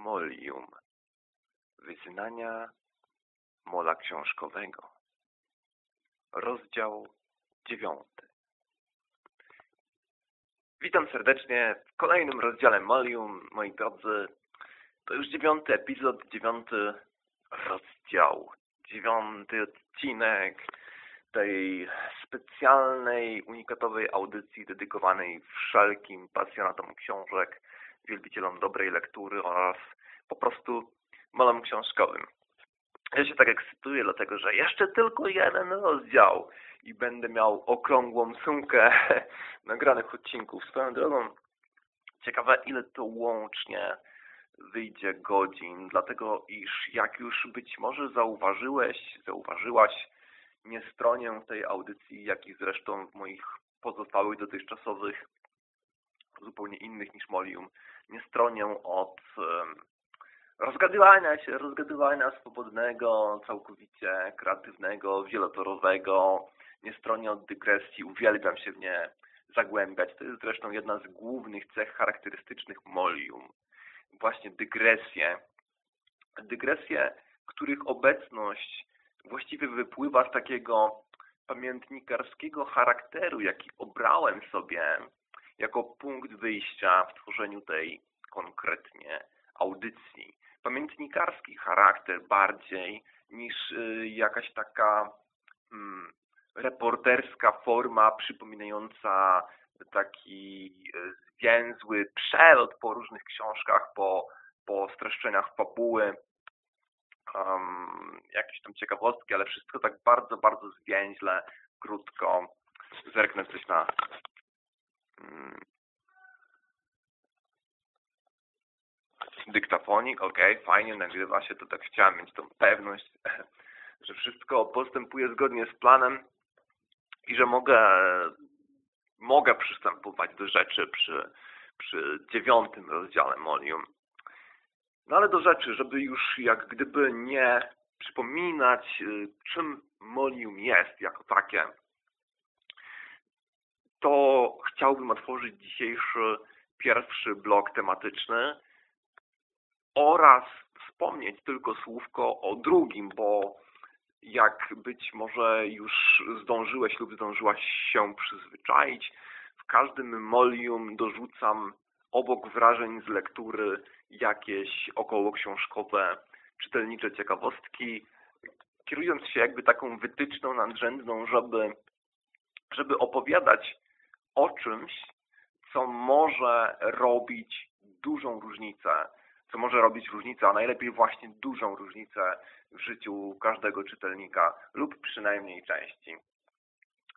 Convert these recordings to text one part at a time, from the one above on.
Molium. Wyznania Mola Książkowego. Rozdział dziewiąty. Witam serdecznie w kolejnym rozdziale Molium, moi drodzy. To już dziewiąty epizod, dziewiąty rozdział, dziewiąty odcinek tej specjalnej, unikatowej audycji dedykowanej wszelkim pasjonatom książek, wielbicielom dobrej lektury oraz po prostu molom książkowym. Ja się tak ekscytuję, dlatego że jeszcze tylko jeden rozdział i będę miał okrągłą sumkę nagranych odcinków. Swoją drogą, ciekawe ile to łącznie wyjdzie godzin, dlatego iż jak już być może zauważyłeś, zauważyłaś, nie stronię tej audycji, jak i zresztą w moich pozostałych dotychczasowych, zupełnie innych niż Molium, nie stronię od rozgadywania się, rozgadywania swobodnego, całkowicie kreatywnego, wielotorowego, nie stronię od dygresji, uwielbiam się w nie zagłębiać. To jest zresztą jedna z głównych cech charakterystycznych Molium. Właśnie dygresje. Dygresje, których obecność właściwie wypływa z takiego pamiętnikarskiego charakteru, jaki obrałem sobie jako punkt wyjścia w tworzeniu tej konkretnie audycji. Pamiętnikarski charakter bardziej niż y, jakaś taka hmm, reporterska forma przypominająca taki y, zwięzły przelot po różnych książkach, po, po streszczeniach fabuły, um, jakieś tam ciekawostki, ale wszystko tak bardzo, bardzo zwięźle, krótko. Zerknę coś na dyktafonik, ok, fajnie, nagrywa się, to tak chciałem mieć tą pewność, że wszystko postępuje zgodnie z planem i że mogę, mogę przystępować do rzeczy przy, przy dziewiątym rozdziale Molium. No ale do rzeczy, żeby już jak gdyby nie przypominać, y, czym Molium jest jako takie, to chciałbym otworzyć dzisiejszy pierwszy blok tematyczny oraz wspomnieć tylko słówko o drugim, bo jak być może już zdążyłeś lub zdążyłaś się przyzwyczaić, w każdym molium dorzucam obok wrażeń z lektury jakieś około książkowe, czytelnicze ciekawostki, kierując się jakby taką wytyczną nadrzędną, żeby, żeby opowiadać o czymś, co może robić dużą różnicę, co może robić różnicę, a najlepiej właśnie dużą różnicę w życiu każdego czytelnika lub przynajmniej części.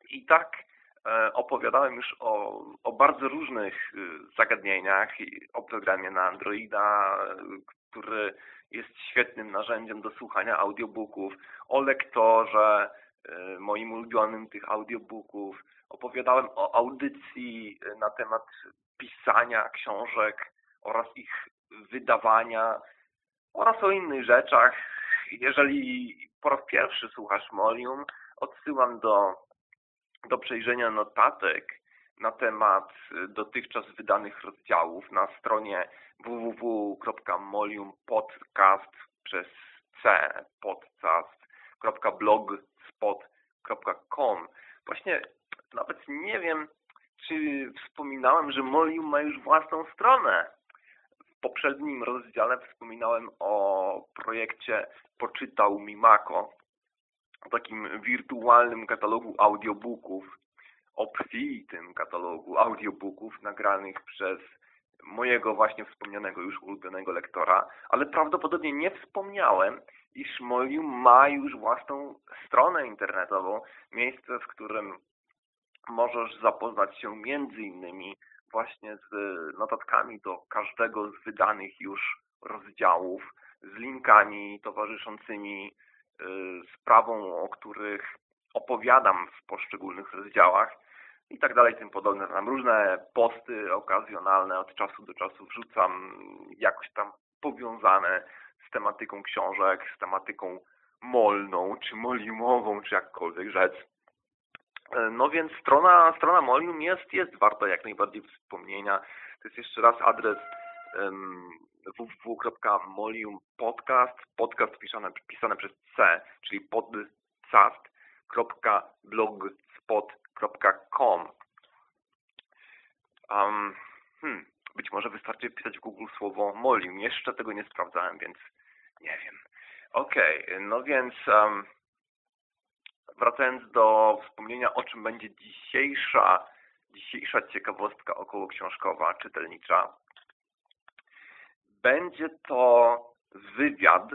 I tak E, opowiadałem już o, o bardzo różnych y, zagadnieniach, o programie na Androida, który jest świetnym narzędziem do słuchania audiobooków, o lektorze, moim ulubionym tych audiobooków. Opowiadałem o audycji y, na temat pisania książek oraz ich wydawania oraz o innych rzeczach. Jeżeli po raz pierwszy słuchasz Molium, odsyłam do do przejrzenia notatek na temat dotychczas wydanych rozdziałów na stronie www.moliumpodcast przez c podcast.blogspot.com Właśnie nawet nie wiem, czy wspominałem, że Molium ma już własną stronę. W poprzednim rozdziale wspominałem o projekcie Poczytał mi Mako, o takim wirtualnym katalogu audiobooków, obfitym katalogu audiobooków nagranych przez mojego właśnie wspomnianego już ulubionego lektora, ale prawdopodobnie nie wspomniałem, iż Molium ma już własną stronę internetową, miejsce, w którym możesz zapoznać się między innymi właśnie z notatkami do każdego z wydanych już rozdziałów, z linkami towarzyszącymi Y, sprawą, o których opowiadam w poszczególnych rozdziałach i tak dalej, tym podobne. Tam różne posty okazjonalne od czasu do czasu wrzucam jakoś tam powiązane z tematyką książek, z tematyką molną, czy moliumową, czy jakkolwiek rzecz. Y, no więc strona, strona Molium jest, jest warta jak najbardziej wspomnienia. To jest jeszcze raz adres um, www.moliumpodcast, podcast pisane, pisane przez C, czyli podcast.blogspot.com um, hmm, Być może wystarczy wpisać w Google słowo Molium. Jeszcze tego nie sprawdzałem, więc nie wiem. Okej, okay, no więc um, wracając do wspomnienia, o czym będzie dzisiejsza, dzisiejsza ciekawostka około książkowa, czytelnicza. Będzie to wywiad.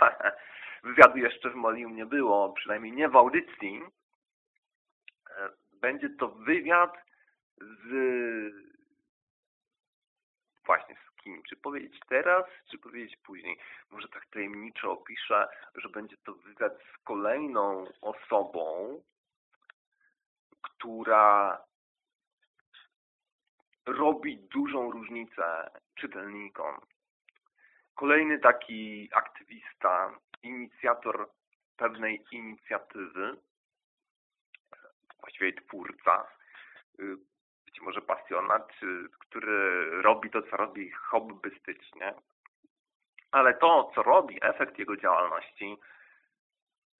Wywiadu jeszcze w Molium nie było, przynajmniej nie w audycji. Będzie to wywiad z... Właśnie kim? Czy powiedzieć teraz, czy powiedzieć później? Może tak tajemniczo opiszę, że będzie to wywiad z kolejną osobą, która robi dużą różnicę czytelnikom. Kolejny taki aktywista, inicjator pewnej inicjatywy, właściwie twórca, być może pasjonat, który robi to, co robi hobbystycznie, ale to, co robi, efekt jego działalności,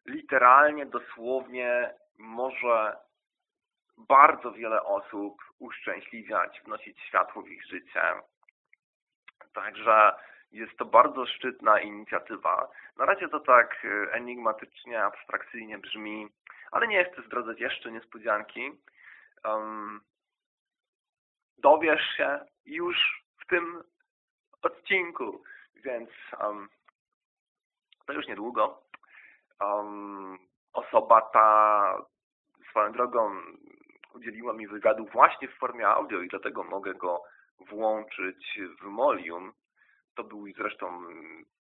literalnie, dosłownie może bardzo wiele osób uszczęśliwiać, wnosić światło w ich życie. Także jest to bardzo szczytna inicjatywa. Na razie to tak enigmatycznie, abstrakcyjnie brzmi, ale nie chcę zdradzać jeszcze niespodzianki. Dowiesz się już w tym odcinku, więc um, to już niedługo. Um, osoba ta swoją drogą udzieliła mi wywiadu właśnie w formie audio i dlatego mogę go włączyć w Molium. To był zresztą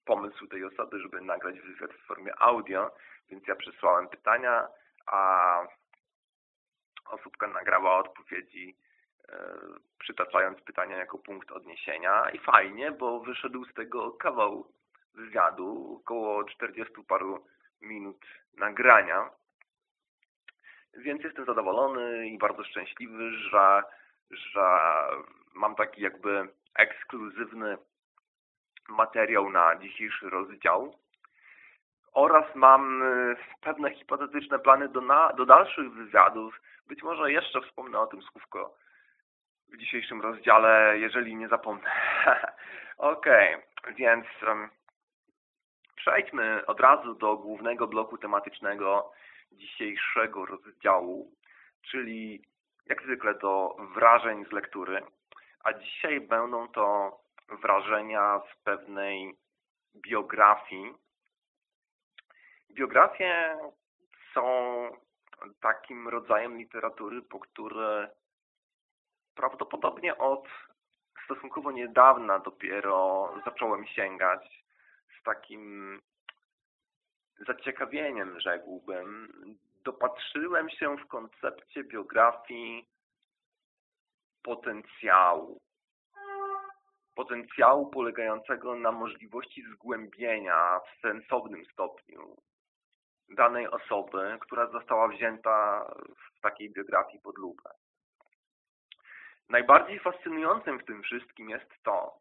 pomysł tej osoby, żeby nagrać wywiad w formie audio, więc ja przysłałem pytania, a osóbka nagrała odpowiedzi przytaczając pytania jako punkt odniesienia i fajnie, bo wyszedł z tego kawał wywiadu, około 40 paru minut nagrania. Więc jestem zadowolony i bardzo szczęśliwy, że, że mam taki jakby ekskluzywny materiał na dzisiejszy rozdział. Oraz mam y, pewne hipotetyczne plany do, na, do dalszych wywiadów. Być może jeszcze wspomnę o tym słówko w dzisiejszym rozdziale, jeżeli nie zapomnę. Okej, okay, więc przejdźmy od razu do głównego bloku tematycznego dzisiejszego rozdziału, czyli jak zwykle do wrażeń z lektury, a dzisiaj będą to wrażenia z pewnej biografii. Biografie są takim rodzajem literatury, po które prawdopodobnie od stosunkowo niedawna dopiero zacząłem sięgać z takim zaciekawieniem, rzekłbym, dopatrzyłem się w koncepcie biografii potencjału. Potencjału polegającego na możliwości zgłębienia w sensownym stopniu danej osoby, która została wzięta w takiej biografii pod lupę. Najbardziej fascynującym w tym wszystkim jest to,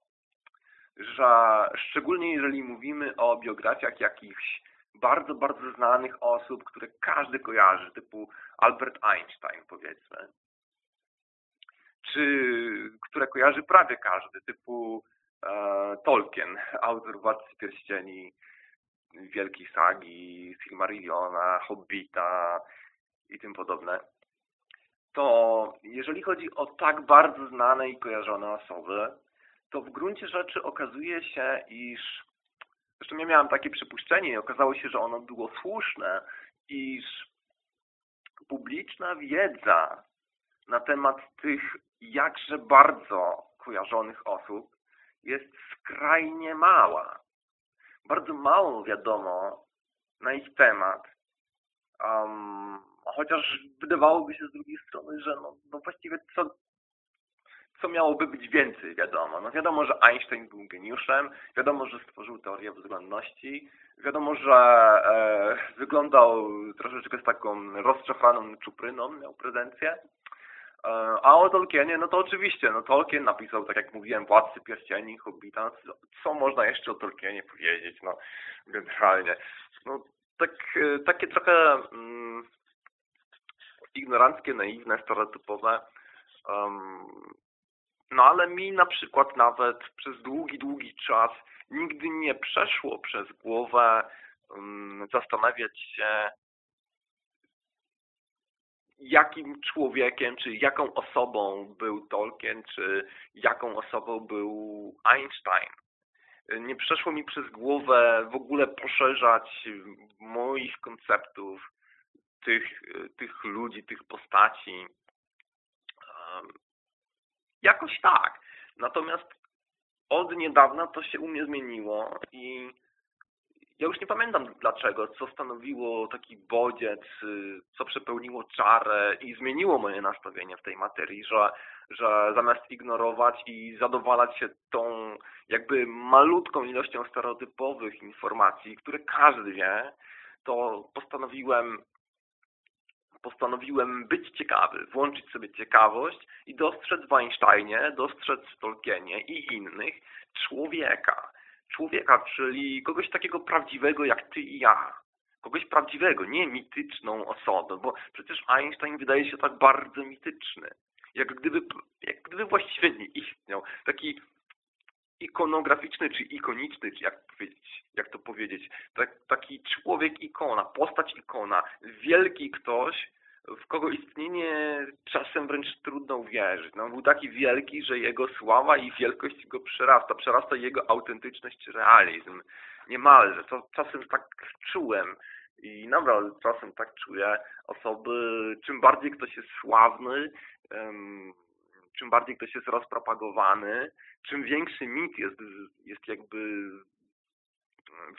że szczególnie jeżeli mówimy o biografiach jakichś bardzo, bardzo znanych osób, które każdy kojarzy, typu Albert Einstein powiedzmy, czy które kojarzy prawie każdy, typu e, Tolkien, autor Władcy Pierścieni, Wielkiej Sagi, Silmarilliona, Hobbita i tym podobne, to jeżeli chodzi o tak bardzo znane i kojarzone osoby, to w gruncie rzeczy okazuje się, iż Zresztą ja miałem takie przypuszczenie i okazało się, że ono było słuszne, iż publiczna wiedza na temat tych jakże bardzo kojarzonych osób jest skrajnie mała. Bardzo mało wiadomo na ich temat. Um, chociaż wydawałoby się z drugiej strony, że no, no właściwie co, co miałoby być więcej, wiadomo. No wiadomo, że Einstein był geniuszem, wiadomo, że stworzył teorię względności, wiadomo, że e, wyglądał troszeczkę z taką rozczochraną czupryną, miał prezencję, E, a o Tolkienie, no to oczywiście, no Tolkien napisał, tak jak mówiłem, Władcy Pierścieni, Hobbita, co, co można jeszcze o Tolkienie powiedzieć, no generalnie. No tak, e, takie trochę um, ignoranckie, naiwne, stereotypowe, no ale mi na przykład nawet przez długi, długi czas nigdy nie przeszło przez głowę zastanawiać się, jakim człowiekiem, czy jaką osobą był Tolkien, czy jaką osobą był Einstein. Nie przeszło mi przez głowę w ogóle poszerzać moich konceptów, tych, tych ludzi, tych postaci. Jakoś tak. Natomiast od niedawna to się u mnie zmieniło i ja już nie pamiętam dlaczego, co stanowiło taki bodziec, y, co przepełniło czarę i zmieniło moje nastawienie w tej materii, że, że zamiast ignorować i zadowalać się tą jakby malutką ilością stereotypowych informacji, które każdy wie, to postanowiłem postanowiłem być ciekawy, włączyć sobie ciekawość i dostrzec w Einsteinie, dostrzec w Tolkienie i innych człowieka człowieka, czyli kogoś takiego prawdziwego jak ty i ja. Kogoś prawdziwego, nie mityczną osobę, bo przecież Einstein wydaje się tak bardzo mityczny. Jak gdyby, jak gdyby właściwie nie istniał. Taki ikonograficzny, czy ikoniczny, czy jak, powiedzieć, jak to powiedzieć, tak, taki człowiek ikona, postać ikona, wielki ktoś, w kogo istnienie czasem wręcz trudno uwierzyć. No, był taki wielki, że jego sława i wielkość go przerasta. Przerasta jego autentyczność, realizm. Niemalże. To czasem tak czułem i naprawdę czasem tak czuję osoby, czym bardziej ktoś jest sławny, czym bardziej ktoś jest rozpropagowany, czym większy mit jest, jest jakby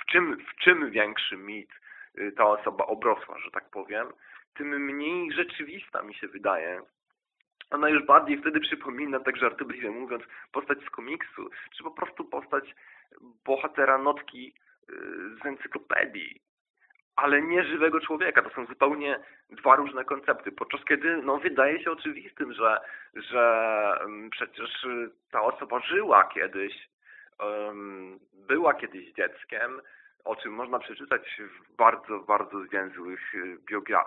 w czym, w czym większy mit y, ta osoba obrosła, że tak powiem, tym mniej rzeczywista mi się wydaje. Ona już bardziej wtedy przypomina, tak żartobliwie mówiąc, postać z komiksu, czy po prostu postać bohatera notki y, z encyklopedii, ale nie żywego człowieka. To są zupełnie dwa różne koncepty. Podczas kiedy no, wydaje się oczywistym, że, że mm, przecież ta osoba żyła kiedyś, była kiedyś dzieckiem, o czym można przeczytać w bardzo, bardzo zwięzłych y,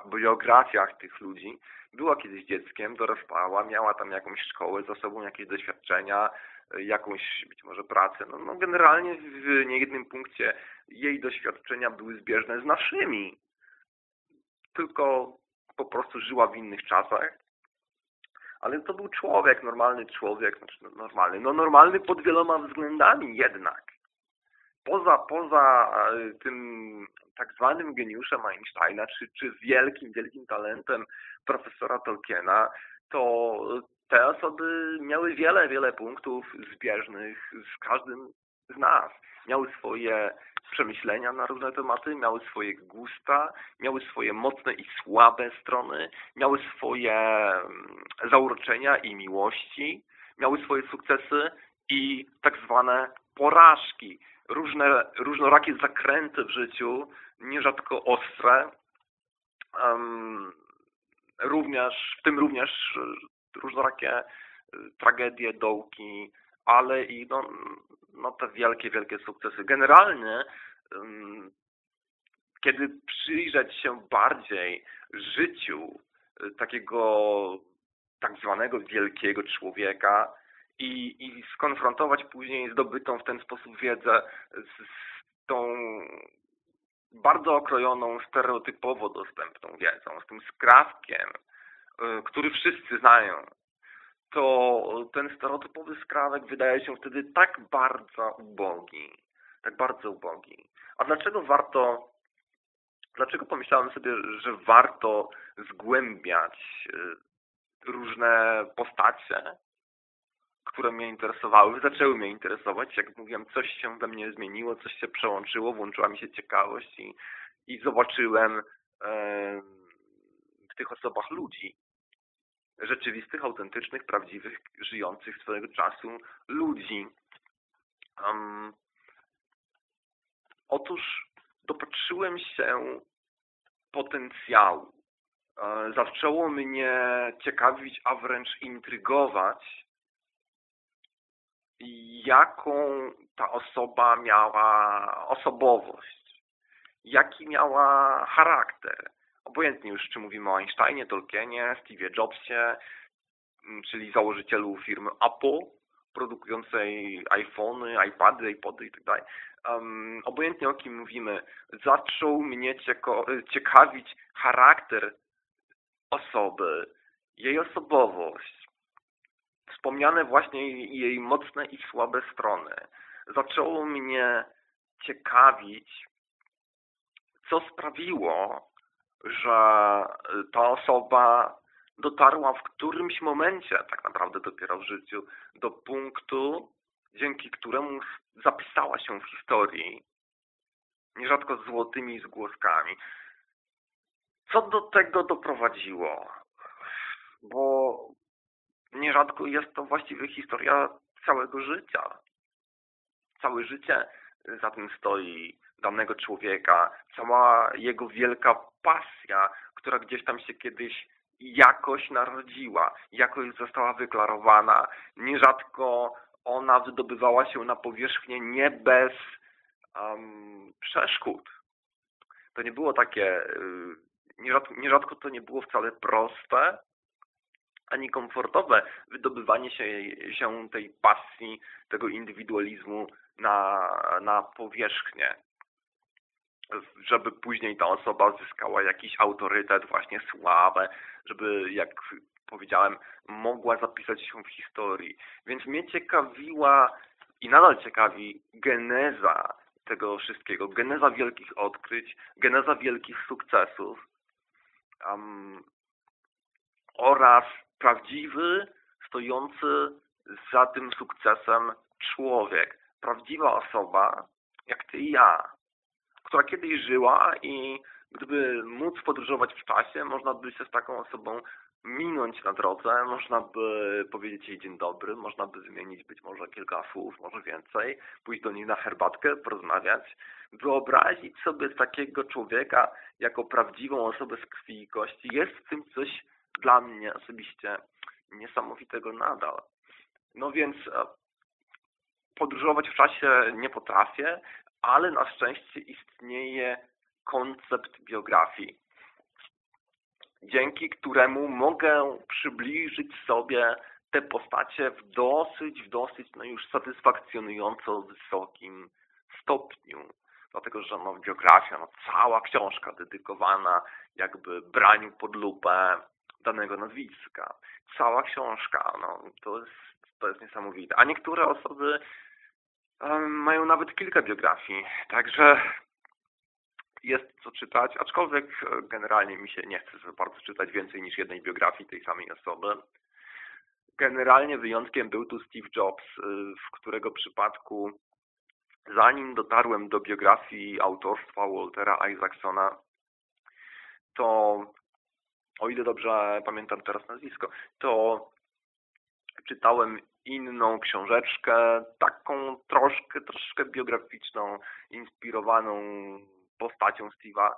biografiach tych ludzi. Była kiedyś dzieckiem, dorastała, miała tam jakąś szkołę za sobą, jakieś doświadczenia, y, jakąś być może pracę. No, no generalnie w niejednym punkcie jej doświadczenia były zbieżne z naszymi. Tylko po prostu żyła w innych czasach. Ale to był człowiek, normalny człowiek, znaczy no, normalny, no normalny pod wieloma względami jednak poza, poza e, tym tak zwanym geniuszem Einsteina, czy, czy wielkim, wielkim talentem profesora Tolkiena, to te osoby miały wiele, wiele punktów zbieżnych z każdym z nas. Miały swoje przemyślenia na różne tematy, miały swoje gusta, miały swoje mocne i słabe strony, miały swoje mm, zauroczenia i miłości, miały swoje sukcesy i tak zwane porażki różne, różnorakie zakręty w życiu, nierzadko ostre, um, również, w tym również różnorakie y, tragedie, dołki, ale i no, no te wielkie, wielkie sukcesy. Generalnie, kiedy przyjrzeć się bardziej życiu y, takiego tak zwanego wielkiego człowieka, i, i skonfrontować później zdobytą w ten sposób wiedzę z, z tą bardzo okrojoną, stereotypowo dostępną wiedzą, z tym skrawkiem, y, który wszyscy znają, to ten stereotypowy skrawek wydaje się wtedy tak bardzo ubogi, tak bardzo ubogi. A dlaczego warto, dlaczego pomyślałem sobie, że warto zgłębiać y, różne postacie, które mnie interesowały, zaczęły mnie interesować. Jak mówiłem, coś się we mnie zmieniło, coś się przełączyło, włączyła mi się ciekawość i, i zobaczyłem e, w tych osobach ludzi. Rzeczywistych, autentycznych, prawdziwych, żyjących swojego czasu ludzi. Um, otóż dopatrzyłem się potencjału e, zaczęło mnie ciekawić, a wręcz intrygować, jaką ta osoba miała osobowość, jaki miała charakter. Obojętnie już, czy mówimy o Einsteinie, Tolkienie, Steve Jobsie, czyli założycielu firmy Apple, produkującej iPhony, iPady, iPody itd. Tak um, obojętnie o kim mówimy, zaczął mnie ciekawić charakter osoby, jej osobowość, wspomniane właśnie jej mocne i słabe strony. Zaczęło mnie ciekawić, co sprawiło, że ta osoba dotarła w którymś momencie, tak naprawdę dopiero w życiu, do punktu, dzięki któremu zapisała się w historii, nierzadko złotymi zgłoskami. Co do tego doprowadziło? Bo nierzadko jest to właściwie historia całego życia. Całe życie za tym stoi danego człowieka, cała jego wielka pasja, która gdzieś tam się kiedyś jakoś narodziła, jakoś została wyklarowana. Nierzadko ona wydobywała się na powierzchnię nie bez um, przeszkód. To nie było takie, y, nierzadko, nierzadko to nie było wcale proste, ani komfortowe wydobywanie się, się tej pasji, tego indywidualizmu na, na powierzchnię żeby później ta osoba zyskała jakiś autorytet, właśnie sławę, żeby, jak powiedziałem, mogła zapisać się w historii. Więc mnie ciekawiła i nadal ciekawi geneza tego wszystkiego, geneza wielkich odkryć, geneza wielkich sukcesów um, oraz prawdziwy, stojący za tym sukcesem człowiek, prawdziwa osoba, jak ty i ja, która kiedyś żyła i gdyby móc podróżować w czasie, można by się z taką osobą minąć na drodze, można by powiedzieć jej dzień dobry, można by zmienić być może kilka słów, może więcej, pójść do niej na herbatkę, porozmawiać, wyobrazić sobie takiego człowieka jako prawdziwą osobę z krwi i kości. Jest w tym coś dla mnie osobiście niesamowitego nadal. No więc e, podróżować w czasie nie potrafię, ale na szczęście istnieje koncept biografii, dzięki któremu mogę przybliżyć sobie te postacie w dosyć, w dosyć no już satysfakcjonująco wysokim stopniu. Dlatego, że no, biografia, no, cała książka dedykowana jakby braniu pod lupę danego nazwiska. Cała książka, no, to jest, to jest niesamowite. A niektóre osoby mają nawet kilka biografii, także jest co czytać, aczkolwiek e, generalnie mi się nie chce bardzo czytać więcej niż jednej biografii tej samej osoby. Generalnie wyjątkiem był tu Steve Jobs, e, w którego przypadku zanim dotarłem do biografii autorstwa Waltera Isaacsona, to o ile dobrze pamiętam teraz nazwisko, to czytałem inną książeczkę, taką troszkę, troszkę biograficzną, inspirowaną postacią Steve'a.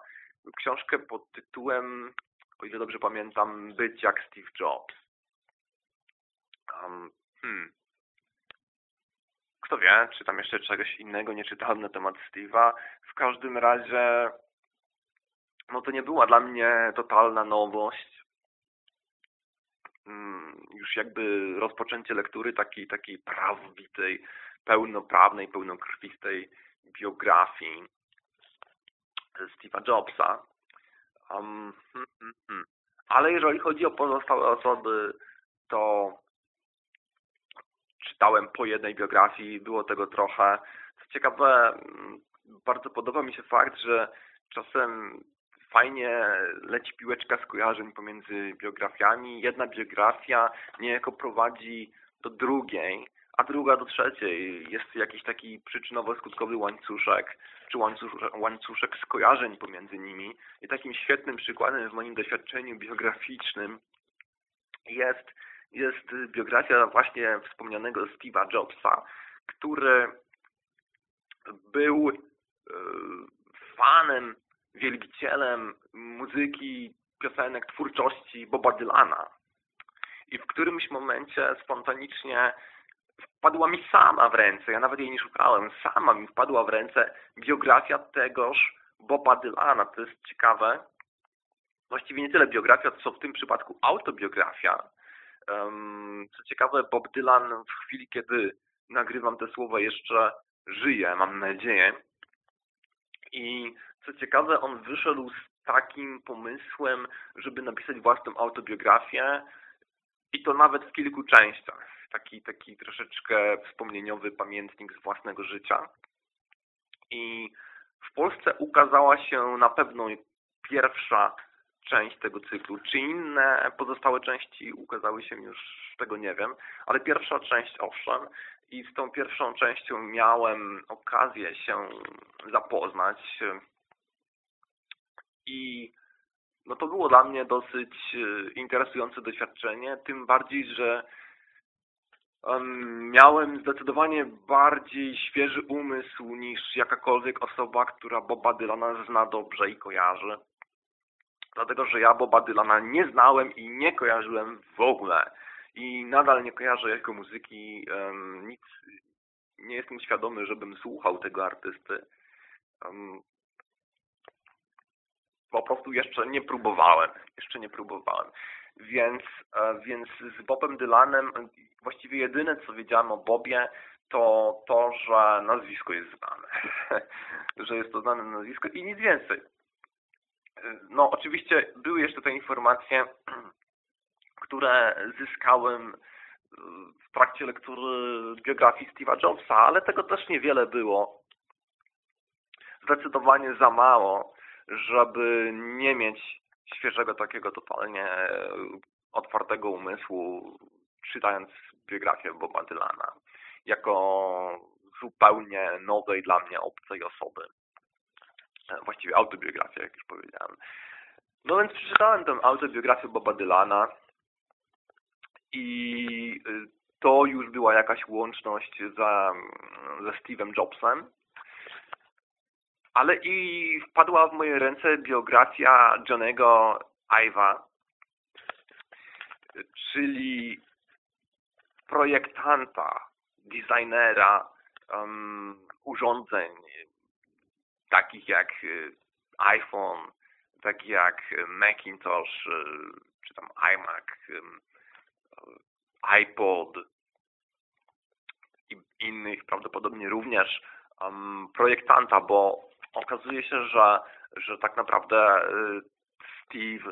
Książkę pod tytułem, o ile dobrze pamiętam, Być jak Steve Jobs. Um, hmm. Kto wie, czy tam jeszcze czegoś innego nie czytałem na temat Steve'a. W każdym razie no to nie była dla mnie totalna nowość. Mm, już jakby rozpoczęcie lektury takiej, takiej prawowitej, pełnoprawnej, pełnokrwistej biografii Steve'a Jobsa. Um, hmm, hmm, hmm. Ale jeżeli chodzi o pozostałe osoby, to czytałem po jednej biografii, było tego trochę. Co ciekawe, mm, bardzo podoba mi się fakt, że czasem fajnie leci piłeczka skojarzeń pomiędzy biografiami. Jedna biografia niejako prowadzi do drugiej, a druga do trzeciej. Jest jakiś taki przyczynowo-skutkowy łańcuszek, czy łańcuszek, skojarzeń pomiędzy nimi. I takim świetnym przykładem w moim doświadczeniu biograficznym jest, jest biografia właśnie wspomnianego Steve'a Jobsa, który był e, fanem wielbicielem muzyki piosenek twórczości Boba Dylana. I w którymś momencie spontanicznie wpadła mi sama w ręce, ja nawet jej nie szukałem, sama mi wpadła w ręce biografia tegoż Boba Dylana. To jest ciekawe. Właściwie nie tyle biografia, co w tym przypadku autobiografia. Co ciekawe, Bob Dylan w chwili, kiedy nagrywam te słowa, jeszcze żyje, mam nadzieję. I co ciekawe, on wyszedł z takim pomysłem, żeby napisać własną autobiografię i to nawet w kilku częściach. Taki, taki troszeczkę wspomnieniowy pamiętnik z własnego życia. I w Polsce ukazała się na pewno pierwsza część tego cyklu. Czy inne pozostałe części ukazały się już, tego nie wiem, ale pierwsza część owszem. I z tą pierwszą częścią miałem okazję się zapoznać. I no to było dla mnie dosyć e, interesujące doświadczenie, tym bardziej, że miałem zdecydowanie bardziej świeży umysł niż jakakolwiek osoba, która Boba Dylana zna dobrze i kojarzy. Dlatego, że ja Boba Dylana nie znałem i nie kojarzyłem w ogóle. I nadal nie kojarzę jego muzyki, nic, nie jestem świadomy, żebym słuchał tego artysty. Po prostu jeszcze nie próbowałem. Jeszcze nie próbowałem. Więc, e, więc z Bobem Dylanem właściwie jedyne, co wiedziałem o Bobie, to to, że nazwisko jest znane. że jest to znane nazwisko i nic więcej. No oczywiście były jeszcze te informacje, które zyskałem w trakcie lektury biografii Steve'a Jobsa, ale tego też niewiele było. Zdecydowanie za mało, żeby nie mieć świeżego takiego totalnie otwartego umysłu, czytając biografię Boba Dylana, jako zupełnie nowej dla mnie obcej osoby. Właściwie autobiografię, jak już powiedziałem. No więc przeczytałem tę autobiografię Boba Dylana i y, to już była jakaś łączność za, ze Steve'em Jobsem. Ale i wpadła w moje ręce biografia Johnego Iva, czyli projektanta, designera um, urządzeń takich jak y, iPhone, takich jak Macintosh, y, czy tam iMac, iPod i innych prawdopodobnie również um, projektanta, bo okazuje się, że, że tak naprawdę y, Steve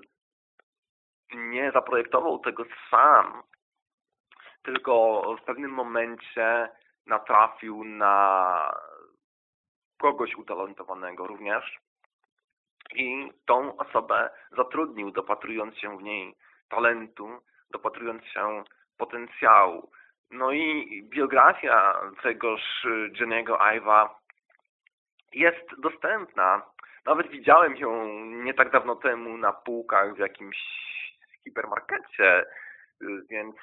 nie zaprojektował tego sam, tylko w pewnym momencie natrafił na kogoś utalentowanego również i tą osobę zatrudnił, dopatrując się w niej talentu, dopatrując się potencjału. No i biografia tegoż Jenny'ego Iva jest dostępna. Nawet widziałem ją nie tak dawno temu na półkach w jakimś hipermarkecie, więc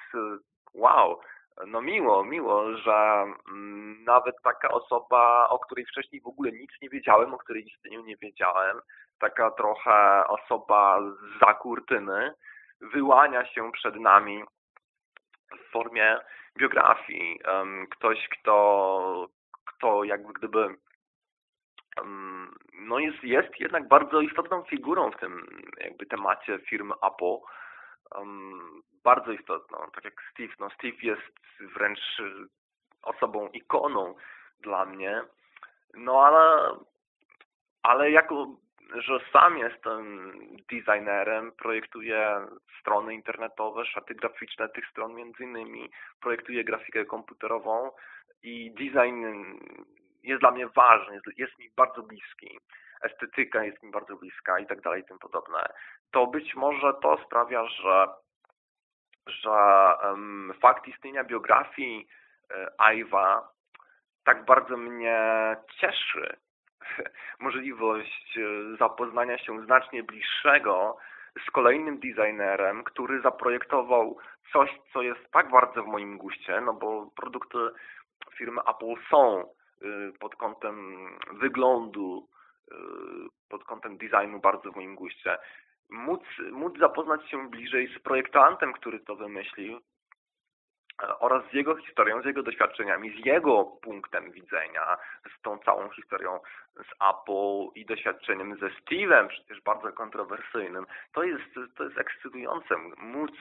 wow, no miło, miło, że mm, nawet taka osoba, o której wcześniej w ogóle nic nie wiedziałem, o której istnieniu nie wiedziałem, taka trochę osoba za kurtyny, wyłania się przed nami w formie biografii. Ktoś, kto, kto jakby gdyby no jest, jest jednak bardzo istotną figurą w tym jakby temacie firmy Apple. bardzo istotną, tak jak Steve. No Steve jest wręcz osobą, ikoną dla mnie. No ale, ale jako że sam jestem designerem, projektuję strony internetowe, szaty graficzne tych stron między innymi, projektuję grafikę komputerową i design jest dla mnie ważny, jest, jest mi bardzo bliski, estetyka jest mi bardzo bliska i tak dalej i tym podobne, to być może to sprawia, że, że um, fakt istnienia biografii e, Iwa tak bardzo mnie cieszy, możliwość e, zapoznania się znacznie bliższego z kolejnym designerem, który zaprojektował coś, co jest tak bardzo w moim guście, no bo produkty firmy Apple są e, pod kątem wyglądu, e, pod kątem designu bardzo w moim guście. móc, móc zapoznać się bliżej z projektantem, który to wymyślił e, oraz z jego historią, z jego doświadczeniami, z jego punktem widzenia, z tą całą historią z Apple i doświadczeniem ze Steve'em, przecież bardzo kontrowersyjnym. To jest, to jest ekscytujące, móc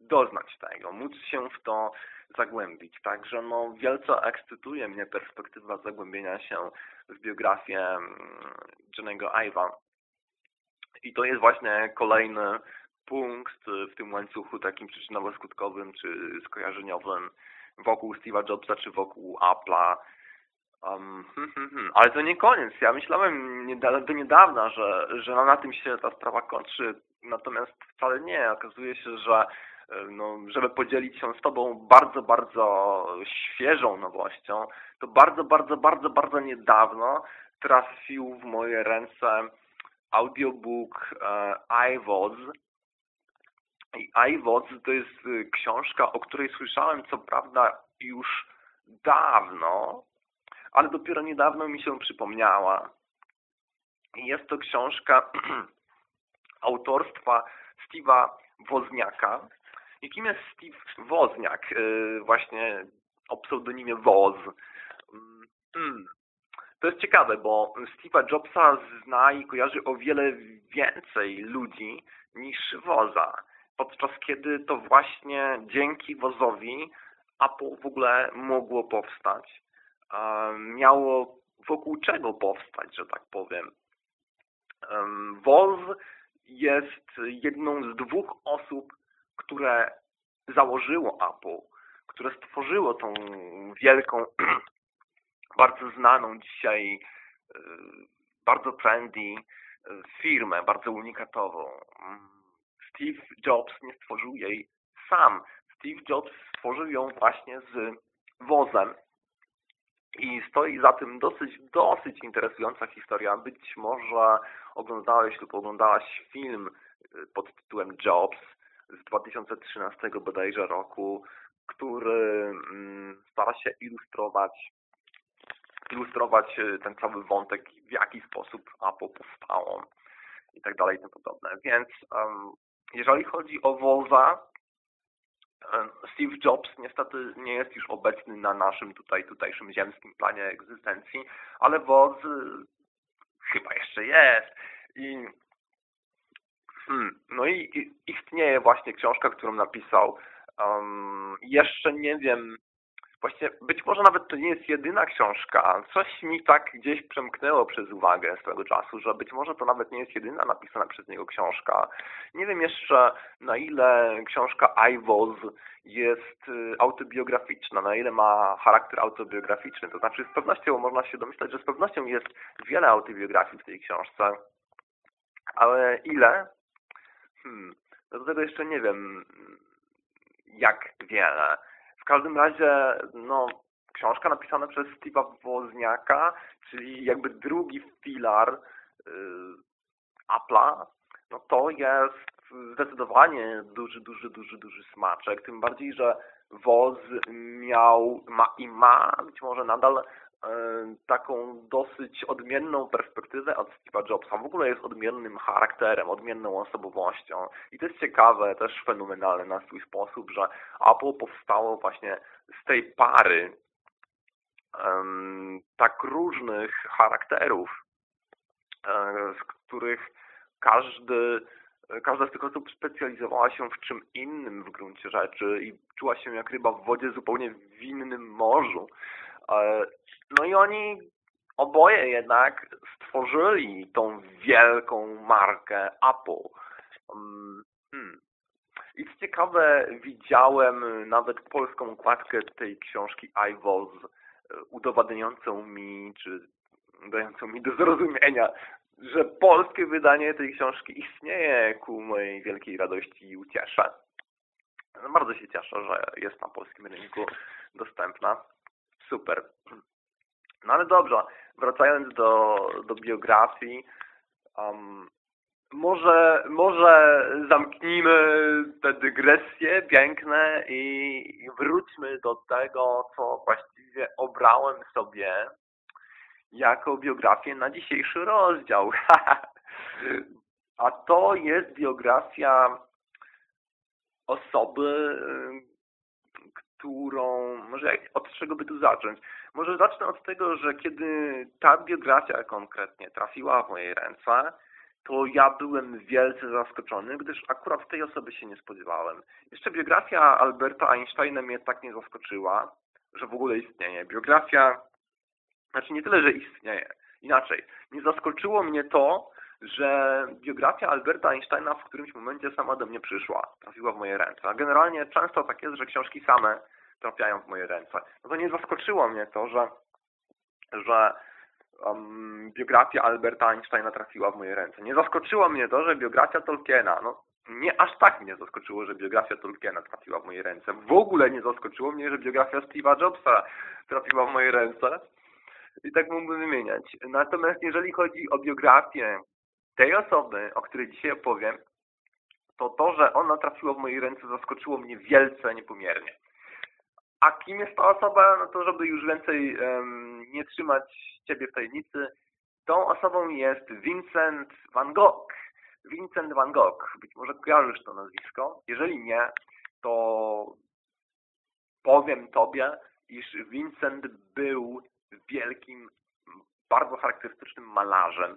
doznać tego, móc się w to zagłębić. Także no, wielce ekscytuje mnie perspektywa zagłębienia się w biografię mm, Johnego Ive'a. I to jest właśnie kolejny punkt w tym łańcuchu takim przyczynowo-skutkowym czy skojarzeniowym wokół Steve'a Jobsa czy wokół Apple'a. Um, hmm, hmm, hmm. Ale to nie koniec. Ja myślałem do niedawna, że, że na tym się ta sprawa kończy, natomiast wcale nie. Okazuje się, że no, żeby podzielić się z Tobą bardzo, bardzo świeżą nowością, to bardzo, bardzo, bardzo, bardzo niedawno trafił w moje ręce audiobook e, iWoz. I iWoz to jest y, książka, o której słyszałem co prawda już dawno, ale dopiero niedawno mi się przypomniała. Jest to książka autorstwa Steve'a Wozniaka. I kim jest Steve Wozniak? Y, właśnie o pseudonimie Woz. Hmm. To jest ciekawe, bo Steve'a Jobsa zna i kojarzy o wiele więcej ludzi niż Woza. Podczas kiedy to właśnie dzięki Wozowi Apple w ogóle mogło powstać. Miało wokół czego powstać, że tak powiem. Woz jest jedną z dwóch osób, które założyło Apple, które stworzyło tą wielką bardzo znaną dzisiaj, e, bardzo trendy e, firmę, bardzo unikatową. Steve Jobs nie stworzył jej sam. Steve Jobs stworzył ją właśnie z wozem. I stoi za tym dosyć, dosyć interesująca historia. Być może oglądałeś lub oglądałaś film e, pod tytułem Jobs z 2013 bodajże roku, który mm, stara się ilustrować ilustrować e, ten cały wątek, w jaki sposób Apple powstało i tak dalej i tym podobne. Więc jeżeli chodzi o Woza, Steve Jobs niestety nie jest już obecny na naszym tutaj tutejszym ziemskim planie egzystencji, ale Woz chyba jeszcze jest. I hmm, no i istnieje właśnie książka, którą napisał. Um, jeszcze nie wiem, Właśnie być może nawet to nie jest jedyna książka. Coś mi tak gdzieś przemknęło przez uwagę swego czasu, że być może to nawet nie jest jedyna napisana przez niego książka. Nie wiem jeszcze na ile książka iWoz jest y, autobiograficzna, na ile ma charakter autobiograficzny. To znaczy z pewnością można się domyślać, że z pewnością jest wiele autobiografii w tej książce. Ale ile? Hmm, no do tego jeszcze nie wiem jak wiele każdym razie, no, książka napisana przez Steve'a Wozniaka, czyli jakby drugi filar yy, Apple'a, no to jest zdecydowanie duży, duży, duży, duży smaczek. Tym bardziej, że Woz miał ma i ma być może nadal taką dosyć odmienną perspektywę od Steve'a Jobsa. W ogóle jest odmiennym charakterem, odmienną osobowością. I to jest ciekawe, też fenomenalne na swój sposób, że Apple powstało właśnie z tej pary um, tak różnych charakterów, um, z których każdy każda z tych osób specjalizowała się w czym innym w gruncie rzeczy i czuła się jak ryba w wodzie zupełnie w innym morzu. E, no i oni oboje jednak stworzyli tą wielką markę Apple. Mm, hmm. I co ciekawe, widziałem nawet polską okładkę tej książki iWoz e, udowadniającą mi, czy dającą mi do zrozumienia, że polskie wydanie tej książki istnieje ku mojej wielkiej radości i uciesze. Bardzo się cieszę, że jest na polskim rynku dostępna. Super. No ale dobrze, wracając do, do biografii, um, może, może zamknijmy te dygresje piękne i wróćmy do tego, co właściwie obrałem sobie jako biografię na dzisiejszy rozdział. a to jest biografia osoby, którą, może od czego by tu zacząć? Może zacznę od tego, że kiedy ta biografia konkretnie trafiła w moje ręce, to ja byłem wielce zaskoczony, gdyż akurat tej osoby się nie spodziewałem. Jeszcze biografia Alberta Einsteina mnie tak nie zaskoczyła, że w ogóle istnieje. Biografia, znaczy nie tyle, że istnieje, inaczej. Nie zaskoczyło mnie to, że biografia Alberta Einsteina w którymś momencie sama do mnie przyszła, trafiła w moje ręce. A generalnie często tak jest, że książki same trafiają w moje ręce. No to nie zaskoczyło mnie to, że, że um, biografia Alberta Einsteina trafiła w moje ręce. Nie zaskoczyło mnie to, że biografia Tolkiena, no nie aż tak mnie zaskoczyło, że biografia Tolkiena trafiła w moje ręce. W ogóle nie zaskoczyło mnie, że biografia Steve'a Jobsa trafiła w moje ręce. I tak mógłbym wymieniać. Natomiast jeżeli chodzi o biografię tej osoby, o której dzisiaj opowiem, to to, że ona trafiła w moje ręce zaskoczyło mnie wielce niepomiernie. A kim jest ta osoba? No to żeby już więcej um, nie trzymać Ciebie w tajemnicy, tą osobą jest Vincent van Gogh. Vincent van Gogh. Być może kojarzysz to nazwisko. Jeżeli nie, to powiem Tobie, iż Vincent był wielkim, bardzo charakterystycznym malarzem.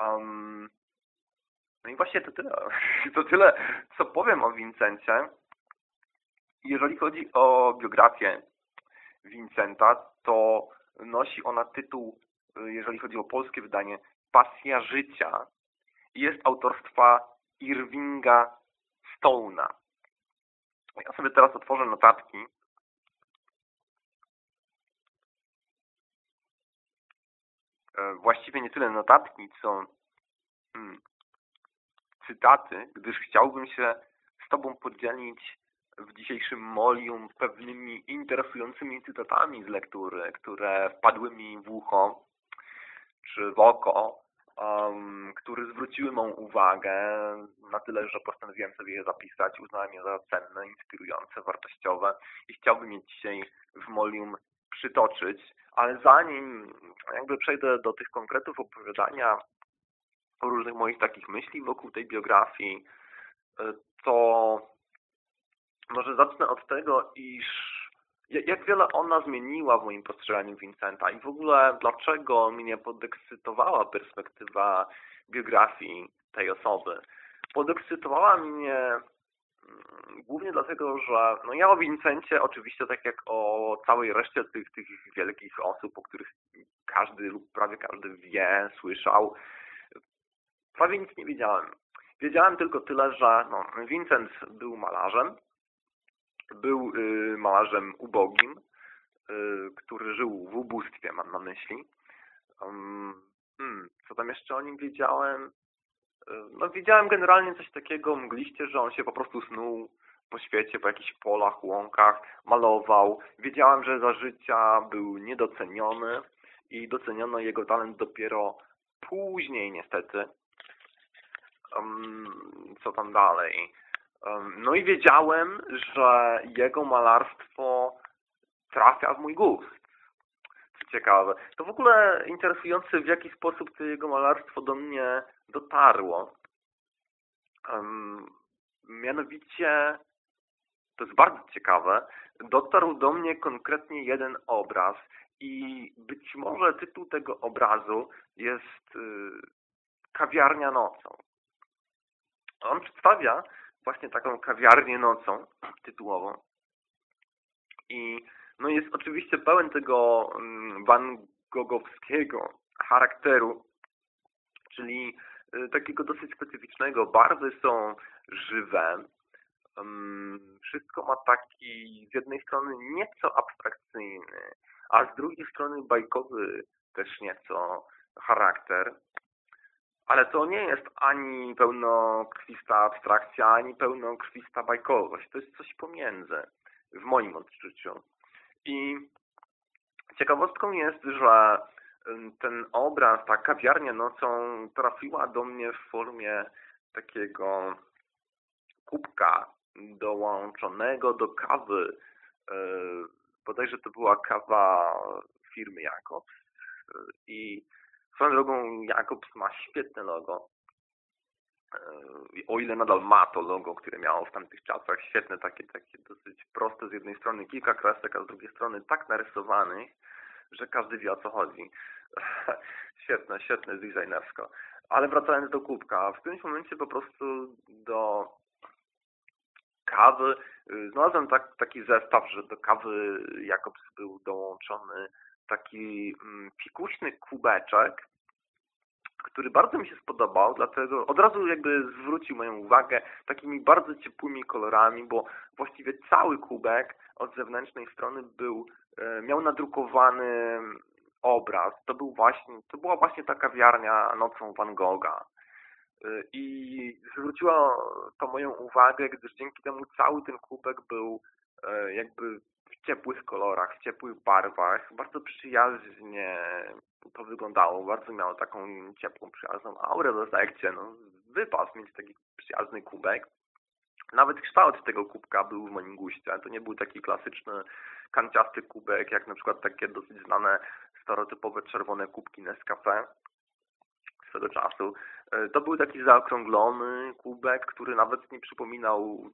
Um, no i właśnie to tyle. To tyle, co powiem o Vincencie. Jeżeli chodzi o biografię Vincenta, to nosi ona tytuł, jeżeli chodzi o polskie wydanie, Pasja życia. Jest autorstwa Irvinga Stone'a. Ja sobie teraz otworzę notatki. E, właściwie nie tyle notatki, co hmm, cytaty, gdyż chciałbym się z Tobą podzielić w dzisiejszym molium pewnymi interesującymi cytatami z lektury, które wpadły mi w ucho czy w oko, um, które zwróciły mą uwagę na tyle, że postanowiłem sobie je zapisać, uznałem je za cenne, inspirujące, wartościowe i chciałbym je dzisiaj w molium przytoczyć, ale zanim jakby przejdę do tych konkretów opowiadania o różnych moich takich myśli wokół tej biografii, to może zacznę od tego, iż jak wiele ona zmieniła w moim postrzeganiu Vincenta i w ogóle dlaczego mnie podekscytowała perspektywa biografii tej osoby. Podekscytowała mnie głównie dlatego, że no ja o Vincencie oczywiście tak jak o całej reszcie tych, tych wielkich osób, o których każdy lub prawie każdy wie, słyszał, prawie nic nie wiedziałem. Wiedziałem tylko tyle, że no, Vincent był malarzem, był y, malarzem ubogim, y, który żył w ubóstwie, mam na myśli. Um, hmm, co tam jeszcze o nim wiedziałem? No wiedziałem generalnie coś takiego mgliście, że on się po prostu snuł po świecie, po jakichś polach, łąkach, malował. Wiedziałem, że za życia był niedoceniony i doceniono jego talent dopiero później niestety. Um, co tam dalej? No i wiedziałem, że jego malarstwo trafia w mój gust. Ciekawe. To w ogóle interesujące, w jaki sposób to jego malarstwo do mnie dotarło. Mianowicie, to jest bardzo ciekawe, dotarł do mnie konkretnie jeden obraz i być może tytuł tego obrazu jest y, Kawiarnia nocą. On przedstawia właśnie taką kawiarnię nocą tytułową. I no jest oczywiście pełen tego mm, Van Gogowskiego charakteru, czyli takiego dosyć specyficznego. Barwy są żywe. Wszystko ma taki z jednej strony nieco abstrakcyjny, a z drugiej strony bajkowy też nieco charakter. Ale to nie jest ani pełnokrwista abstrakcja, ani pełnokrwista bajkowość. To jest coś pomiędzy, w moim odczuciu. I ciekawostką jest, że ten obraz, ta kawiarnia nocą trafiła do mnie w formie takiego kubka dołączonego do kawy. E, bodajże to była kawa firmy Jakobs. I Swoją drogą Jakobs ma świetne logo. E, o ile nadal ma to logo, które miało w tamtych czasach, świetne takie, takie dosyć proste z jednej strony, kilka kresek, a z drugiej strony tak narysowanych, że każdy wie o co chodzi. świetne, świetne designersko. Ale wracając do kubka, w którymś momencie po prostu do kawy y, znalazłem tak, taki zestaw, że do kawy Jakobs był dołączony taki mm, fikuśny kubeczek, który bardzo mi się spodobał, dlatego od razu jakby zwrócił moją uwagę takimi bardzo ciepłymi kolorami, bo właściwie cały kubek od zewnętrznej strony był, miał nadrukowany obraz. To był właśnie, to była właśnie ta kawiarnia nocą Van Gogha. E, I zwróciło to moją uwagę, gdyż dzięki temu cały ten kubek był e, jakby w ciepłych kolorach, w ciepłych barwach. Bardzo przyjaźnie to wyglądało. Bardzo miało taką ciepłą, przyjazną aurę w efekcie. No, wypas mieć taki przyjazny kubek. Nawet kształt tego kubka był w moim guście. To nie był taki klasyczny, kanciasty kubek, jak na przykład takie dosyć znane stereotypowe czerwone kubki Nescafe swego czasu. E, to był taki zaokrąglony kubek, który nawet nie przypominał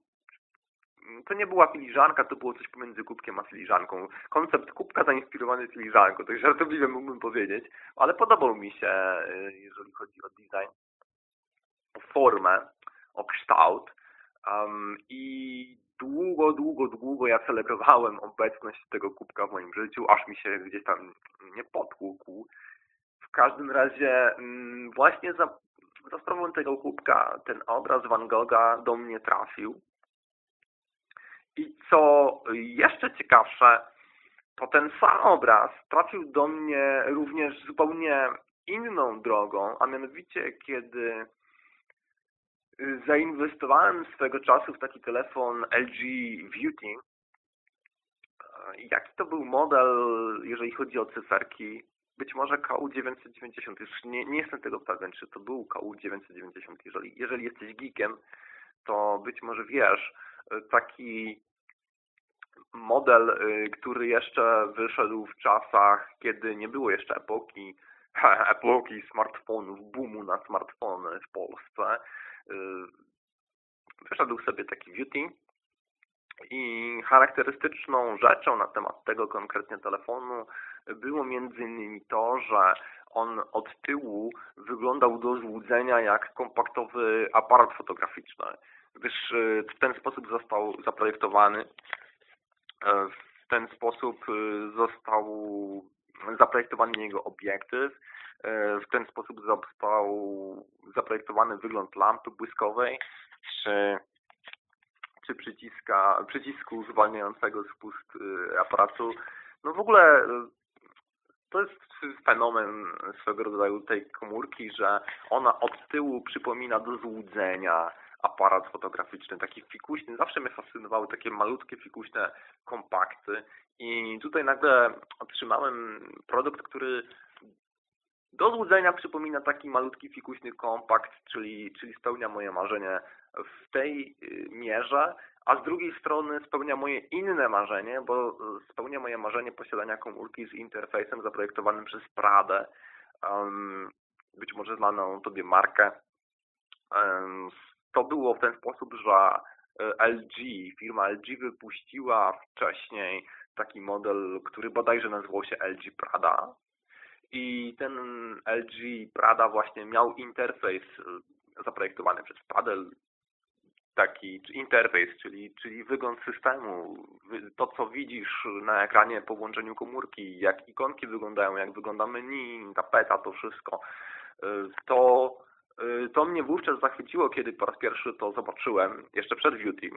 to nie była filiżanka, to było coś pomiędzy kubkiem a filiżanką. Koncept kubka zainspirowany filiżanką, tak żartobliwie mógłbym powiedzieć, ale podobał mi się, y, jeżeli chodzi o design, o formę, o kształt um, i długo, długo, długo ja celebrowałem obecność tego kubka w moim życiu, aż mi się gdzieś tam nie potłukł. W każdym razie mm, właśnie za, za sprawą tego kubka ten obraz Van Gogha do mnie trafił i co jeszcze ciekawsze, to ten sam obraz trafił do mnie również zupełnie inną drogą, a mianowicie kiedy zainwestowałem swego czasu w taki telefon LG Beauty. Jaki to był model, jeżeli chodzi o cyferki? Być może KU990. Już nie, nie jestem tego pewien, czy to był KU990. Jeżeli, jeżeli jesteś geekiem, to być może wiesz, taki model, który jeszcze wyszedł w czasach, kiedy nie było jeszcze epoki, epoki smartfonów, boomu na smartfony w Polsce. Y, wyszedł sobie taki beauty i charakterystyczną rzeczą na temat tego konkretnie telefonu było między innymi to, że on od tyłu wyglądał do złudzenia jak kompaktowy aparat fotograficzny, gdyż y, w ten sposób został zaprojektowany E, w ten sposób y, został zaprojektowany jego obiektyw, e, w ten sposób został zaprojektowany wygląd lampy błyskowej, czy, czy przyciska, przycisku zwalniającego spust y, aparatu. No w ogóle y, to jest fenomen swego rodzaju tej komórki, że ona od tyłu przypomina do złudzenia, aparat fotograficzny, taki fikuśny. Zawsze mnie fascynowały takie malutkie, fikuśne kompakty i tutaj nagle otrzymałem produkt, który do złudzenia przypomina taki malutki, fikuśny kompakt, czyli, czyli spełnia moje marzenie w tej y, mierze, a z drugiej strony spełnia moje inne marzenie, bo spełnia moje marzenie posiadania komórki z interfejsem zaprojektowanym przez Pradę, być może znaną Tobie markę, um, to było w ten sposób, że e, LG, firma LG wypuściła wcześniej taki model, który bodajże nazywał się LG Prada. I ten LG Prada właśnie miał interfejs e, zaprojektowany przez Pradel, taki interfejs, czyli, czyli wygląd systemu, to co widzisz na ekranie po włączeniu komórki, jak ikonki wyglądają, jak wygląda menu, tapeta, to wszystko, e, to to mnie wówczas zachwyciło, kiedy po raz pierwszy to zobaczyłem, jeszcze przed Beauty,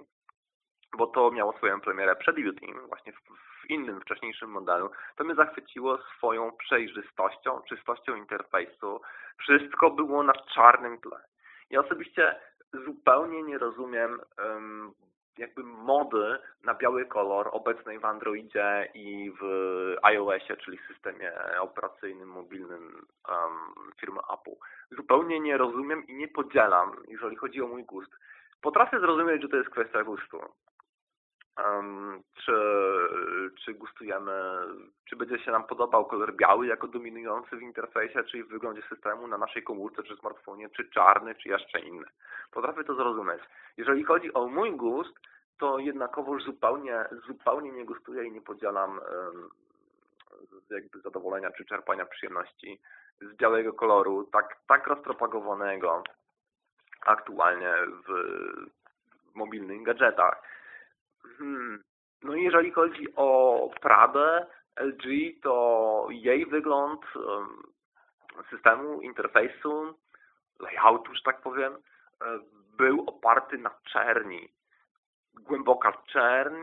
bo to miało swoją premierę przed Beauty, właśnie w, w innym, wcześniejszym modelu. To mnie zachwyciło swoją przejrzystością, czystością interfejsu. Wszystko było na czarnym tle. Ja osobiście zupełnie nie rozumiem um, jakby mody na biały kolor obecnej w Androidzie i w iOSie, czyli systemie operacyjnym, mobilnym um, firmy Apple. Zupełnie nie rozumiem i nie podzielam, jeżeli chodzi o mój gust. Potrafię zrozumieć, że to jest kwestia gustu. Um, czy, czy gustujemy, czy będzie się nam podobał kolor biały jako dominujący w interfejsie, czyli w wyglądzie systemu na naszej komórce czy smartfonie, czy czarny, czy jeszcze inny. Potrafię to zrozumieć. Jeżeli chodzi o mój gust, to jednakowoż zupełnie, zupełnie nie gustuję i nie podzielam um, jakby zadowolenia czy czerpania przyjemności z białego koloru, tak, tak rozpropagowanego aktualnie w, w mobilnych gadżetach. Hmm. No i jeżeli chodzi o Pradę LG, to jej wygląd systemu, interfejsu, layoutu, że tak powiem, e, był oparty na czerni. Głęboka czerń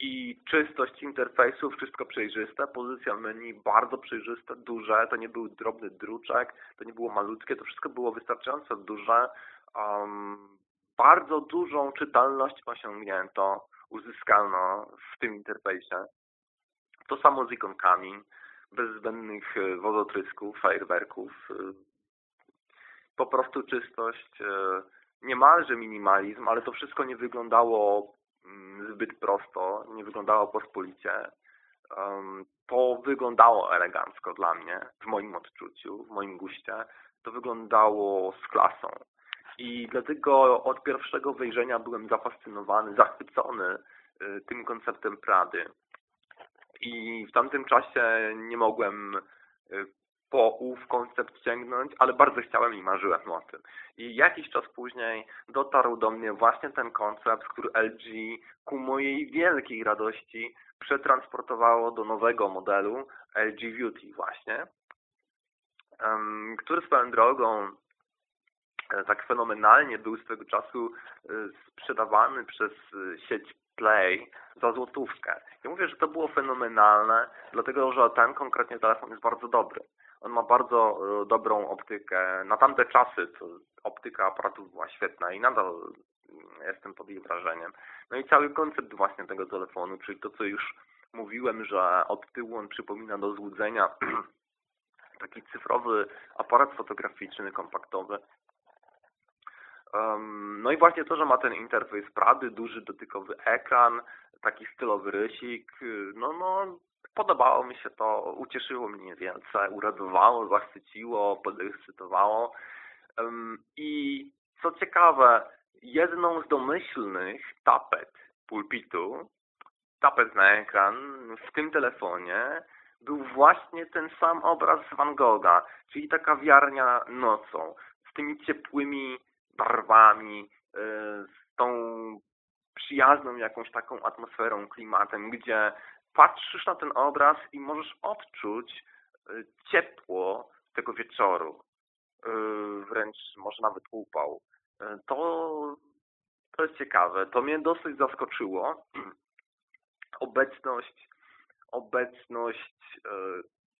i czystość interfejsu, wszystko przejrzyste, pozycja menu bardzo przejrzyste, duże, to nie był drobny druczek, to nie było malutkie, to wszystko było wystarczająco duże. Um, bardzo dużą czytelność osiągnięto uzyskano w tym interfejsie. To samo z ikonkami, bez zbędnych e, wodotrysków, fajerwerków. E, po prostu czystość, e, niemalże minimalizm, ale to wszystko nie wyglądało mm, zbyt prosto, nie wyglądało pospolicie. To wyglądało elegancko dla mnie, w moim odczuciu, w moim guście. To wyglądało z klasą. I dlatego od pierwszego wejrzenia byłem zafascynowany, zachwycony y, tym konceptem Prady. I w tamtym czasie nie mogłem y, po ów koncept sięgnąć, ale bardzo chciałem i marzyłem o tym. I jakiś czas później dotarł do mnie właśnie ten koncept, który LG ku mojej wielkiej radości przetransportowało do nowego modelu LG Beauty właśnie, który swoją drogą tak fenomenalnie był swego czasu e, sprzedawany przez e, sieć Play za złotówkę. Ja mówię, że to było fenomenalne, dlatego że ten konkretnie telefon jest bardzo dobry. On ma bardzo dobrą optykę. Na tamte czasy optyka aparatów była świetna i nadal jestem pod jej wrażeniem. No i cały koncept właśnie tego telefonu, czyli to, co już mówiłem, że od tyłu on przypomina do złudzenia taki cyfrowy aparat fotograficzny, kompaktowy, no i właśnie to, że ma ten interfejs Prady, duży dotykowy ekran, taki stylowy rysik, no, no podobało mi się to, ucieszyło mnie więcej, uradowało, zachwyciło, podekscytowało. I co ciekawe, jedną z domyślnych tapet pulpitu, tapet na ekran w tym telefonie był właśnie ten sam obraz Van Gogha, czyli taka wiarnia nocą, z tymi ciepłymi barwami, y, z tą przyjazną jakąś taką atmosferą, klimatem, gdzie patrzysz na ten obraz i możesz odczuć y, ciepło tego wieczoru, y, wręcz może nawet upał. To, to jest ciekawe. To mnie dosyć zaskoczyło. Obecność, obecność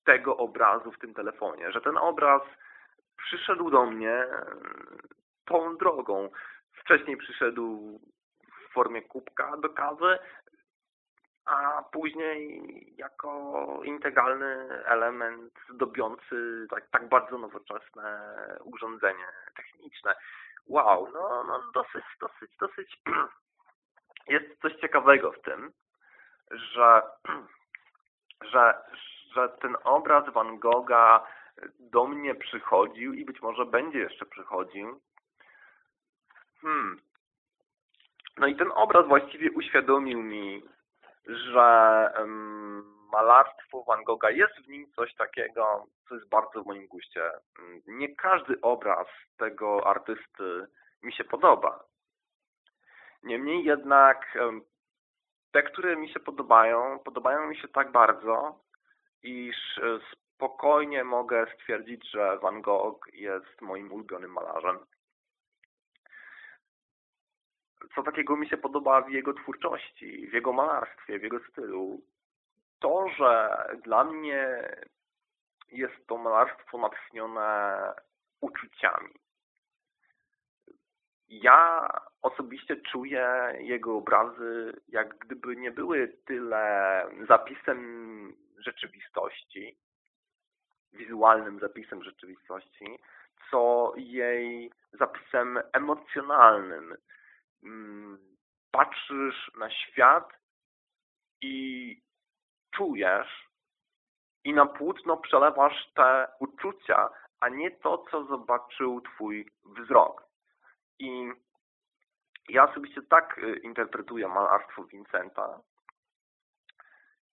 tego obrazu w tym telefonie, że ten obraz przyszedł do mnie tą drogą. Wcześniej przyszedł w formie kubka do kawy, a później jako integralny element zdobiący tak, tak bardzo nowoczesne urządzenie techniczne. Wow, no, no dosyć, dosyć, dosyć jest coś ciekawego w tym, że, że, że ten obraz Van Gogha do mnie przychodził i być może będzie jeszcze przychodził Hmm. No i ten obraz właściwie uświadomił mi, że um, malarstwo Van Gogha jest w nim coś takiego, co jest bardzo w moim guście. Nie każdy obraz tego artysty mi się podoba. Niemniej jednak te, które mi się podobają, podobają mi się tak bardzo, iż e, spokojnie mogę stwierdzić, że Van Gogh jest moim ulubionym malarzem co takiego mi się podoba w jego twórczości, w jego malarstwie, w jego stylu. To, że dla mnie jest to malarstwo natchnione uczuciami. Ja osobiście czuję jego obrazy, jak gdyby nie były tyle zapisem rzeczywistości, wizualnym zapisem rzeczywistości, co jej zapisem emocjonalnym, patrzysz na świat i czujesz i na płótno przelewasz te uczucia, a nie to, co zobaczył twój wzrok. I ja osobiście tak y, interpretuję malarstwo Vincenta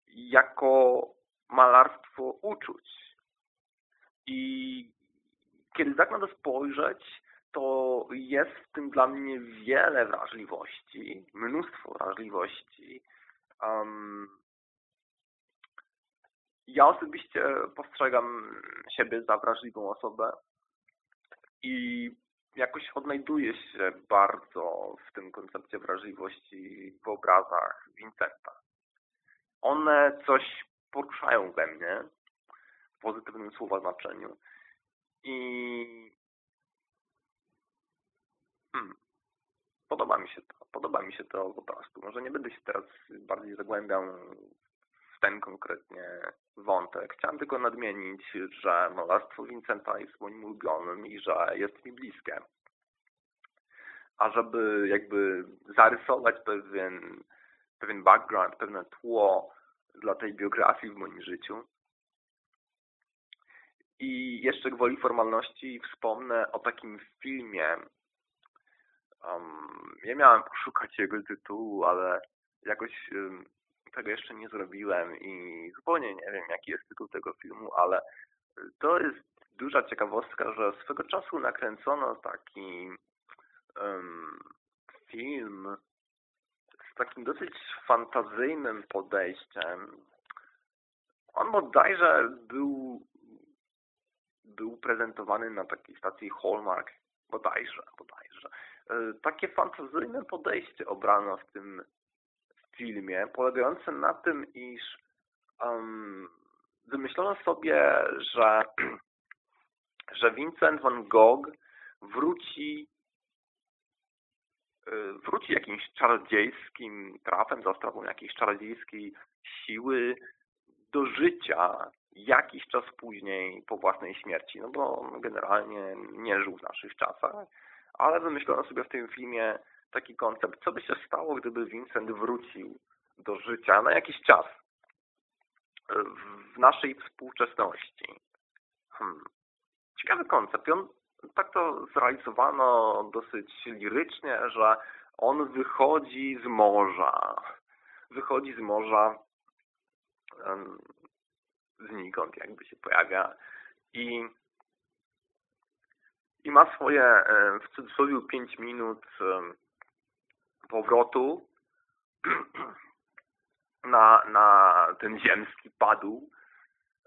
jako malarstwo uczuć. I kiedy tak na to spojrzeć, to jest w tym dla mnie wiele wrażliwości, mnóstwo wrażliwości. Um, ja osobiście postrzegam siebie za wrażliwą osobę i jakoś odnajduję się bardzo w tym koncepcie wrażliwości w obrazach Vincenta. One coś poruszają we mnie w pozytywnym słowa znaczeniu. I hmm, podoba mi się to. Podoba mi się to po prostu. Może nie będę się teraz bardziej zagłębiał w ten konkretnie wątek. Chciałem tylko nadmienić, że malarstwo Vincenta jest moim ulubionym i że jest mi bliskie. A żeby jakby zarysować pewien, pewien background, pewne tło dla tej biografii w moim życiu, i jeszcze gwoli formalności wspomnę o takim filmie. Um, ja miałem poszukać jego tytułu, ale jakoś um, tego jeszcze nie zrobiłem i zupełnie nie wiem, jaki jest tytuł tego filmu, ale to jest duża ciekawostka, że swego czasu nakręcono taki um, film z takim dosyć fantazyjnym podejściem. On bodajże był był prezentowany na takiej stacji Hallmark, bodajże, bodajże. E, takie fantazyjne podejście obrano w tym filmie, polegające na tym, iż um, wymyślono sobie, że, że Vincent van Gogh wróci e, wróci jakimś czarodziejskim trafem, za sprawą jakiejś czarodziejskiej siły do życia jakiś czas później po własnej śmierci, no bo generalnie nie żył w naszych czasach, ale wymyślono sobie w tym filmie taki koncept, co by się stało, gdyby Vincent wrócił do życia na jakiś czas w naszej współczesności. Hmm. Ciekawy koncept. I on tak to zrealizowano dosyć lirycznie, że on wychodzi z morza. Wychodzi z morza znikąd jakby się pojawia i, i ma swoje e, w cudzysłowie 5 minut e, powrotu na, na ten ziemski padł.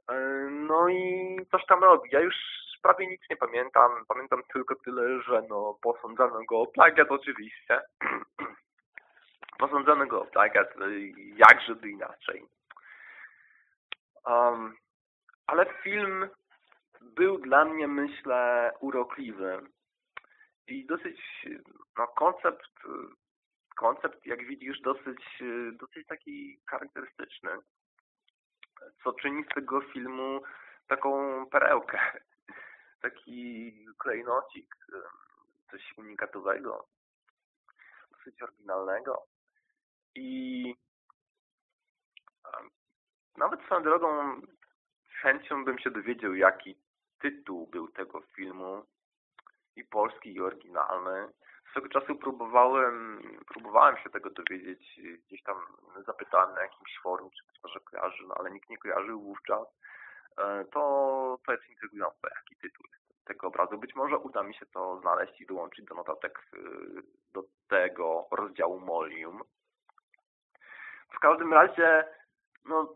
E, no i coś tam robi. Ja już prawie nic nie pamiętam. Pamiętam tylko tyle, że no posądzano go o plagiat oczywiście. posądzano go o plagiat, jakżeby inaczej. Um, ale film był dla mnie, myślę, urokliwy. I dosyć, no koncept, koncept jak widzisz, dosyć, dosyć taki charakterystyczny. Co czyni z tego filmu taką perełkę. Taki klejnocik, coś unikatowego, dosyć oryginalnego. I nawet swoją drogą chęcią bym się dowiedział, jaki tytuł był tego filmu i polski, i oryginalny. Swego czasu próbowałem, próbowałem się tego dowiedzieć, gdzieś tam zapytałem na jakimś forum, czy ktoś może kojarzy, no ale nikt nie kojarzył wówczas. E, to, to jest intrygujące, jaki tytuł tego obrazu. Być może uda mi się to znaleźć i dołączyć do notatek e, do tego rozdziału Molium. W każdym razie, no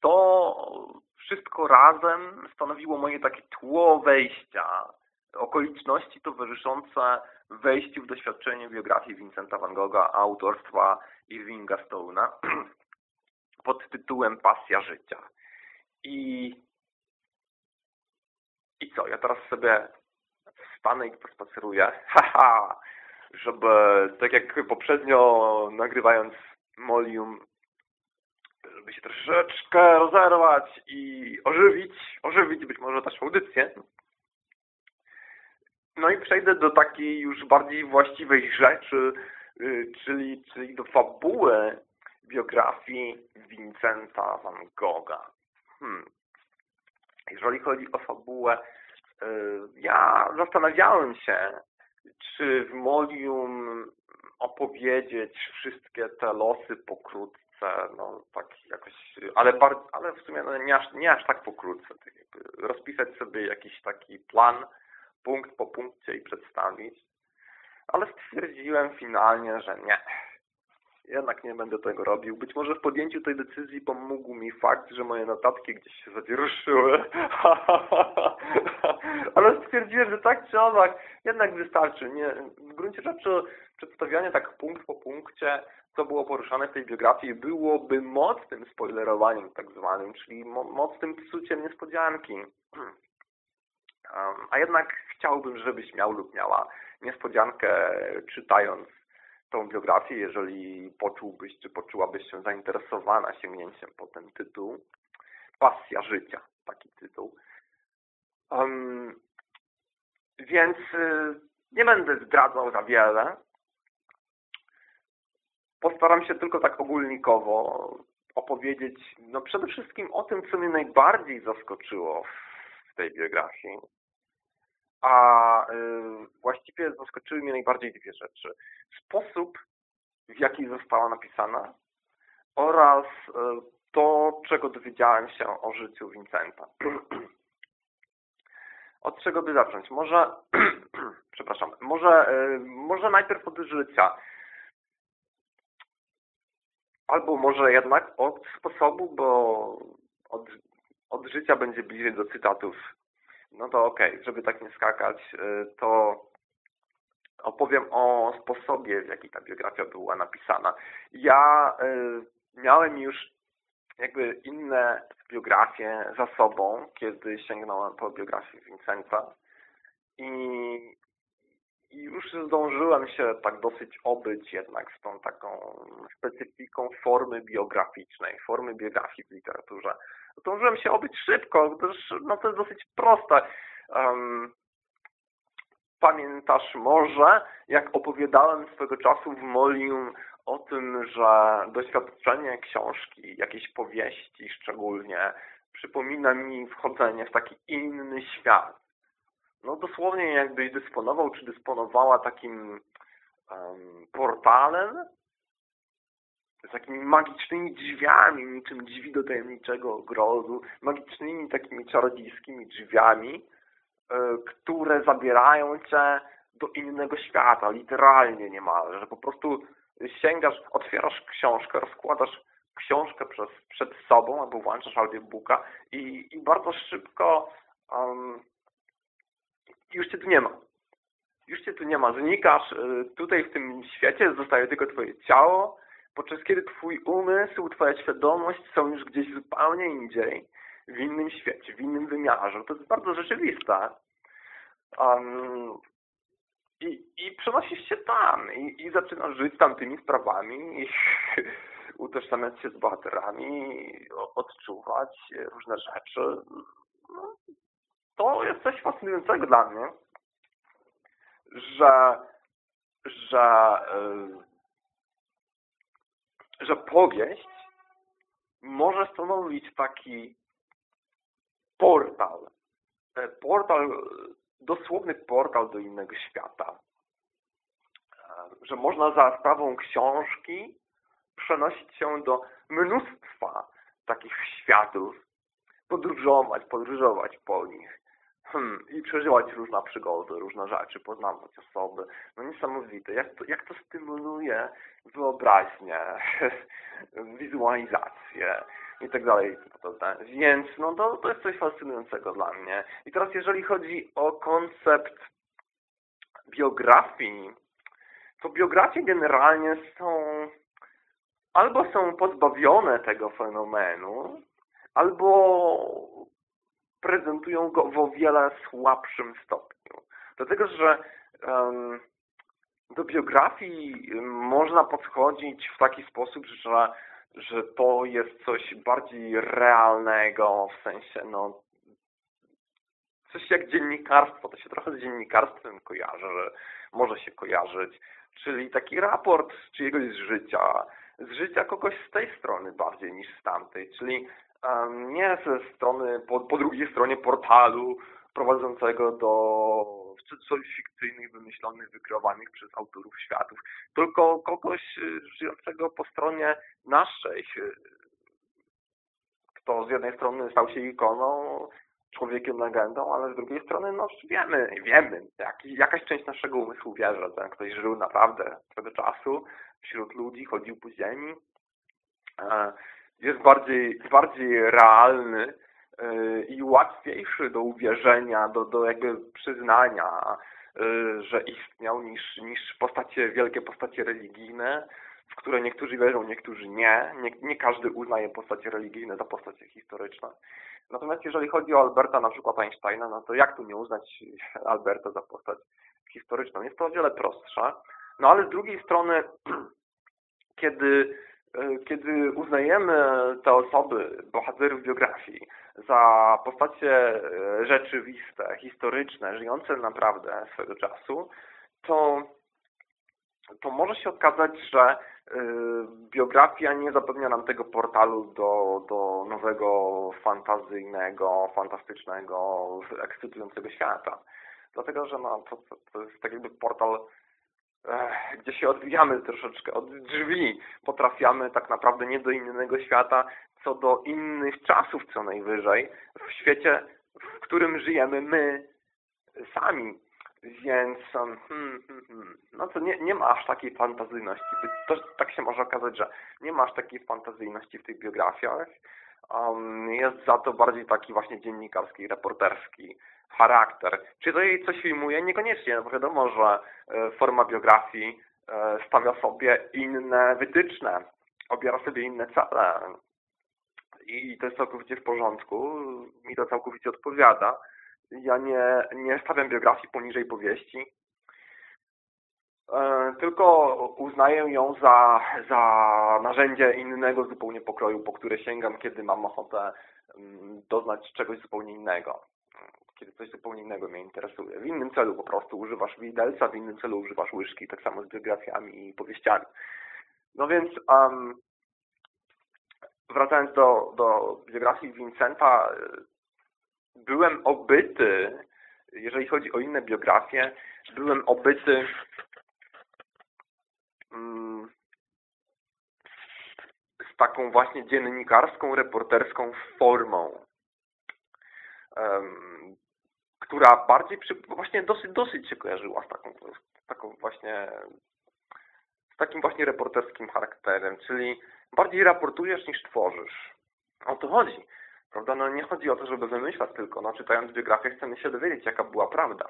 to wszystko razem stanowiło moje takie tło wejścia, okoliczności towarzyszące wejściu w doświadczenie biografii Vincenta van Gogha autorstwa Irvinga Stone'a pod tytułem Pasja życia. I, I co, ja teraz sobie wstanę i pospaceruję, haha, żeby tak jak poprzednio nagrywając Molium żeby się troszeczkę rozerwać i ożywić, ożywić być może też audycję. No i przejdę do takiej już bardziej właściwej rzeczy, y, czyli, czyli do fabuły biografii Vincenta van Gogha. Hmm. Jeżeli chodzi o fabułę, y, ja zastanawiałem się, czy w Molium opowiedzieć wszystkie te losy pokrótce, no tak jakoś, ale, bardzo, ale w sumie no, nie, aż, nie aż tak pokrótce, tak rozpisać sobie jakiś taki plan, punkt po punkcie i przedstawić. Ale stwierdziłem finalnie, że nie, jednak nie będę tego robił. Być może w podjęciu tej decyzji pomógł mi fakt, że moje notatki gdzieś się zawieruszyły. Ale stwierdziłem, że tak czy owak jednak wystarczy. Nie, w gruncie rzeczy przedstawianie tak punkt po punkcie, co było poruszane w tej biografii, byłoby mocnym spoilerowaniem tak zwanym, czyli mocnym psuciem niespodzianki. A jednak chciałbym, żebyś miał lub miała niespodziankę czytając tą biografię, jeżeli poczułbyś, czy poczułabyś się zainteresowana sięgnięciem po ten tytuł. Pasja życia, taki tytuł. Um, więc y, nie będę zdradzał za wiele. Postaram się tylko tak ogólnikowo opowiedzieć no przede wszystkim o tym, co mnie najbardziej zaskoczyło w tej biografii. A y, właściwie zaskoczyły mnie najbardziej dwie rzeczy. Sposób, w jaki została napisana oraz y, to, czego dowiedziałem się o życiu Vincenta. Od czego by zacząć? Może, przepraszam, może, y, może najpierw od życia. Albo może jednak od sposobu, bo od, od życia będzie bliżej do cytatów no to okej, okay. żeby tak nie skakać, y, to opowiem o sposobie, w jaki ta biografia była napisana. Ja y, miałem już jakby inne biografie za sobą, kiedy sięgnąłem po biografię Vincenta i, i już zdążyłem się tak dosyć obyć jednak z tą taką specyfiką formy biograficznej, formy biografii w literaturze zdążyłem się obyć szybko, gdyż no, to jest dosyć proste. Um, pamiętasz może, jak opowiadałem swego czasu w Molium o tym, że doświadczenie książki, jakiejś powieści szczególnie, przypomina mi wchodzenie w taki inny świat. No dosłownie jakbyś dysponował, czy dysponowała takim um, portalem, z takimi magicznymi drzwiami, niczym drzwi do tajemniczego ogrodu, magicznymi takimi czarodziejskimi drzwiami, e, które zabierają cię do innego świata, literalnie niemalże, że po prostu sięgasz, otwierasz książkę, rozkładasz książkę przez, przed sobą albo włączasz audiobooka i, i bardzo szybko um, już cię tu nie ma. Już cię tu nie ma. Znikasz e, tutaj w tym świecie, zostaje tylko twoje ciało, podczas kiedy Twój umysł, Twoja świadomość są już gdzieś zupełnie indziej, w innym świecie, w innym wymiarze. To jest bardzo rzeczywiste. Um, i, I przenosisz się tam i, i zaczynasz żyć tamtymi sprawami i utożsamiać się z bohaterami, odczuwać różne rzeczy. No, to jest coś fascynującego dla mnie, że, że yy, że powieść może stanowić taki portal. E, portal, dosłowny portal do innego świata. E, że można za sprawą książki przenosić się do mnóstwa takich światów, podróżować, podróżować po nich hmm, i przeżywać różne przygody, różne rzeczy, poznawać osoby. No niesamowite. Jak to, jak to stymuluje wyobraźnię, wizualizację i tak dalej. Więc no to, to jest coś fascynującego dla mnie. I teraz jeżeli chodzi o koncept biografii, to biografie generalnie są albo są pozbawione tego fenomenu, albo prezentują go w o wiele słabszym stopniu. Dlatego, że um, do biografii można podchodzić w taki sposób, że, że to jest coś bardziej realnego, w sensie no coś jak dziennikarstwo, to się trochę z dziennikarstwem kojarzy, że może się kojarzyć, czyli taki raport czyjegoś z życia, z życia kogoś z tej strony bardziej niż z tamtej, czyli nie ze strony, po, po drugiej stronie portalu prowadzącego do coś fikcyjnych, wymyślonych, wykreowanych przez autorów światów, tylko kogoś y, żyjącego po stronie naszej, kto z jednej strony stał się ikoną, człowiekiem legendą, ale z drugiej strony no wiemy, wiemy, jak, jakaś część naszego umysłu wierzy, że ten ktoś żył naprawdę swego czasu wśród ludzi, chodził po ziemi, e, jest bardziej, bardziej realny e, i łatwiejszy do uwierzenia, do, do jakby przyznania, e, że istniał niż, niż postacie, wielkie postacie religijne, w które niektórzy wierzą, niektórzy nie. nie. Nie każdy uznaje postacie religijne za postacie historyczne. Natomiast jeżeli chodzi o Alberta, na przykład Einsteina, no to jak tu nie uznać Alberta za postać historyczną? Jest to o wiele prostsze. No ale z drugiej strony, kiedy, kiedy uznajemy te osoby, bohaterów biografii, za postacie e, rzeczywiste, historyczne, żyjące naprawdę swego czasu, to, to może się okazać, że Y, biografia nie zapewnia nam tego portalu do, do nowego, fantazyjnego, fantastycznego, ekscytującego świata. Dlatego, że no, to, to jest tak jakby portal, gdzie się odbijamy troszeczkę od drzwi. Potrafiamy tak naprawdę nie do innego świata, co do innych czasów co najwyżej, w świecie, w którym żyjemy my sami. Więc hmm, hmm, hmm, no to nie, nie ma aż takiej fantazyjności. To, tak się może okazać, że nie ma aż takiej fantazyjności w tych biografiach. Um, jest za to bardziej taki właśnie dziennikarski, reporterski charakter. Czy to jej coś filmuje? Niekoniecznie, no bo wiadomo, że e, forma biografii e, stawia sobie inne wytyczne, obiera sobie inne cele. I to jest całkowicie w porządku. Mi to całkowicie odpowiada ja nie, nie stawiam biografii poniżej powieści, e, tylko uznaję ją za, za narzędzie innego zupełnie pokroju, po które sięgam, kiedy mam ochotę mm, doznać czegoś zupełnie innego. Kiedy coś zupełnie innego mnie interesuje. W innym celu po prostu używasz widelca, w innym celu używasz łyżki, tak samo z biografiami i powieściami. No więc um, wracając do, do biografii Vincenta, byłem obyty, jeżeli chodzi o inne biografie, byłem obyty mm, z taką właśnie dziennikarską, reporterską formą, która bardziej przy, właśnie dosyć, dosyć się kojarzyła z taką, z taką właśnie z takim właśnie reporterskim charakterem, czyli bardziej raportujesz niż tworzysz. O to chodzi. Prawda? No nie chodzi o to, żeby wymyślać tylko. No, czytając biografię chcemy się dowiedzieć, jaka była prawda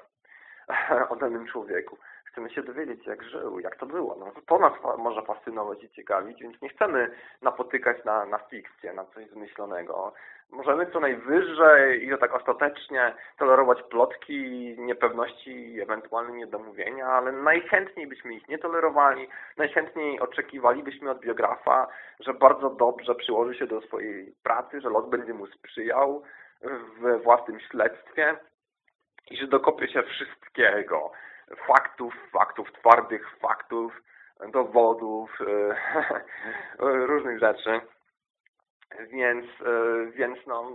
o danym człowieku. Chcemy się dowiedzieć, jak żył, jak to było. No, to nas może fascynować i ciekawić, więc nie chcemy napotykać na, na fikcję, na coś zmyślonego. Możemy co najwyżej i to tak ostatecznie tolerować plotki, niepewności ewentualne niedomówienia, ale najchętniej byśmy ich nie tolerowali, najchętniej oczekiwalibyśmy od biografa, że bardzo dobrze przyłoży się do swojej pracy, że los będzie mu sprzyjał we własnym śledztwie i że dokopie się wszystkiego. Faktów, faktów twardych, faktów, dowodów, różnych rzeczy. Więc, e, więc no,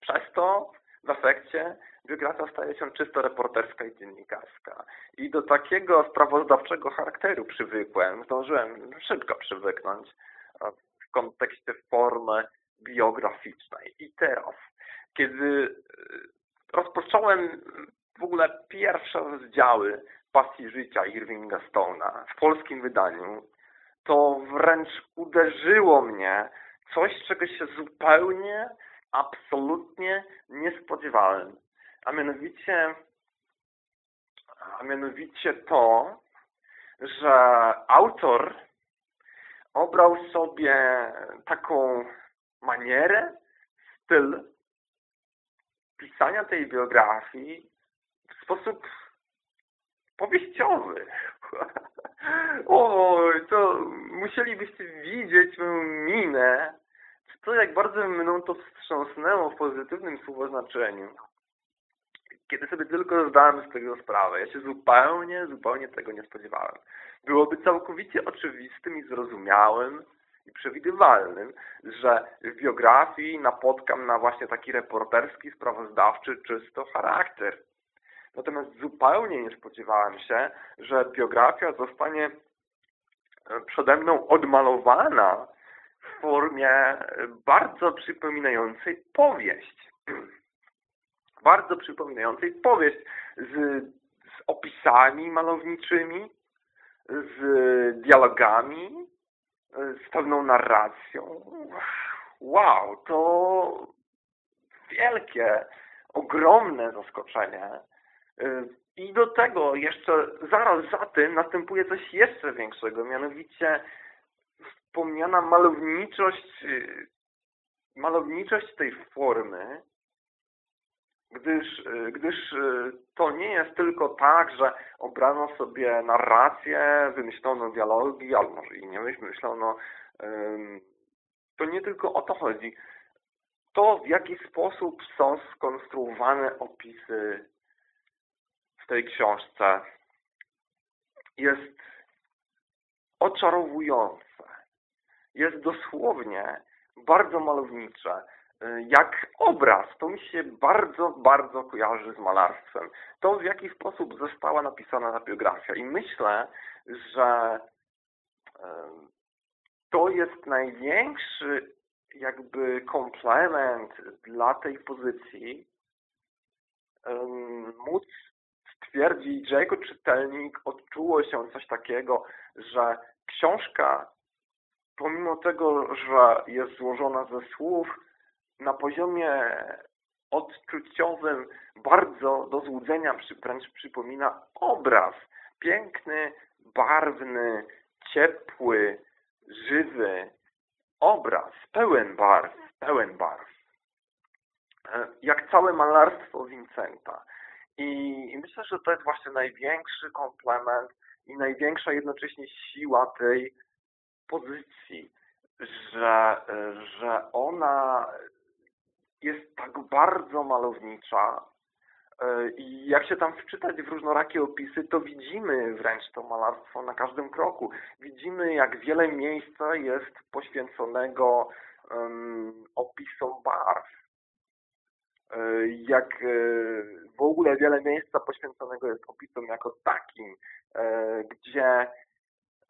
przez to w efekcie biografia staje się czysto reporterska i dziennikarska. I do takiego sprawozdawczego charakteru przywykłem, zdążyłem szybko przywyknąć e, w kontekście formy biograficznej. I teraz, kiedy e, rozpocząłem w ogóle pierwsze rozdziały Pasji Życia Irvinga Stone'a w polskim wydaniu, to wręcz uderzyło mnie coś, czego się zupełnie, absolutnie nie spodziewałem. A mianowicie, a mianowicie to, że autor obrał sobie taką manierę, styl pisania tej biografii sposób powieściowy. Oj, to musielibyście widzieć moją minę. To jak bardzo mną to wstrząsnęło w pozytywnym słowoznaczeniu. kiedy sobie tylko zdałem z tego sprawę. Ja się zupełnie, zupełnie tego nie spodziewałem. Byłoby całkowicie oczywistym i zrozumiałym i przewidywalnym, że w biografii napotkam na właśnie taki reporterski, sprawozdawczy, czysto charakter. Natomiast zupełnie nie spodziewałem się, że biografia zostanie e, przede mną odmalowana w formie bardzo przypominającej powieść. Bardzo przypominającej powieść z, z opisami malowniczymi, z dialogami, z pewną narracją. Wow, to wielkie, ogromne zaskoczenie. I do tego jeszcze zaraz za tym następuje coś jeszcze większego, mianowicie wspomniana malowniczość, malowniczość tej formy, gdyż, gdyż to nie jest tylko tak, że obrano sobie narrację, wymyślono dialogi, albo może i nie wymyślono, to nie tylko o to chodzi. To, w jaki sposób są skonstruowane opisy w tej książce, jest oczarowujące. Jest dosłownie bardzo malownicze. Jak obraz, to mi się bardzo, bardzo kojarzy z malarstwem. To, w jaki sposób została napisana ta biografia. I myślę, że to jest największy jakby komplement dla tej pozycji móc stwierdzić, że jako czytelnik odczuło się coś takiego, że książka pomimo tego, że jest złożona ze słów, na poziomie odczuciowym bardzo do złudzenia wręcz przypomina obraz. Piękny, barwny, ciepły, żywy obraz, pełen barw, pełen barw. E, jak całe malarstwo Vincenta. I myślę, że to jest właśnie największy komplement i największa jednocześnie siła tej pozycji, że, że ona jest tak bardzo malownicza e, i jak się tam wczytać w różnorakie opisy, to widzimy wręcz to malarstwo na każdym kroku. Widzimy, jak wiele miejsca jest poświęconego um, opisom barw. E, jak e, w ogóle wiele miejsca poświęconego jest opisom jako takim, gdzie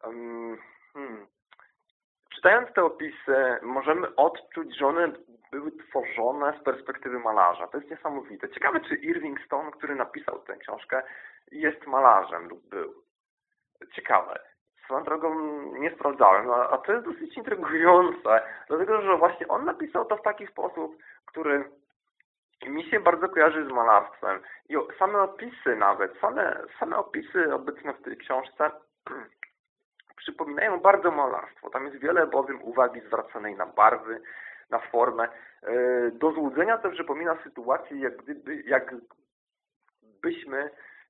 um, hmm, czytając te opisy możemy odczuć, że one były tworzone z perspektywy malarza. To jest niesamowite. Ciekawe, czy Irving Stone, który napisał tę książkę, jest malarzem lub był. Ciekawe. Swoją drogą nie sprawdzałem, no, a to jest dosyć intrygujące, dlatego że właśnie on napisał to w taki sposób, który mi się bardzo kojarzy z malarstwem. I same opisy nawet, same, same opisy obecne w tej książce przypominają bardzo malarstwo. Tam jest wiele bowiem uwagi zwracanej na barwy, na formę. E, do złudzenia to przypomina sytuację, jak gdyby, jak byśmy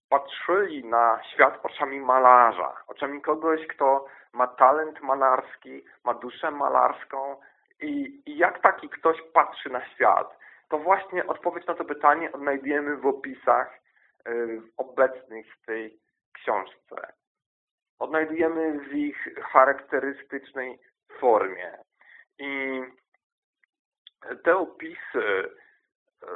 patrzyli na świat oczami malarza, oczami kogoś, kto ma talent malarski, ma duszę malarską i, i jak taki ktoś patrzy na świat, to właśnie odpowiedź na to pytanie odnajdujemy w opisach y, obecnych w tej książce. Odnajdujemy w ich charakterystycznej formie. I te opisy, e,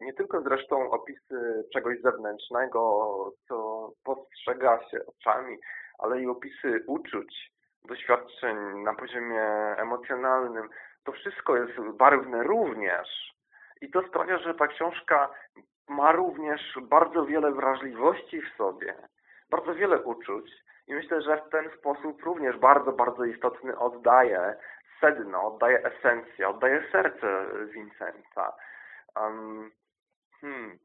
nie tylko zresztą opisy czegoś zewnętrznego, co postrzega się oczami, ale i opisy uczuć, doświadczeń na poziomie emocjonalnym, to wszystko jest barwne również. I to sprawia, że ta książka ma również bardzo wiele wrażliwości w sobie, bardzo wiele uczuć. I myślę, że w ten sposób również bardzo, bardzo istotny oddaje sedno, oddaje esencję, oddaje serce Vincenta. Um, hmm.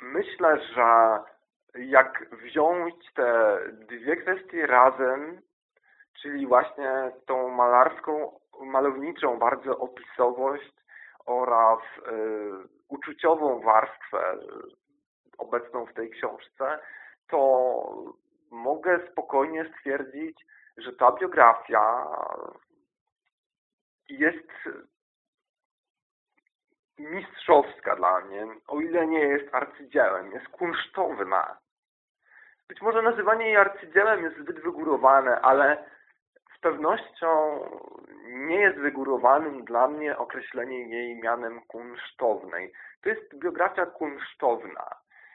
Myślę, że jak wziąć te dwie kwestie razem, czyli właśnie tą malarską, malowniczą bardzo opisowość oraz y, uczuciową warstwę obecną w tej książce, to mogę spokojnie stwierdzić, że ta biografia jest mistrzowska dla mnie, o ile nie jest arcydziełem, jest kunsztowna. Być może nazywanie jej arcydziełem jest zbyt wygórowane, ale pewnością nie jest wygórowanym dla mnie określenie jej mianem kunsztownej. To jest biografia kunsztowna.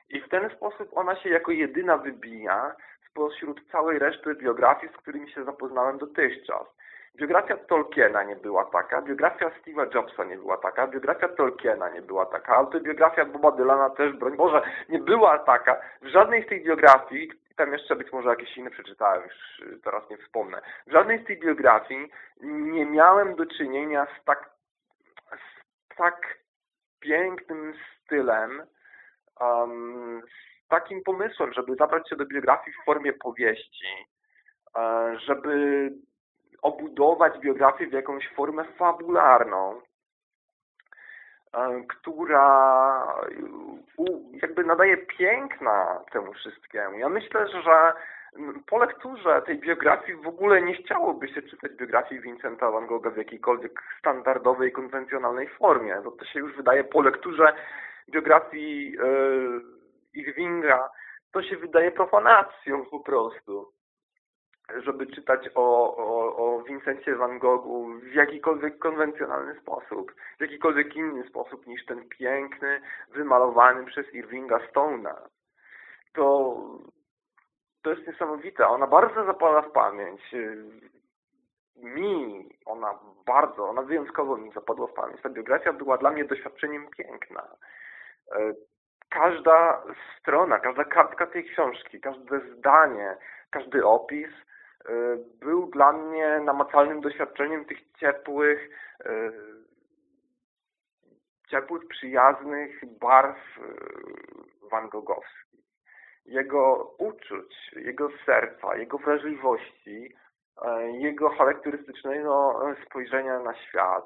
I w ten sposób ona się jako jedyna wybija spośród całej reszty biografii, z którymi się zapoznałem dotychczas. Biografia Tolkiena nie była taka, biografia Steve'a Jobsa nie była taka, biografia Tolkiena nie była taka, autobiografia Boba Dylana też, broń Boże, nie była taka. W żadnej z tych biografii, tam jeszcze być może jakieś inne przeczytałem, już teraz nie wspomnę, w żadnej z tych biografii nie miałem do czynienia z tak, z tak pięknym stylem, um, z takim pomysłem, żeby zabrać się do biografii w formie powieści, e, żeby obudować biografię w jakąś formę fabularną, która jakby nadaje piękna temu wszystkiemu. Ja myślę, że po lekturze tej biografii w ogóle nie chciałoby się czytać biografii Vincenta van Gogha w jakiejkolwiek standardowej, konwencjonalnej formie. To, to się już wydaje po lekturze biografii yy, Irvinga, to się wydaje profanacją po prostu żeby czytać o, o, o Vincencie Van Goghu w jakikolwiek konwencjonalny sposób, w jakikolwiek inny sposób niż ten piękny, wymalowany przez Irvinga Stone'a. To, to jest niesamowite. Ona bardzo zapada w pamięć. Mi ona bardzo, ona wyjątkowo mi zapadła w pamięć. Ta biografia była dla mnie doświadczeniem piękna. Każda strona, każda kartka tej książki, każde zdanie, każdy opis był dla mnie namacalnym doświadczeniem tych ciepłych, e, ciepłych, przyjaznych barw e, Van Gogowskich. Jego uczuć, jego serca, jego wrażliwości, jego charakterystycznego spojrzenia na świat,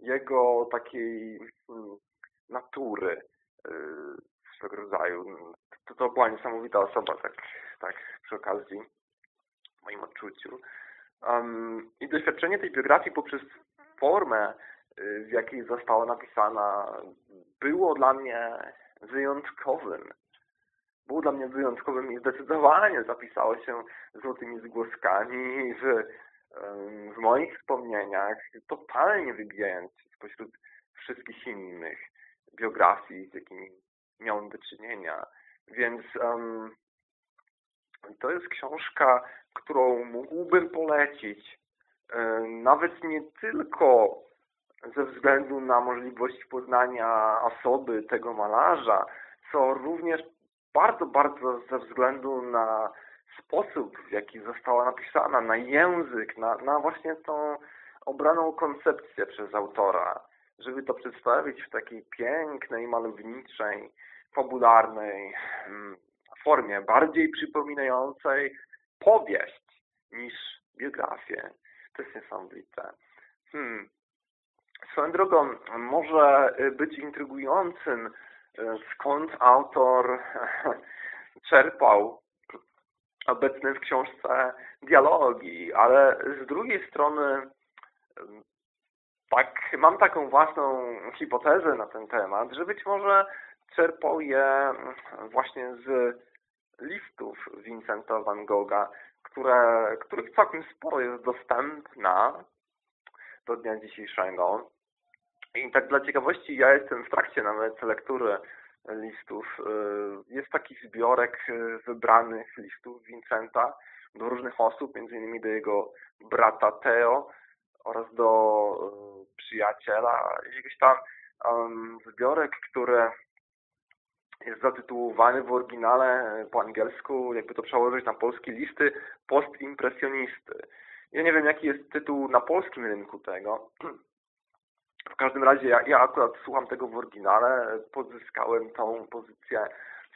jego takiej hmm, natury swego rodzaju. To, to była niesamowita osoba, tak, tak przy okazji moim odczuciu. Um, I doświadczenie tej biografii poprzez formę, y, w jakiej została napisana, było dla mnie wyjątkowym. Było dla mnie wyjątkowym i zdecydowanie zapisało się złotymi zgłoskami w, w moich wspomnieniach, totalnie wybijając się spośród wszystkich innych biografii, z jakimi miałem do czynienia. Więc um, to jest książka, którą mógłbym polecić, e, nawet nie tylko ze względu na możliwość poznania osoby tego malarza, co również bardzo, bardzo ze względu na sposób, w jaki została napisana, na język, na, na właśnie tą obraną koncepcję przez autora, żeby to przedstawić w takiej pięknej, malowniczej, fabularnej mm, formie, bardziej przypominającej powieść niż biografię. To jest niesamowite. Hmm. Swoją drogą, może być intrygującym, skąd autor czerpał obecne w książce dialogi, ale z drugiej strony tak, mam taką własną hipotezę na ten temat, że być może czerpał je właśnie z listów Vincenta van Gogha, które, których całkiem sporo jest dostępna do dnia dzisiejszego. I tak dla ciekawości, ja jestem w trakcie nawet lektury listów. Jest taki zbiorek wybranych listów Vincenta do różnych osób, między innymi do jego brata Theo oraz do przyjaciela. Jakiś tam zbiorek, który jest zatytułowany w oryginale e, po angielsku, jakby to przełożyć na polskie listy, postimpresjonisty. Ja nie wiem, jaki jest tytuł na polskim rynku tego. W każdym razie ja, ja akurat słucham tego w oryginale, pozyskałem tą pozycję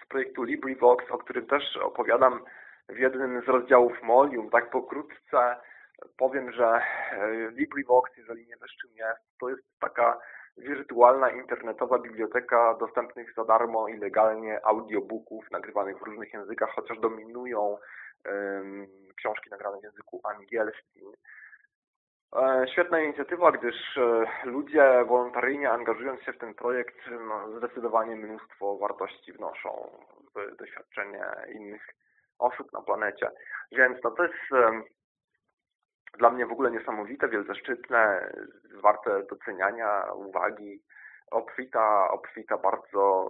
z projektu LibriVox, o którym też opowiadam w jednym z rozdziałów Molium. Tak pokrótce powiem, że e, LibriVox, jeżeli nie wiesz czym jest, to jest taka wirtualna internetowa biblioteka dostępnych za darmo i legalnie audiobooków nagrywanych w różnych językach, chociaż dominują książki nagrane w języku angielskim. E, świetna inicjatywa, gdyż e, ludzie wolontaryjnie angażując się w ten projekt no, zdecydowanie mnóstwo wartości wnoszą w doświadczenie innych osób na planecie. Więc no, to jest dla mnie w ogóle niesamowite, wielzaszczytne, warte doceniania, uwagi. Obfita, obfita bardzo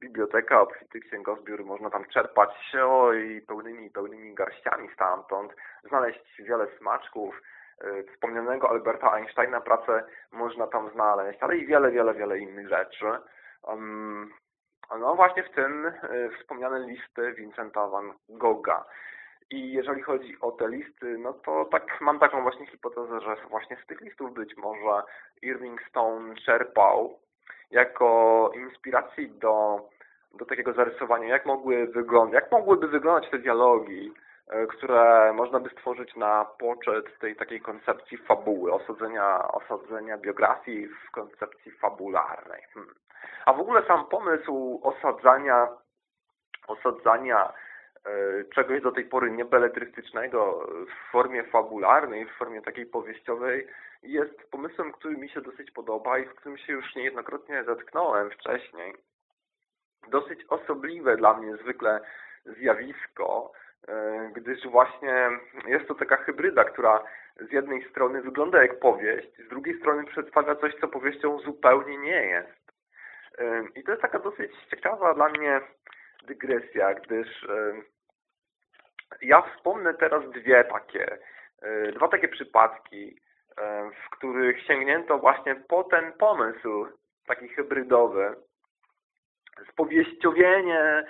biblioteka, obfity księgozbiór, można tam czerpać oj, pełnymi, pełnymi garściami stamtąd, znaleźć wiele smaczków. Y, wspomnianego Alberta Einsteina pracę można tam znaleźć, ale i wiele, wiele, wiele innych rzeczy. No właśnie w tym y, wspomniane listy Vincenta van Gogha. I jeżeli chodzi o te listy, no to tak mam taką właśnie hipotezę, że właśnie z tych listów być może Irving Stone czerpał jako inspiracji do, do takiego zarysowania, jak, mogły wyglądać, jak mogłyby wyglądać te dialogi, e, które można by stworzyć na poczet tej takiej koncepcji fabuły, osadzenia, osadzenia biografii w koncepcji fabularnej. Hmm. A w ogóle sam pomysł osadzania, osadzania czegoś do tej pory niebeletrystycznego w formie fabularnej, w formie takiej powieściowej jest pomysłem, który mi się dosyć podoba i z którym się już niejednokrotnie zetknąłem wcześniej. Dosyć osobliwe dla mnie zwykle zjawisko, e, gdyż właśnie jest to taka hybryda, która z jednej strony wygląda jak powieść, z drugiej strony przedstawia coś, co powieścią zupełnie nie jest. E, I to jest taka dosyć ciekawa dla mnie dygresja, gdyż e, ja wspomnę teraz dwie takie, dwa takie przypadki, E, w których sięgnięto właśnie po ten pomysł taki hybrydowy, spowieściowienie e,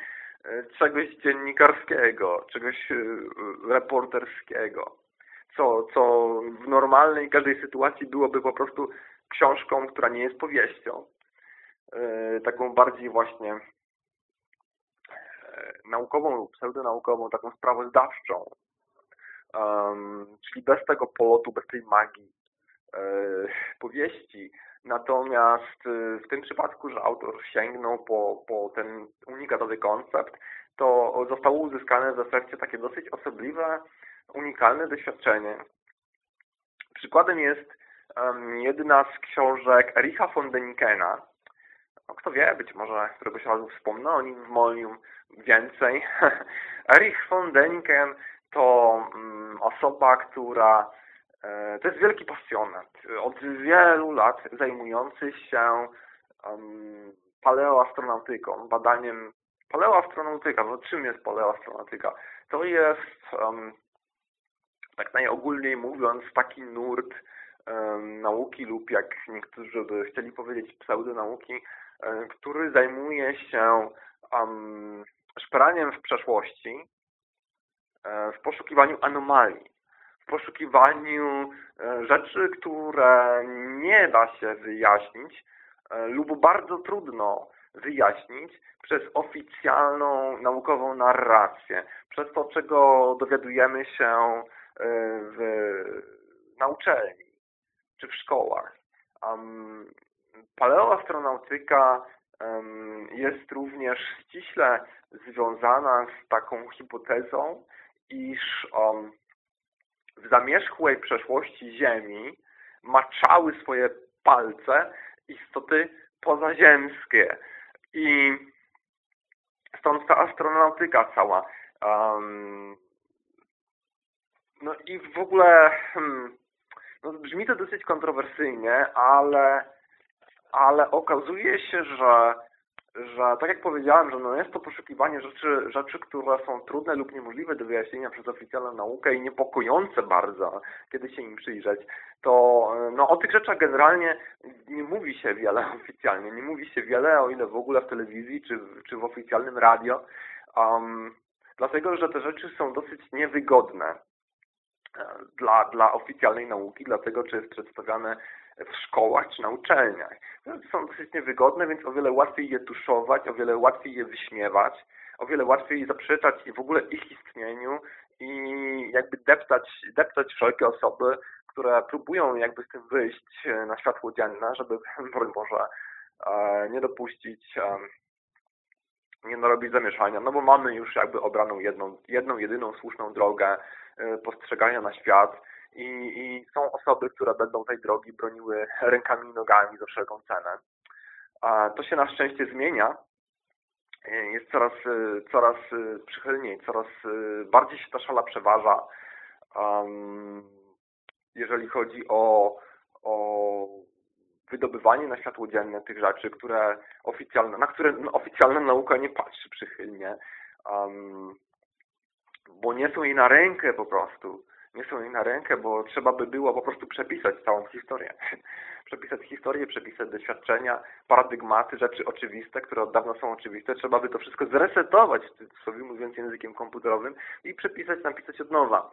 czegoś dziennikarskiego, czegoś e, reporterskiego, co, co w normalnej każdej sytuacji byłoby po prostu książką, która nie jest powieścią. Taką bardziej właśnie naukową lub pseudonaukową, taką sprawozdawczą, um, czyli bez tego polotu, bez tej magii e, powieści. Natomiast e, w tym przypadku, że autor sięgnął po, po ten unikatowy koncept, to zostało uzyskane w efekcie takie dosyć osobliwe, unikalne doświadczenie. Przykładem jest um, jedna z książek Ericha von Denikena. No, kto wie, być może któregoś razu wspomnę o nim w Molium więcej. Erich von Deniken to mm, osoba, która e, to jest wielki pasjonat. Od wielu lat zajmujący się paleoastronautyką, badaniem paleoastronautyka. No czym jest paleoastronautyka? To jest, tak najogólniej mówiąc, taki nurt nauki lub jak niektórzy by chcieli powiedzieć pseudonauki, który zajmuje się szperaniem w przeszłości, E, w poszukiwaniu anomalii, w poszukiwaniu e, rzeczy, które nie da się wyjaśnić e, lub bardzo trudno wyjaśnić przez oficjalną naukową narrację, przez to, czego dowiadujemy się w, na uczelni czy w szkołach. Paleoastronautyka jest również ściśle związana z taką hipotezą, iż w zamierzchłej przeszłości Ziemi maczały swoje palce istoty pozaziemskie. I stąd ta astronautyka cała. No i w ogóle hmm, no brzmi to dosyć kontrowersyjnie, ale, ale okazuje się, że że tak jak powiedziałem, że no jest to poszukiwanie rzeczy, rzeczy, które są trudne lub niemożliwe do wyjaśnienia przez oficjalną naukę i niepokojące bardzo, kiedy się im przyjrzeć, to no, o tych rzeczach generalnie nie mówi się wiele oficjalnie, nie mówi się wiele, o ile w ogóle w telewizji czy, czy w oficjalnym radio, um, dlatego, że te rzeczy są dosyć niewygodne e, dla, dla oficjalnej nauki, dlatego, czy jest przedstawiane w szkołach czy na uczelniach. Są dosyć niewygodne, więc o wiele łatwiej je tuszować, o wiele łatwiej je wyśmiewać, o wiele łatwiej zaprzeczać w ogóle ich istnieniu i jakby deptać, deptać wszelkie osoby, które próbują jakby z tym wyjść na światło dzienne, żeby, broń Boże, e, nie dopuścić, e, nie narobić zamieszania, no bo mamy już jakby obraną jedną, jedną jedyną słuszną drogę e, postrzegania na świat i, i są osoby, które będą tej drogi broniły rękami i nogami za wszelką cenę. To się na szczęście zmienia. Jest coraz, coraz przychylniej, coraz bardziej się ta szala przeważa. Jeżeli chodzi o, o wydobywanie na światło dzienne tych rzeczy, które oficjalne, na które oficjalna nauka nie patrzy przychylnie, um, bo nie są jej na rękę po prostu. Nie są jej na rękę, bo trzeba by było po prostu przepisać całą historię. przepisać historię, przepisać doświadczenia, paradygmaty, rzeczy oczywiste, które od dawna są oczywiste. Trzeba by to wszystko zresetować, sobie mówiąc językiem komputerowym i przepisać, napisać od nowa.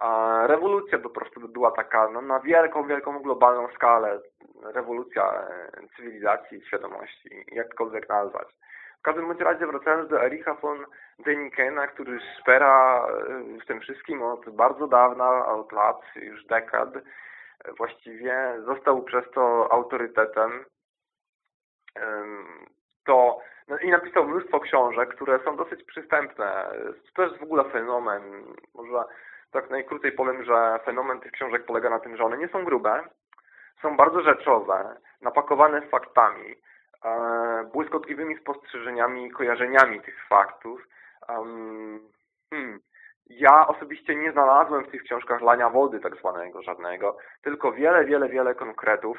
A rewolucja po prostu by była taka no, na wielką, wielką globalną skalę. Rewolucja e, cywilizacji, świadomości, jakkolwiek nazwać. W każdym bądź razie wracając do Ericha von Denikena, który szpera e, w tym wszystkim od bardzo dawna, od lat, już dekad właściwie, został przez to autorytetem, to no i napisał mnóstwo książek, które są dosyć przystępne. To jest w ogóle fenomen. Może tak najkrócej powiem, że fenomen tych książek polega na tym, że one nie są grube, są bardzo rzeczowe, napakowane faktami, błyskotliwymi spostrzeżeniami kojarzeniami tych faktów. Hmm. Ja osobiście nie znalazłem w tych książkach lania wody tak zwanego żadnego, tylko wiele, wiele, wiele konkretów,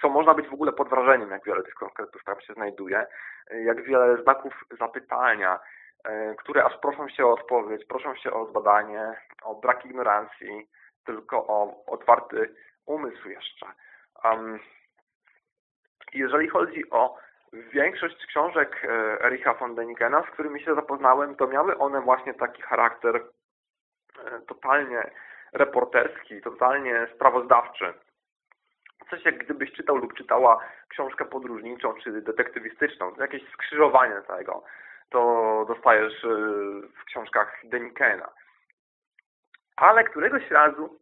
co można być w ogóle pod wrażeniem, jak wiele tych konkretów tam się znajduje, jak wiele znaków zapytania, E, które aż proszą się o odpowiedź, proszą się o zbadanie, o brak ignorancji, tylko o otwarty umysł jeszcze. Um, jeżeli chodzi o większość książek e, Ericha von Denikena, z którymi się zapoznałem, to miały one właśnie taki charakter e, totalnie reporterski, totalnie sprawozdawczy. Coś jak gdybyś czytał lub czytała książkę podróżniczą czy detektywistyczną, jakieś skrzyżowanie tego to dostajesz y, w książkach Denikena. Ale któregoś razu,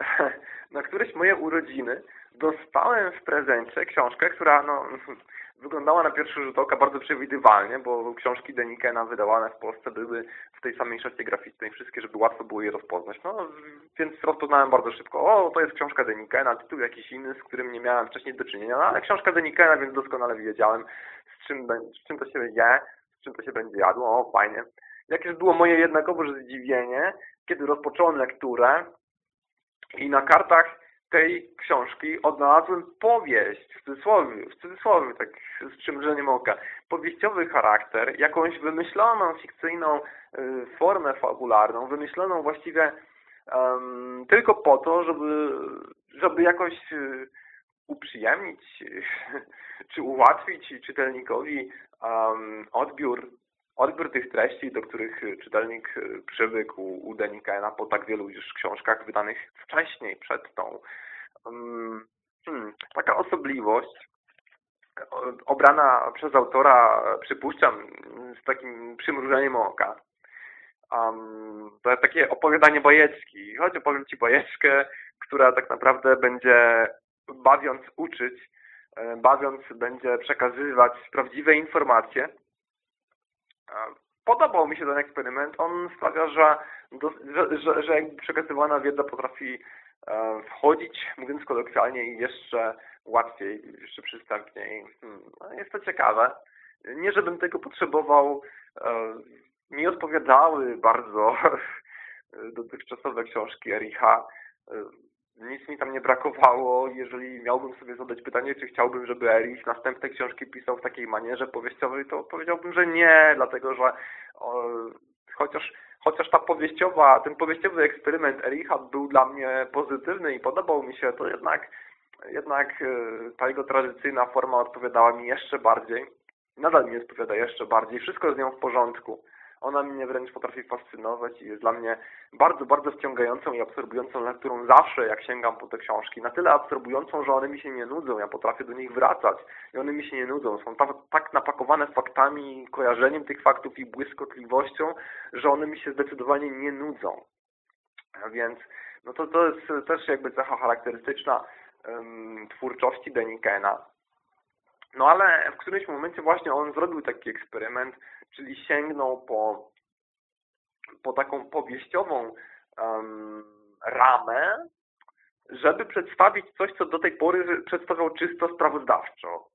na któreś moje urodziny, dostałem w prezencie książkę, która no, wyglądała na pierwszy rzut oka bardzo przewidywalnie, bo książki Denikena wydawane w Polsce były w tej samej szacie graficznej, wszystkie, żeby łatwo było je rozpoznać. No, więc rozpoznałem bardzo szybko, o, to jest książka Denikena, tytuł jakiś inny, z którym nie miałem wcześniej do czynienia, no, ale książka Denikena, więc doskonale wiedziałem, z czym, z czym to się je czym to się będzie jadło, o fajnie. Jakież było moje jednakowoż zdziwienie, kiedy rozpocząłem lekturę i na kartach tej książki odnalazłem powieść, w cudzysłowie, w cudzysłowie tak z przymrużeniem oka, powieściowy charakter, jakąś wymyśloną, fikcyjną y, formę fabularną, wymyśloną właściwie um, tylko po to, żeby, żeby jakoś y, uprzyjemnić czy ułatwić czytelnikowi um, odbiór, odbiór tych treści, do których czytelnik przywykł u Denikena po tak wielu już książkach wydanych wcześniej, przed tą. Um, hmm, taka osobliwość obrana przez autora, przypuszczam, z takim przymrużeniem oka. Um, to jest takie opowiadanie bajeczki. Chodź opowiem Ci bajeczkę, która tak naprawdę będzie bawiąc uczyć, e, bawiąc będzie przekazywać prawdziwe informacje. Podobał mi się ten eksperyment. On sprawia, że, że, że, że przekazywana wiedza potrafi e, wchodzić, mówiąc kolokwialnie, jeszcze łatwiej, jeszcze przystępniej. Hmm, no, jest to ciekawe. Nie, żebym tego potrzebował. E, mi odpowiadały bardzo dotychczasowe książki Ericha nic mi tam nie brakowało. Jeżeli miałbym sobie zadać pytanie, czy chciałbym, żeby Erich następne książki pisał w takiej manierze powieściowej, to powiedziałbym, że nie, dlatego że o, chociaż, chociaż ta powieściowa, ten powieściowy eksperyment Ericha był dla mnie pozytywny i podobał mi się, to jednak, jednak e, ta jego tradycyjna forma odpowiadała mi jeszcze bardziej. Nadal mi odpowiada jeszcze bardziej. Wszystko z nią w porządku. Ona mnie wręcz potrafi fascynować i jest dla mnie bardzo, bardzo wciągającą i absorbującą lekturą zawsze, jak sięgam po te książki. Na tyle absorbującą, że one mi się nie nudzą. Ja potrafię do nich wracać i one mi się nie nudzą. Są tak, napakowane faktami, kojarzeniem tych faktów i błyskotliwością, że one mi się zdecydowanie nie nudzą. Więc no to, to jest też jakby cecha charakterystyczna um, twórczości Denikena. No ale w którymś momencie właśnie on zrobił taki eksperyment, czyli sięgnął po, po taką powieściową um, ramę, żeby przedstawić coś, co do tej pory przedstawiał czysto sprawozdawczo.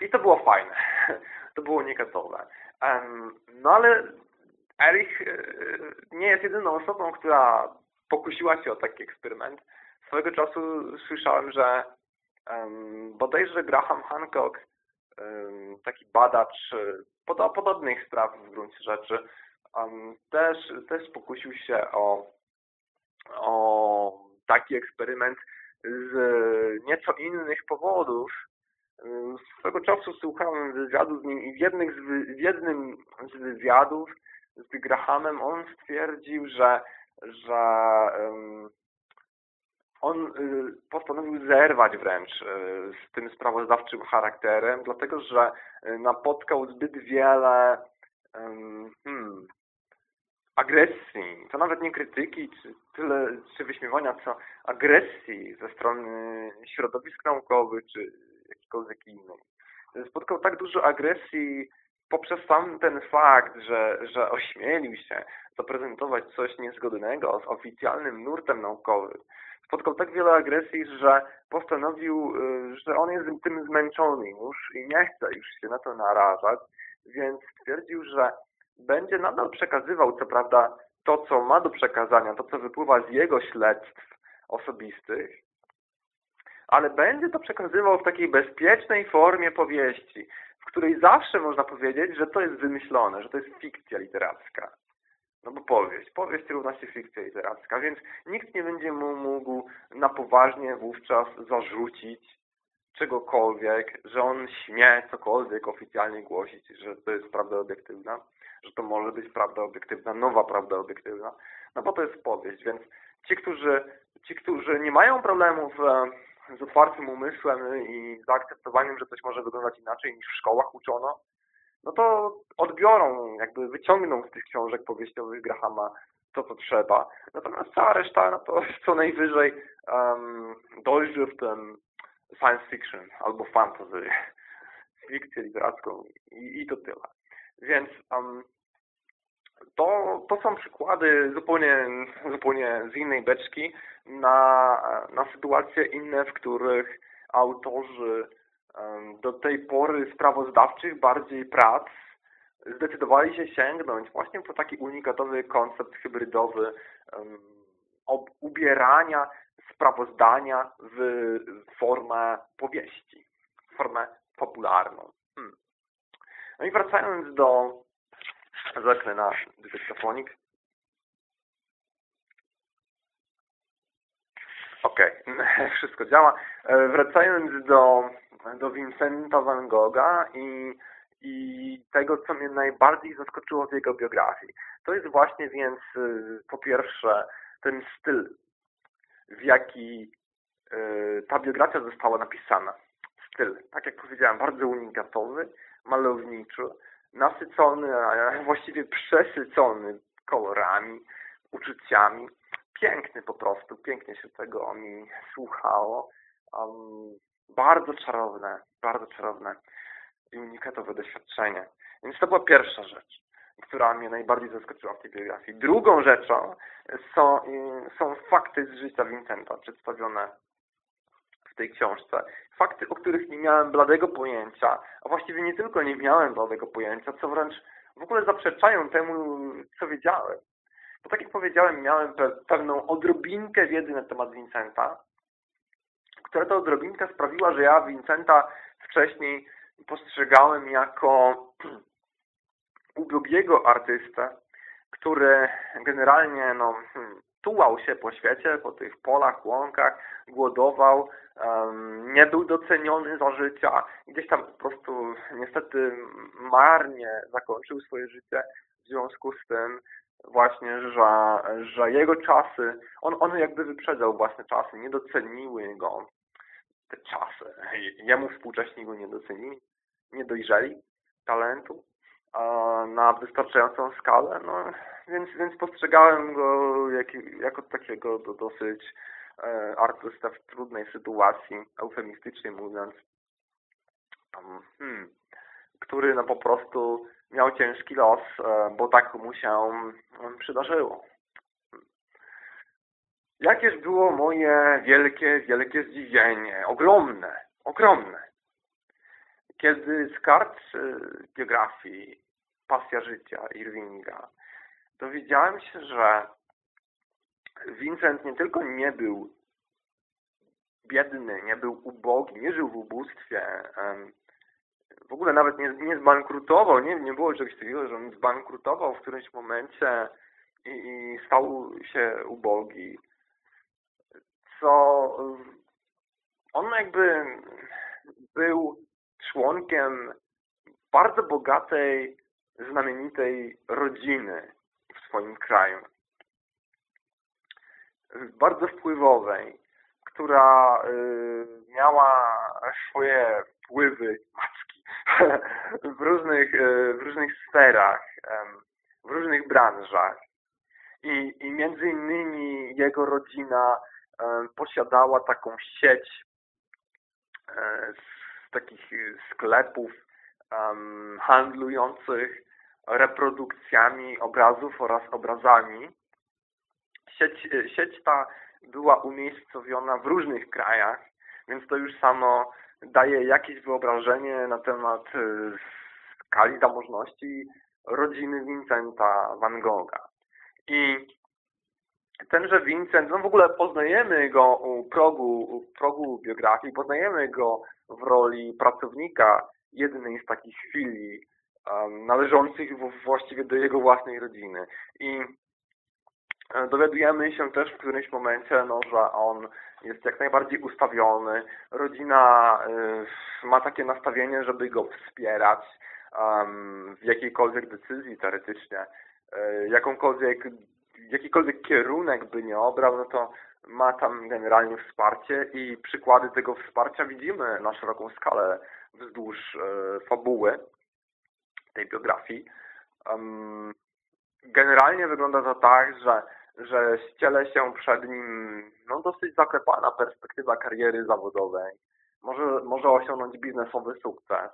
I to było fajne. To było niekatowe. No ale Erich e, nie jest jedyną osobą, która pokusiła się o taki eksperyment. Swojego czasu słyszałem, że bodajże Graham Hancock, taki badacz e, podobnych spraw w gruncie rzeczy, też, też pokusił się o, o taki eksperyment z nieco innych powodów. Swego czasu słuchałem wywiadu z nim i w, jednych z, w jednym z wywiadów z Grahamem on stwierdził, że, że on y, postanowił zerwać wręcz y, z tym sprawozdawczym charakterem, dlatego że y, napotkał zbyt wiele hmm, agresji, to nawet nie krytyki, czy tyle, czy wyśmiewania, co agresji ze strony środowisk naukowych, czy jakikolwiek innej. Spotkał tak dużo agresji poprzez sam ten fakt, że, że ośmielił się zaprezentować coś niezgodnego z oficjalnym nurtem naukowym, spotkał tak wiele agresji, że postanowił, y, że on jest tym zmęczony już i nie chce już się na to narażać, więc stwierdził, że będzie nadal przekazywał, co prawda, to, co ma do przekazania, to, co wypływa z jego śledztw osobistych, ale będzie to przekazywał w takiej bezpiecznej formie powieści, w której zawsze można powiedzieć, że to jest wymyślone, że to jest fikcja literacka. No bo powieść. Powieść równa się fikcja literacka, więc nikt nie będzie mu mógł na poważnie wówczas zarzucić czegokolwiek, że on śmie cokolwiek oficjalnie głosić, że to jest prawda obiektywna, że to może być prawda obiektywna, nowa prawda obiektywna, no bo to jest powieść, więc ci, którzy, ci, którzy nie mają problemów z otwartym umysłem i zaakceptowaniem, że coś może wyglądać inaczej niż w szkołach uczono, no to odbiorą, jakby wyciągną z tych książek powieściowych Grahama to, co trzeba. Natomiast cała reszta, no to co najwyżej um, dojrzy w ten science fiction albo fantasy, fikcję literacką i, i to tyle. Więc um, to, to są przykłady zupełnie, zupełnie z innej beczki na, na sytuacje inne, w których autorzy do tej pory sprawozdawczych bardziej prac zdecydowali się sięgnąć właśnie po taki unikatowy koncept hybrydowy ubierania sprawozdania w formę powieści, formę popularną. Hmm. No i wracając do Zerknę na dyktafonik. Ok, wszystko działa. E, wracając do, do Vincenta van Gogha i, i tego, co mnie najbardziej zaskoczyło w jego biografii. To jest właśnie więc e, po pierwsze ten styl, w jaki e, ta biografia została napisana. Styl, tak jak powiedziałem, bardzo unikatowy, malowniczy, nasycony, a właściwie przesycony kolorami, uczuciami. Piękny po prostu, pięknie się tego mi słuchało. Um, bardzo czarowne, bardzo czarowne i unikatowe doświadczenie. Więc to była pierwsza rzecz, która mnie najbardziej zaskoczyła w tej biografii. Drugą rzeczą są, są fakty z życia Vincenta przedstawione tej książce. Fakty, o których nie miałem bladego pojęcia, a właściwie nie tylko nie miałem bladego pojęcia, co wręcz w ogóle zaprzeczają temu, co wiedziałem. Bo tak jak powiedziałem, miałem pe pewną odrobinkę wiedzy na temat Vincenta, która to odrobinka sprawiła, że ja Vincenta wcześniej postrzegałem jako ubogiego artystę, który generalnie no, hmm, tułał się po świecie, po tych polach, łąkach, głodował, um, nie był doceniony za życia, gdzieś tam po prostu niestety marnie zakończył swoje życie w związku z tym właśnie, że, że jego czasy, on, on jakby wyprzedzał własne czasy, nie doceniły go te czasy. Jemu współcześni go nie docenili, nie dojrzeli talentu na wystarczającą skalę, no więc, więc postrzegałem go jak, jako takiego do, dosyć e, artysta w trudnej sytuacji, eufemistycznie mówiąc, hmm, który no po prostu miał ciężki los, e, bo tak mu się przydarzyło. jakież było moje wielkie, wielkie zdziwienie, ogromne, ogromne, kiedy z kart biografii Pasja Życia Irvinga dowiedziałem się, że Vincent nie tylko nie był biedny, nie był ubogi, nie żył w ubóstwie, w ogóle nawet nie, nie zbankrutował, nie, nie było czegoś takiego, że on zbankrutował w którymś momencie i, i stał się ubogi, co on jakby był członkiem bardzo bogatej, znamienitej rodziny w swoim kraju. Bardzo wpływowej, która y, miała swoje wpływy maczki w różnych, y, w różnych sferach, w różnych branżach. I, I między innymi jego rodzina posiadała taką sieć e, z takich sklepów handlujących reprodukcjami obrazów oraz obrazami. Sieć, sieć ta była umiejscowiona w różnych krajach, więc to już samo daje jakieś wyobrażenie na temat e, skali zamożności rodziny Vincenta van Gogha. I tenże Vincent, no w ogóle poznajemy go u progu, u progu biografii, poznajemy go w roli pracownika jednej z takich filii należących właściwie do jego własnej rodziny. I dowiadujemy się też w którymś momencie, no, że on jest jak najbardziej ustawiony. Rodzina y, ma takie nastawienie, żeby go wspierać w jakiejkolwiek decyzji teoretycznie, y, jakąkolwiek jakikolwiek kierunek by nie obrał, no to ma tam generalnie wsparcie i przykłady tego wsparcia widzimy na szeroką skalę wzdłuż e, fabuły tej biografii. Generalnie wygląda to tak, że, że ściele się przed nim no, dosyć zaklepana perspektywa kariery zawodowej. Może, może osiągnąć biznesowy sukces.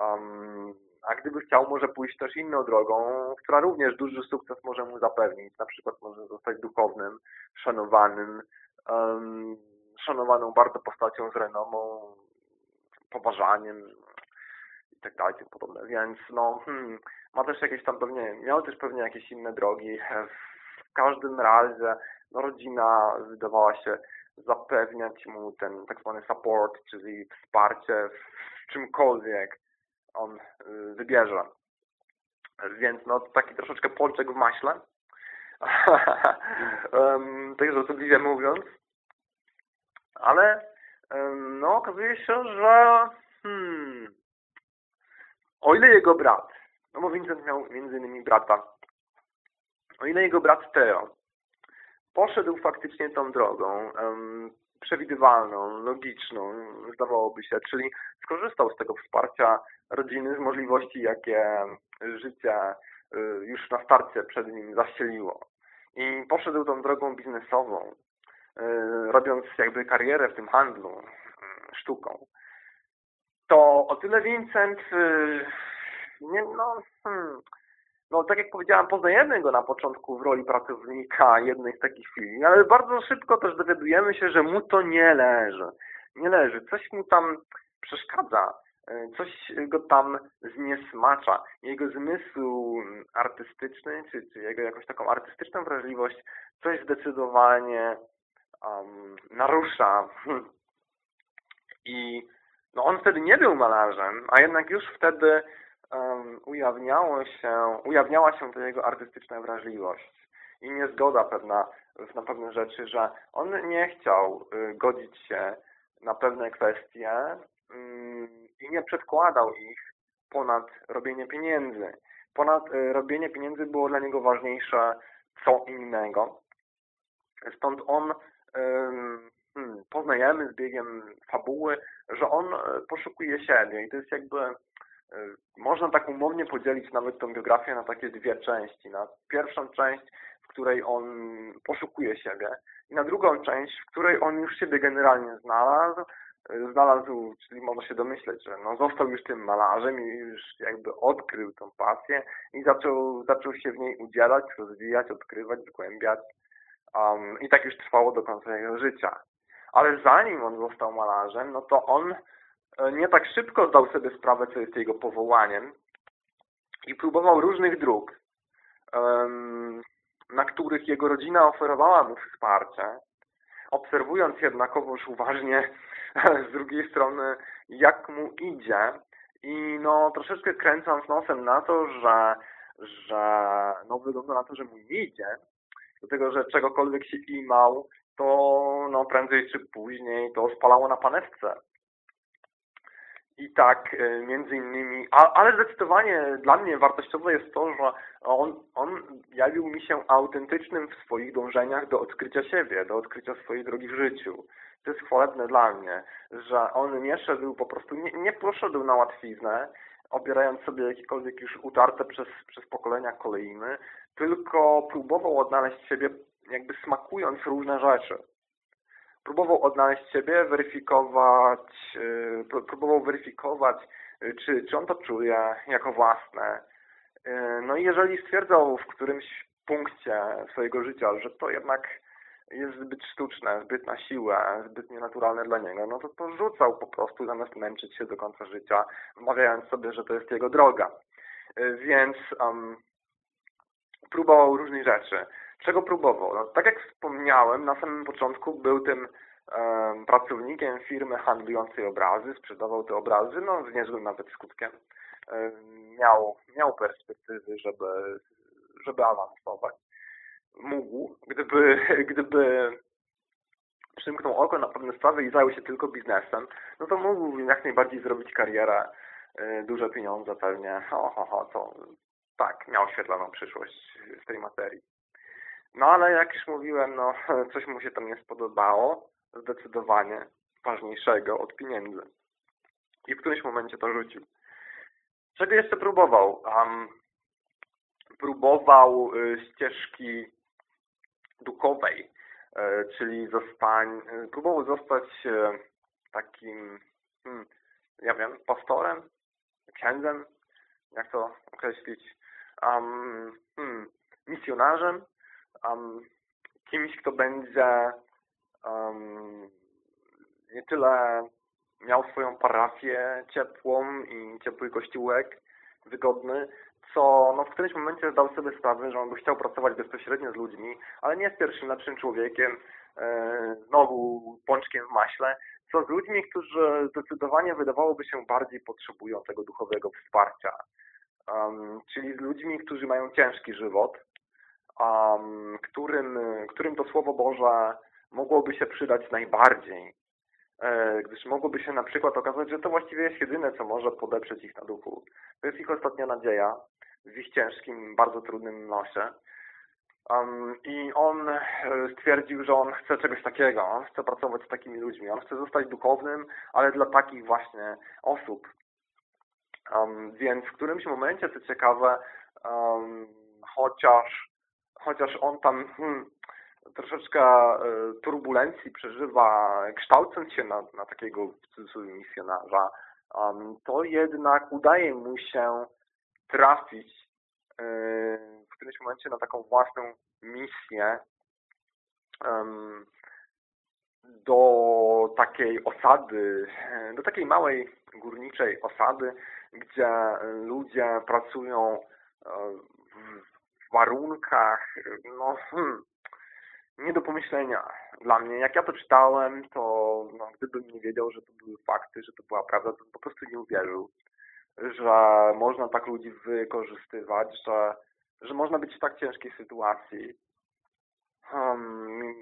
Um, a gdyby chciał, może pójść też inną drogą, która również duży sukces może mu zapewnić. Na przykład może zostać duchownym, szanowanym, um, szanowaną bardzo postacią z renomą, poważaniem i tak tym podobne. Więc no, hmm, ma też jakieś tam pewnie, miał też pewnie jakieś inne drogi. W każdym razie no, rodzina wydawała się zapewniać mu ten tak zwany support, czyli wsparcie w czymkolwiek, on y, wybierze. Więc no taki troszeczkę polczek w maśle. um, tak żartobliwie mówiąc. Ale um, no okazuje się, że hmm, o ile jego brat, no bo Vincent miał między innymi brata, o ile jego brat Theo poszedł faktycznie tą drogą, um, przewidywalną, logiczną, zdawałoby się, czyli skorzystał z tego wsparcia rodziny, z możliwości, jakie życie y, już na starcie przed nim zaścieliło. I poszedł tą drogą biznesową, y, robiąc jakby karierę w tym handlu y, sztuką. To o tyle Vincent nie, no, hmm, no tak jak powiedziałem, poznajemy go na początku w roli pracownika jednej z takich filmów, ale bardzo szybko też dowiadujemy się, że mu to nie leży. Nie leży. Coś mu tam przeszkadza. E, coś go tam zniesmacza. Jego zmysł artystyczny, czy, czy jego jakąś taką artystyczną wrażliwość coś zdecydowanie um, narusza. I no on wtedy nie był malarzem, a jednak już wtedy um, ujawniało się, ujawniała się to jego artystyczna wrażliwość i niezgoda pewna na pewne rzeczy, że on nie chciał y, godzić się na pewne kwestie y, i nie przedkładał ich ponad robienie pieniędzy. Ponad y, robienie pieniędzy było dla niego ważniejsze co innego. Stąd on hmm, poznajemy z biegiem fabuły, że on poszukuje siebie i to jest jakby można tak umownie podzielić nawet tą biografię na takie dwie części. Na pierwszą część, w której on poszukuje siebie i na drugą część, w której on już siebie generalnie znalazł, e, znalazł, czyli można się domyśleć, że no został już tym malarzem i już jakby odkrył tą pasję i zaczął, zaczął się w niej udzielać, rozwijać, odkrywać, zgłębiać. Um, I tak już trwało do końca jego życia. Ale zanim on został malarzem, no to on e, nie tak szybko zdał sobie sprawę, co jest jego powołaniem i próbował różnych dróg, na których jego rodzina oferowała mu wsparcie, obserwując jednakowoż uważnie z drugiej strony, jak mu idzie i no troszeczkę kręcąc nosem na to, że, że no wygląda na to, że mu nie idzie, do tego, że czegokolwiek się imał, to no prędzej czy później to spalało na panewce. I tak e, między innymi, ale zdecydowanie dla mnie wartościowe jest to, że on, on jawił mi się autentycznym w swoich dążeniach do odkrycia siebie, do odkrycia swojej drogi w życiu. To jest chwalebne dla mnie, że on nie szedł po prostu, nie, nie poszedł na łatwiznę, obierając sobie jakiekolwiek już utarte przez, przez pokolenia kolejny, tylko próbował odnaleźć siebie jakby smakując różne rzeczy. Próbował odnaleźć siebie, weryfikować, y, próbował weryfikować, y, czy, czy on to czuje jako własne. Y, no i jeżeli stwierdzał w którymś punkcie swojego życia, że to jednak jest zbyt sztuczne, zbyt na siłę, zbyt nienaturalne dla niego, no to to rzucał po prostu zamiast męczyć się do końca życia, wmawiając sobie, że to jest jego droga. Więc um, próbował różnych rzeczy. Czego próbował? No, tak jak wspomniałem, na samym początku był tym um, pracownikiem firmy handlującej obrazy, sprzedawał te obrazy, no z niezłym nawet skutkiem. Um, miał, miał perspektywy, żeby, żeby awansować. Mógł, gdyby, gdyby przymknął oko na pewne sprawy i zajął się tylko biznesem, no to mógł jak najbardziej zrobić karierę, y, duże pieniądze pewnie, ho, ho, ho, to tak, miał świetlaną przyszłość w tej materii. No ale jak już mówiłem, no coś mu się tam nie spodobało, zdecydowanie ważniejszego od pieniędzy. I w którymś momencie to rzucił. Czego jeszcze próbował? Um, próbował y, ścieżki dukowej, y, czyli zostań, y, próbował zostać takim, hmm, ja wiem, pastorem, księdzem, jak to określić, um, hmm, misjonarzem, um, kimś, kto będzie um, nie tyle miał swoją parafię ciepłą i ciepły kościółek, wygodny, co no, w którymś momencie zdał sobie sprawę, że on by chciał pracować bezpośrednio z ludźmi, ale nie z pierwszym lepszym człowiekiem, e, znowu pączkiem w maśle, co z ludźmi, którzy zdecydowanie wydawałoby się bardziej potrzebują tego duchowego wsparcia. Um, czyli z ludźmi, którzy mają ciężki żywot, um, którym, którym to Słowo Boże mogłoby się przydać najbardziej, e, gdyż mogłoby się na przykład okazać, że to właściwie jest jedyne, co może podeprzeć ich na duchu. To jest ich ostatnia nadzieja w ich ciężkim, bardzo trudnym nosie. Um, I on e, stwierdził, że on chce czegoś takiego, on chce pracować z takimi ludźmi, on chce zostać duchownym, ale dla takich właśnie osób. Um, więc w którymś momencie, co ciekawe, um, chociaż, chociaż on tam hmm, troszeczkę e, turbulencji przeżywa, kształcąc się na, na takiego misjonarza, um, to jednak udaje mu się trafić e, w którymś momencie na taką własną misję do takiej osady, do takiej małej górniczej osady, gdzie ludzie pracują e, w warunkach, no, hmm, nie do pomyślenia dla mnie. Jak ja to czytałem, to no, gdybym nie wiedział, że to były fakty, że to była prawda, to po prostu nie uwierzył, że można tak ludzi wykorzystywać, że, że można być w tak ciężkiej sytuacji, hmm,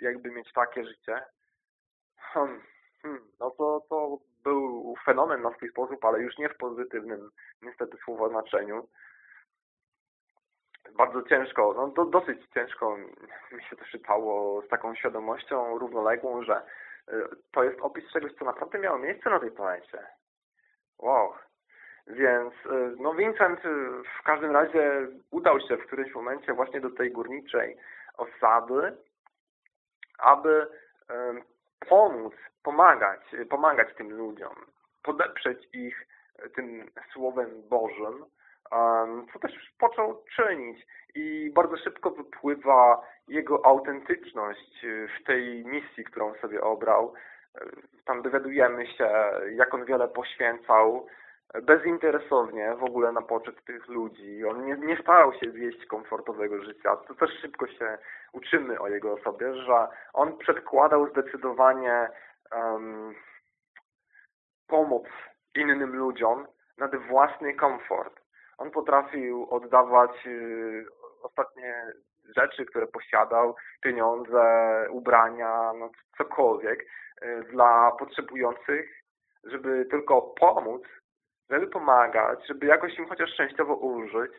jakby mieć takie życie. Hmm, hmm, no to, to był fenomen na swój sposób, ale już nie w pozytywnym niestety słowo znaczeniu bardzo ciężko, no do, dosyć ciężko mi się to czytało z taką świadomością równoległą, że y, to jest opis czegoś, co naprawdę miało miejsce na tej planecie. Wow. Więc y, no Vincent y, w każdym razie udał się w którymś momencie właśnie do tej górniczej osady, aby pomóc, pomagać, pomagać tym ludziom, podeprzeć ich tym Słowem Bożym, co też począł czynić i bardzo szybko wypływa jego autentyczność w tej misji, którą sobie obrał. Tam dowiadujemy się, jak on wiele poświęcał bezinteresownie w ogóle na poczet tych ludzi. On nie, nie starał się wieść komfortowego życia. To też szybko się uczymy o jego osobie, że on przedkładał zdecydowanie um, pomoc innym ludziom nad własny komfort. On potrafił oddawać y, ostatnie rzeczy, które posiadał, pieniądze, ubrania, no cokolwiek y, dla potrzebujących, żeby tylko pomóc żeby pomagać, żeby jakoś im chociaż częściowo użyć.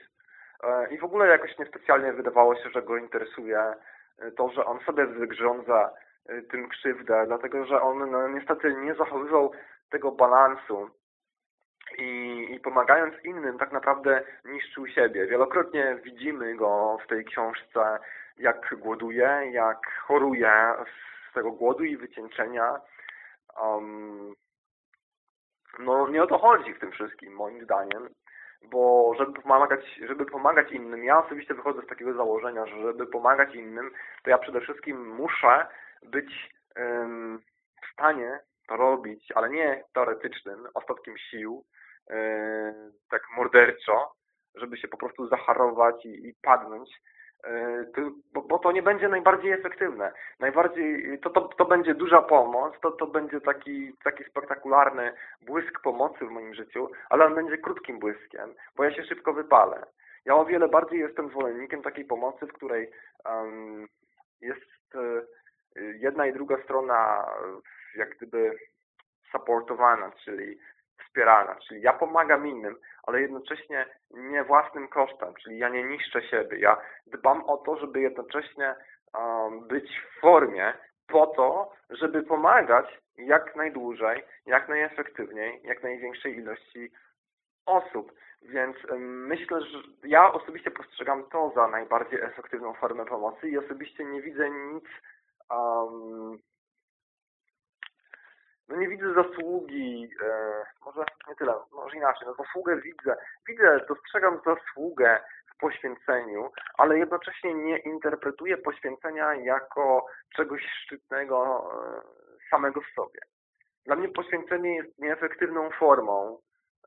E, I w ogóle jakoś niespecjalnie wydawało się, że go interesuje e, to, że on sobie wygrządza tym krzywdę, dlatego że on no, niestety nie zachowywał tego balansu i, i pomagając innym tak naprawdę niszczył siebie. Wielokrotnie widzimy go w tej książce, jak głoduje, jak choruje z tego głodu i wycieńczenia. Um, no nie o to chodzi w tym wszystkim, moim zdaniem, bo żeby pomagać, żeby pomagać innym, ja osobiście wychodzę z takiego założenia, że żeby pomagać innym, to ja przede wszystkim muszę być ym, w stanie robić, ale nie teoretycznym, ostatkiem sił, yy, tak morderczo, żeby się po prostu zacharować i, i padnąć, E, bo, bo, to nie będzie najbardziej efektywne. Najbardziej, to, to, to będzie duża pomoc, to, to będzie taki, taki spektakularny błysk pomocy w moim życiu, ale on będzie krótkim błyskiem, bo ja się szybko wypalę. Ja o wiele bardziej jestem zwolennikiem takiej pomocy, w której um, jest y, jedna i druga strona jak gdyby supportowana, czyli wspierana, czyli ja pomagam innym, ale jednocześnie nie własnym kosztem, czyli ja nie niszczę siebie. Ja dbam o to, żeby jednocześnie um, być w formie po to, żeby pomagać jak najdłużej, jak najefektywniej, jak największej ilości osób. Więc myślę, że ja osobiście postrzegam to za najbardziej efektywną formę pomocy i osobiście nie widzę nic um, no nie widzę zasługi, e, może nie tyle, może inaczej, no zasługę widzę, widzę, dostrzegam zasługę w poświęceniu, ale jednocześnie nie interpretuję poświęcenia jako czegoś szczytnego e, samego w sobie. Dla mnie poświęcenie jest nieefektywną formą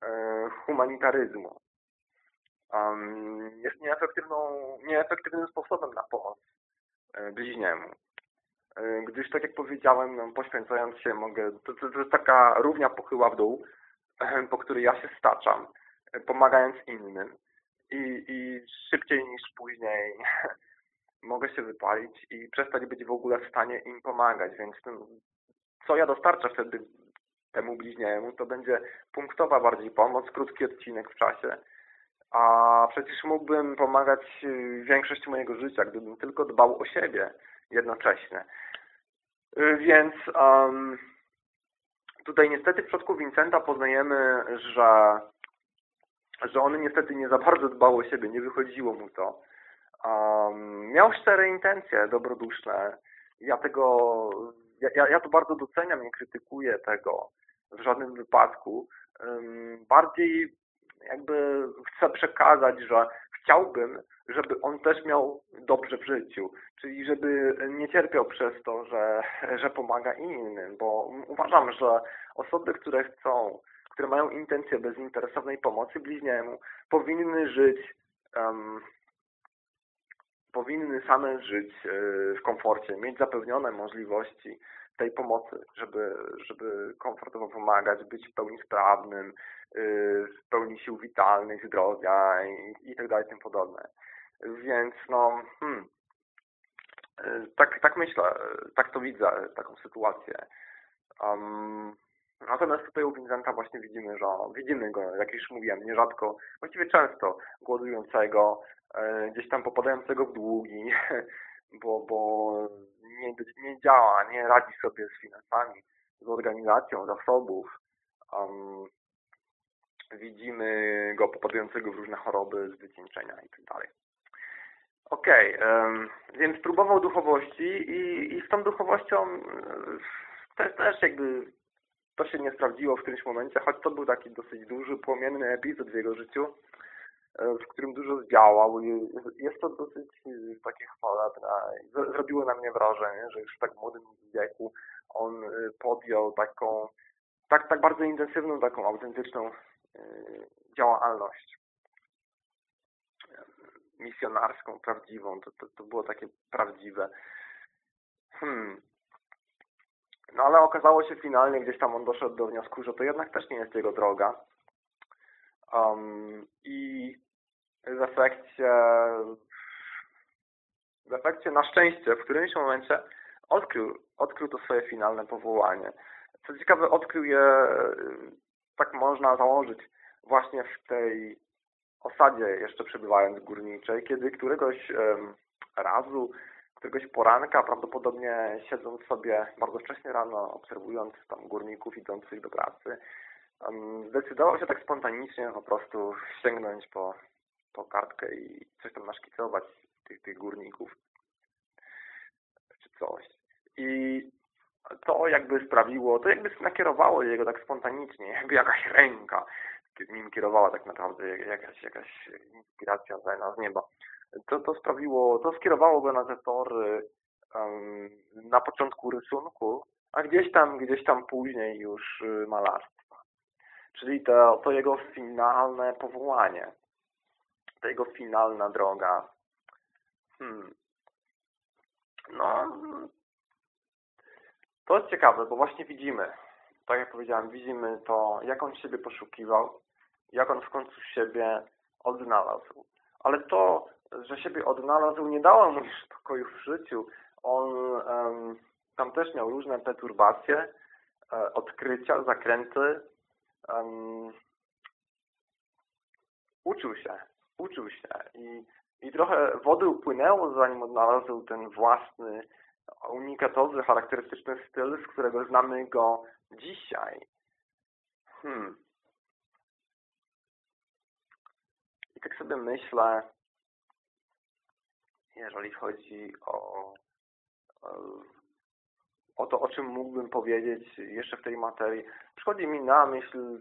e, humanitaryzmu. Um, jest nieefektywną, nieefektywnym sposobem na pomoc e, bliźniemu. E, gdyż tak jak powiedziałem, no, poświęcając się mogę, to, to, to jest taka równia pochyła w dół, po której ja się staczam, e, pomagając innym i, i szybciej niż później mogę się wypalić i przestać być w ogóle w stanie im pomagać, więc no, co ja dostarczę wtedy temu bliźniemu, to będzie punktowa bardziej pomoc, krótki odcinek w czasie, a przecież mógłbym pomagać większość mojego życia, gdybym tylko dbał o siebie jednocześnie. Y, więc um, tutaj niestety w przypadku Vincenta poznajemy, że, że on niestety nie za bardzo dbał o siebie, nie wychodziło mu to. Um, miał szczere intencje dobroduszne. Ja tego, ja, ja to bardzo doceniam, nie krytykuję tego w żadnym wypadku. Um, bardziej jakby chcę przekazać, że chciałbym, żeby on też miał dobrze w życiu, czyli żeby nie cierpiał przez to, że, że pomaga innym, bo uważam, że osoby, które chcą, które mają intencję bezinteresownej pomocy bliźniemu, powinny żyć um, powinny same żyć e, w komforcie, mieć zapewnione możliwości tej pomocy, żeby, żeby komfortowo pomagać, być w pełni sprawnym, y, w pełni sił witalnych, zdrowia i, tak dalej, tym podobne. Więc no, hmm, y, tak, tak myślę, tak to widzę, taką sytuację. Um, natomiast tutaj u Vincenta właśnie widzimy, że widzimy go, jak już mówiłem, nierzadko, właściwie często głodującego, y, gdzieś tam popadającego w długi, bo, bo nie, nie działa, nie radzi sobie z finansami, z organizacją zasobów. Um, widzimy go popadającego w różne choroby, z wycieńczenia itd. Tak Okej, okay, więc próbował duchowości i, i z tą duchowością też, też jakby to się nie sprawdziło w którymś momencie, choć to był taki dosyć duży, płomienny epizod w jego życiu. W którym dużo zdziałał. Jest to dosyć takie chwalebne. Zrobiło na mnie wrażenie, że już w tak młodym wieku on podjął taką, tak, tak bardzo intensywną, taką autentyczną działalność misjonarską, prawdziwą. To, to, to było takie prawdziwe. Hmm. No ale okazało się finalnie, gdzieś tam on doszedł do wniosku, że to jednak też nie jest jego droga. Um, I w efekcie, w efekcie na szczęście w którymś momencie odkrył, odkrył to swoje finalne powołanie. Co ciekawe, odkrył je, tak można założyć, właśnie w tej osadzie jeszcze przebywając górniczej, kiedy któregoś razu któregoś poranka, prawdopodobnie siedząc sobie bardzo wcześnie rano, obserwując tam górników idących do pracy, zdecydował się tak spontanicznie po prostu sięgnąć po, po kartkę i coś tam naszkicować tych, tych górników czy coś. I to jakby sprawiło, to jakby nakierowało jego tak spontanicznie, jakby jakaś ręka nim kierowała tak naprawdę jakaś, jakaś inspiracja z nieba to, to sprawiło, to skierowało go na te tory um, na początku rysunku, a gdzieś tam, gdzieś tam później już y, malarstwa. Czyli to, to jego finalne powołanie, to jego finalna droga. Hmm. No, to jest ciekawe, bo właśnie widzimy, tak jak powiedziałem, widzimy to, jak on siebie poszukiwał, jak on w końcu siebie odnalazł. Ale to, że siebie odnalazł, nie dało mu spokoju w życiu. On tam też miał różne perturbacje, e, odkrycia, zakręty. Um, uczył się, uczył się i, i trochę wody upłynęło, zanim odnalazł ten własny, unikatowy, charakterystyczny styl, z którego znamy go dzisiaj. Hmm. I tak sobie myślę, jeżeli chodzi o, o to, o czym mógłbym powiedzieć jeszcze w tej materii. Przychodzi mi na myśl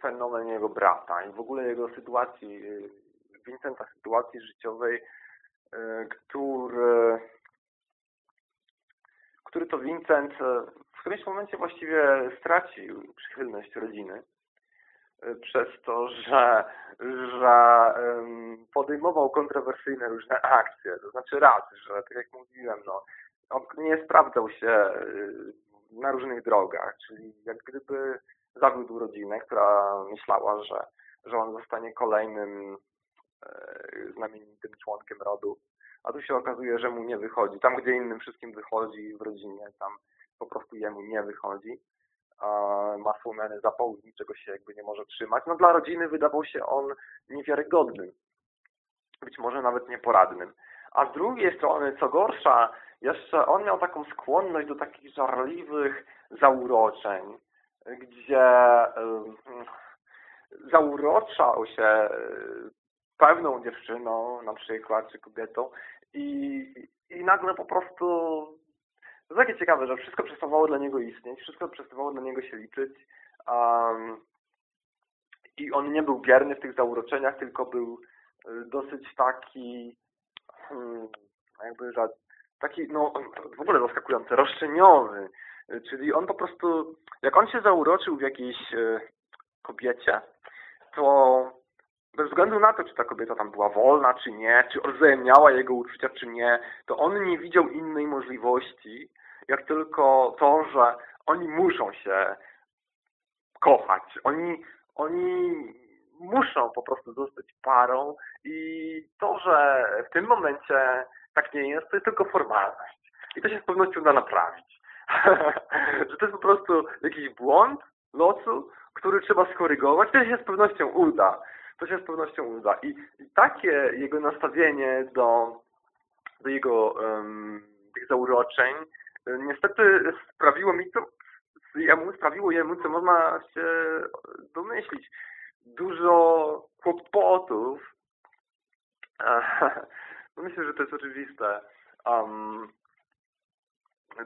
fenomen jego brata i w ogóle jego sytuacji, Vincenta sytuacji życiowej, który, który to Vincent w którymś momencie właściwie stracił przychylność rodziny przez to, że, że podejmował kontrowersyjne różne akcje. To znaczy raz, że tak jak mówiłem, no, on nie sprawdzał się y, na różnych drogach, czyli jak gdyby zawiódł rodzinę, która myślała, że, że on zostanie kolejnym e, znamienitym członkiem rodu, a tu się okazuje, że mu nie wychodzi. Tam, gdzie innym wszystkim wychodzi w rodzinie, tam po prostu jemu nie wychodzi ma słomiany zapał, niczego się jakby nie może trzymać. No dla rodziny wydawał się on niewiarygodnym, być może nawet nieporadnym. A z drugiej strony, co gorsza, jeszcze on miał taką skłonność do takich żarliwych zauroczeń, gdzie zauroczał się pewną dziewczyną na przykład, czy kobietą i, i nagle po prostu to takie ciekawe, że wszystko przestawało dla niego istnieć, wszystko przestawało dla niego się liczyć um, i on nie był bierny w tych zauroczeniach, tylko był y, dosyć taki hmm, jakby, że taki, no w ogóle zaskakujący, roszczeniowy, czyli on po prostu, jak on się zauroczył w jakiejś y, kobiecie, to bez względu na to, czy ta kobieta tam była wolna, czy nie, czy odwzajemniała jego uczucia, czy nie, to on nie widział innej możliwości, jak tylko to, że oni muszą się kochać. Oni, oni muszą po prostu zostać parą i to, że w tym momencie tak nie jest, to jest tylko formalność. I to się z pewnością da naprawić. że to jest po prostu jakiś błąd losu, który trzeba skorygować, to się z pewnością uda to się z pewnością uda. I, i takie jego nastawienie do, do jego um, tych zauroczeń e, niestety sprawiło mi to, jemu, sprawiło jemu, co można się domyślić, dużo kłopotów. Myślę, że to jest oczywiste. Um,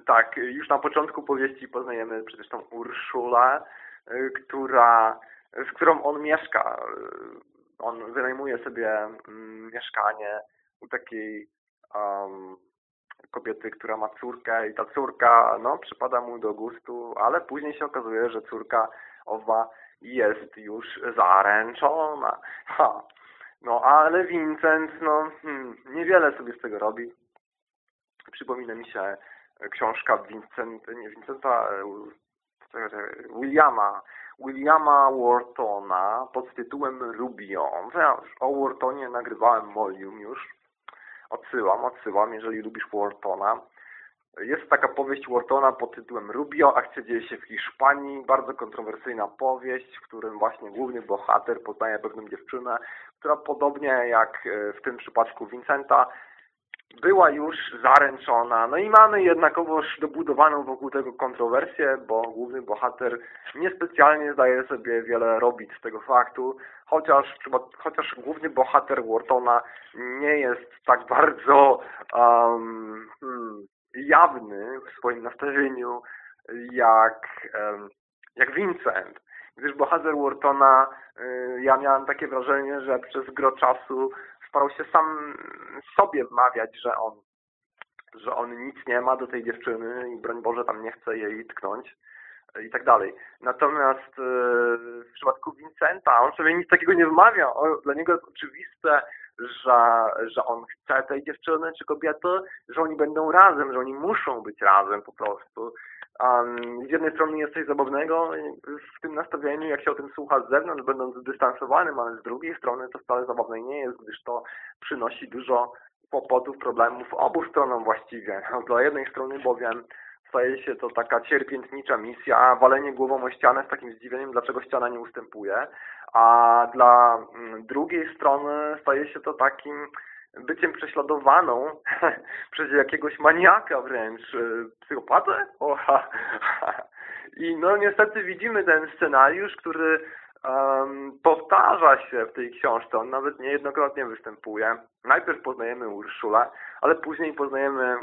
tak, już na początku powieści poznajemy przecież tą Urszulę, e, która z którą on mieszka on wynajmuje sobie mm, mieszkanie u takiej um, kobiety, która ma córkę i ta córka, no, przypada mu do gustu, ale później się okazuje, że córka owa jest już zaręczona. Ha. No, ale Vincent, no, hmm, niewiele sobie z tego robi. Przypomina mi się książka Vincent, nie Vincenta, Williama, Williama Whartona pod tytułem Rubion. Ja o Whartonie nagrywałem Molium już. Odsyłam, odsyłam, jeżeli lubisz Whartona. Jest taka powieść Whartona pod tytułem Rubio, akcja dzieje się w Hiszpanii. Bardzo kontrowersyjna powieść, w którym właśnie główny bohater poznaje pewną dziewczynę, która podobnie jak e, w tym przypadku Vincenta była już zaręczona. No i mamy jednakowoż dobudowaną wokół tego kontrowersję, bo główny bohater niespecjalnie zdaje sobie wiele robić z tego faktu, chociaż, chociaż główny bohater Whartona nie jest tak bardzo um, hmm, jawny w swoim nastawieniu jak, jak Vincent. Gdyż bohater Whartona, y, ja miałem takie wrażenie, że przez gro czasu starał się sam sobie wmawiać, że on, że on nic nie ma do tej dziewczyny i broń Boże tam nie chce jej tknąć i tak dalej. Natomiast e, w przypadku Vincenta on sobie nic takiego nie wmawia. Dla niego jest oczywiste, że, że on chce tej dziewczyny czy kobiety, że oni będą razem, że oni muszą być razem po prostu. Um, z jednej strony jest coś zabawnego w tym nastawieniu, jak się o tym słucha z zewnątrz, będąc zdystansowanym, ale z drugiej strony to wcale zabawne nie jest, gdyż to przynosi dużo kłopotów, problemów obu stronom właściwie. Dla jednej strony bowiem staje się to taka cierpiętnicza misja, walenie głową o ścianę z takim zdziwieniem, dlaczego ściana nie ustępuje, a dla mm, drugiej strony staje się to takim byciem prześladowaną przez jakiegoś maniaka wręcz, e, psychopatę? Oha. I no niestety widzimy ten scenariusz, który um, powtarza się w tej książce. On nawet niejednokrotnie występuje. Najpierw poznajemy Urszulę, ale później poznajemy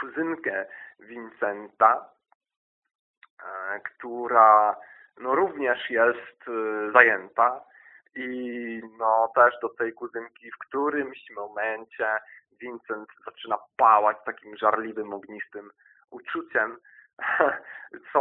kuzynkę Vincenta, e, która no, również jest zajęta i no też do tej kuzynki w którymś momencie Vincent zaczyna pałać takim żarliwym, ognistym uczuciem, co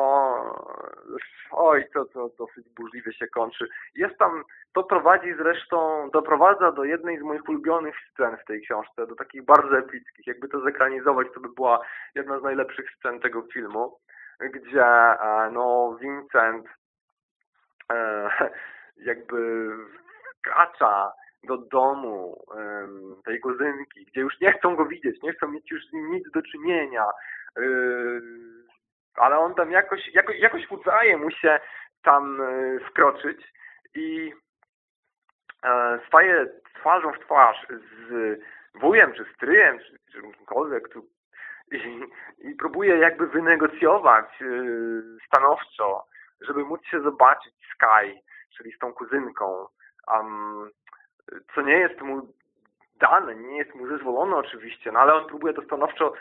oj, to, to dosyć burzliwie się kończy. Jest tam, to prowadzi zresztą, doprowadza do jednej z moich ulubionych scen w tej książce, do takich bardzo epickich. Jakby to zekranizować, to by była jedna z najlepszych scen tego filmu, gdzie e, no Vincent e, jakby wkracza do domu tej kuzynki, gdzie już nie chcą go widzieć, nie chcą mieć już z nim nic do czynienia, yy, ale on tam jakoś, jakoś, jakoś udaje mu się tam yy, wkroczyć i yy, staje twarzą w twarz z wujem, czy stryjem, czy, czy kimkolwiek tu i, i próbuje jakby wynegocjować yy, stanowczo, żeby móc się zobaczyć Sky, czyli z tą kuzynką, um, co nie jest mu dane, nie jest mu zezwolone oczywiście, no ale on próbuje to stanowczo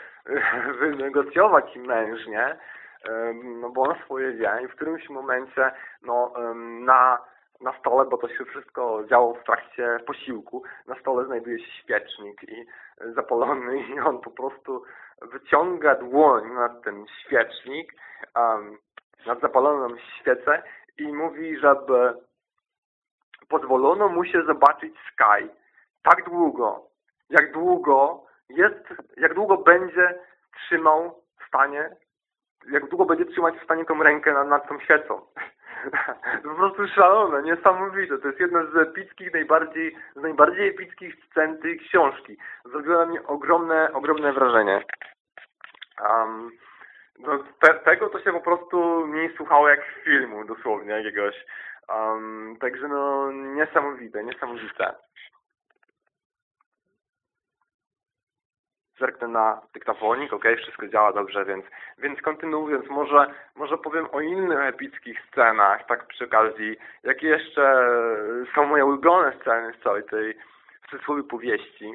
wynegocjować mężnie, no bo on swoje i w którymś momencie no, na, na stole, bo to się wszystko działo w trakcie posiłku, na stole znajduje się świecznik i zapalony i on po prostu wyciąga dłoń nad ten świecznik, um, nad zapaloną świecę i mówi, żeby pozwolono mu się zobaczyć Sky. Tak długo, jak długo jest, jak długo będzie trzymał w stanie, jak długo będzie trzymać w stanie tą rękę nad, nad tą świecą. to po prostu szalone, niesamowite. To jest jedna z epickich, najbardziej, z najbardziej epickich scen tej książki. Zrobiła na mnie ogromne, ogromne wrażenie. Um, no, te, tego to się po prostu nie słuchało jak filmu, dosłownie jakiegoś. Um, także no niesamowite, niesamowite. Zerknę na dyktafonik, ok, wszystko działa dobrze, więc, więc kontynuując, może, może powiem o innych epickich scenach, tak przy okazji, jakie jeszcze są moje ulubione sceny z całej tej w cudzysłowie powieści,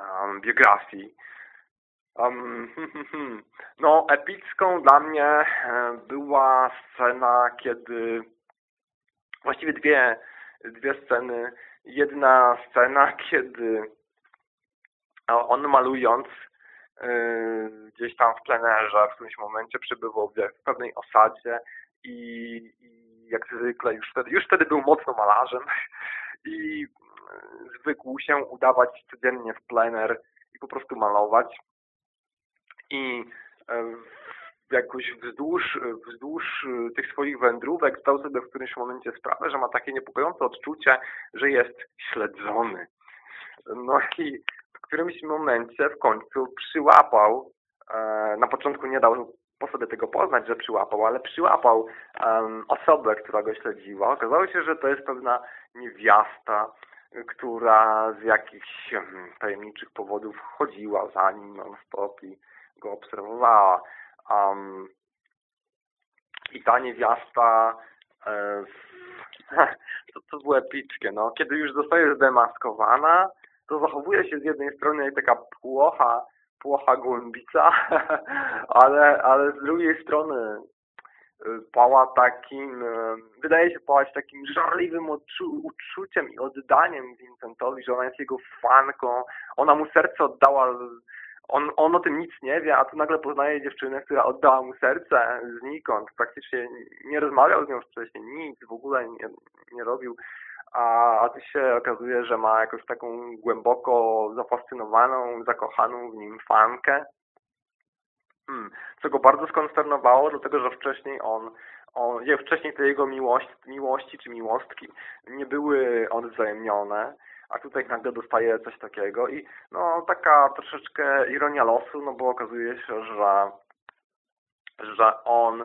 um, biografii. Um, no, epicką dla mnie e, była scena, kiedy właściwie dwie, dwie sceny. Jedna scena, kiedy on malując yy, gdzieś tam w plenerze w którymś momencie przebywał w pewnej osadzie i, i jak zwykle już wtedy, już wtedy był mocno malarzem i zwykł się udawać codziennie w plener i po prostu malować. I e, jakoś wzdłuż, wzdłuż tych swoich wędrówek zdał sobie w którymś momencie sprawę, że ma takie niepokojące odczucie, że jest śledzony. No i w którymś momencie w końcu przyłapał, e, na początku nie dał po sobie tego poznać, że przyłapał, ale przyłapał osobę, która go śledziła. Okazało się, że to jest pewna niewiasta, która z jakichś um, tajemniczych powodów chodziła za nim non-stop i go obserwowała. Um, I ta niewiasta e, to, to było epickie, no. Kiedy już zostaje zdemaskowana, to zachowuje się z jednej strony jak taka płocha, płocha gołębica, ale, ale z drugiej strony y, pała takim, y, wydaje się pałać takim żarliwym odczu uczuciem i oddaniem Vincentowi, że ona jest jego fanką, ona mu serce oddała, on, on o tym nic nie wie, a tu nagle poznaje dziewczynę, która oddała mu serce znikąd, praktycznie nie rozmawiał z nią wcześniej, nic w ogóle nie, nie robił, a, a tu się okazuje, że ma jakąś taką głęboko zafascynowaną, zakochaną w nim fankę, hmm, co go bardzo skonsternowało, dlatego że wcześniej on, nie, wcześniej te jego miłości, miłości czy miłostki nie były odwzajemnione, a tutaj nagle dostaje coś takiego i no taka troszeczkę ironia losu, no bo okazuje się, że że on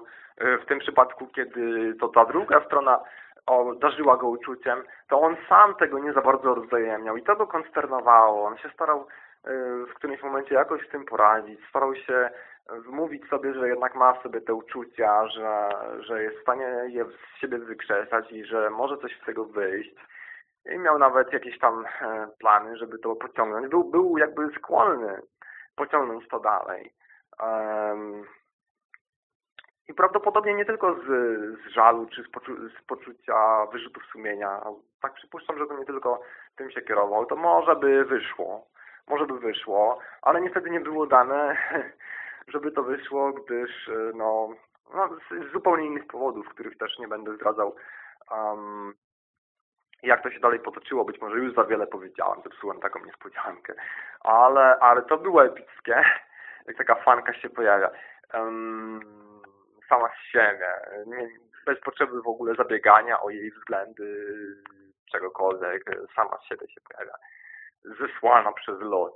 w tym przypadku, kiedy to ta druga strona darzyła go uczuciem, to on sam tego nie za bardzo rozwzajemniał i to go konsternowało. On się starał y, w którymś momencie jakoś z tym poradzić, starał się wmówić sobie, że jednak ma sobie te uczucia, że, że jest w stanie je z siebie wykrzesać i że może coś z tego wyjść. I miał nawet jakieś tam e, plany, żeby to pociągnąć. Był, był jakby skłonny pociągnąć to dalej. Um, i prawdopodobnie nie tylko z, z żalu czy z, poczu z poczucia wyrzutów sumienia. Tak przypuszczam, że to nie tylko tym się kierował. To może by wyszło. Może by wyszło, ale niestety nie było dane, żeby to wyszło, gdyż no, no z zupełnie innych powodów, których też nie będę zdradzał. Um, jak to się dalej potoczyło, być może już za wiele powiedziałem, zepsułem taką niespodziankę. Ale, ale to było epickie, jak taka fanka się pojawia. Um, sama z siebie, nie, bez potrzeby w ogóle zabiegania o jej względy, czegokolwiek, sama z siebie się pojawia. Zesłana przez los.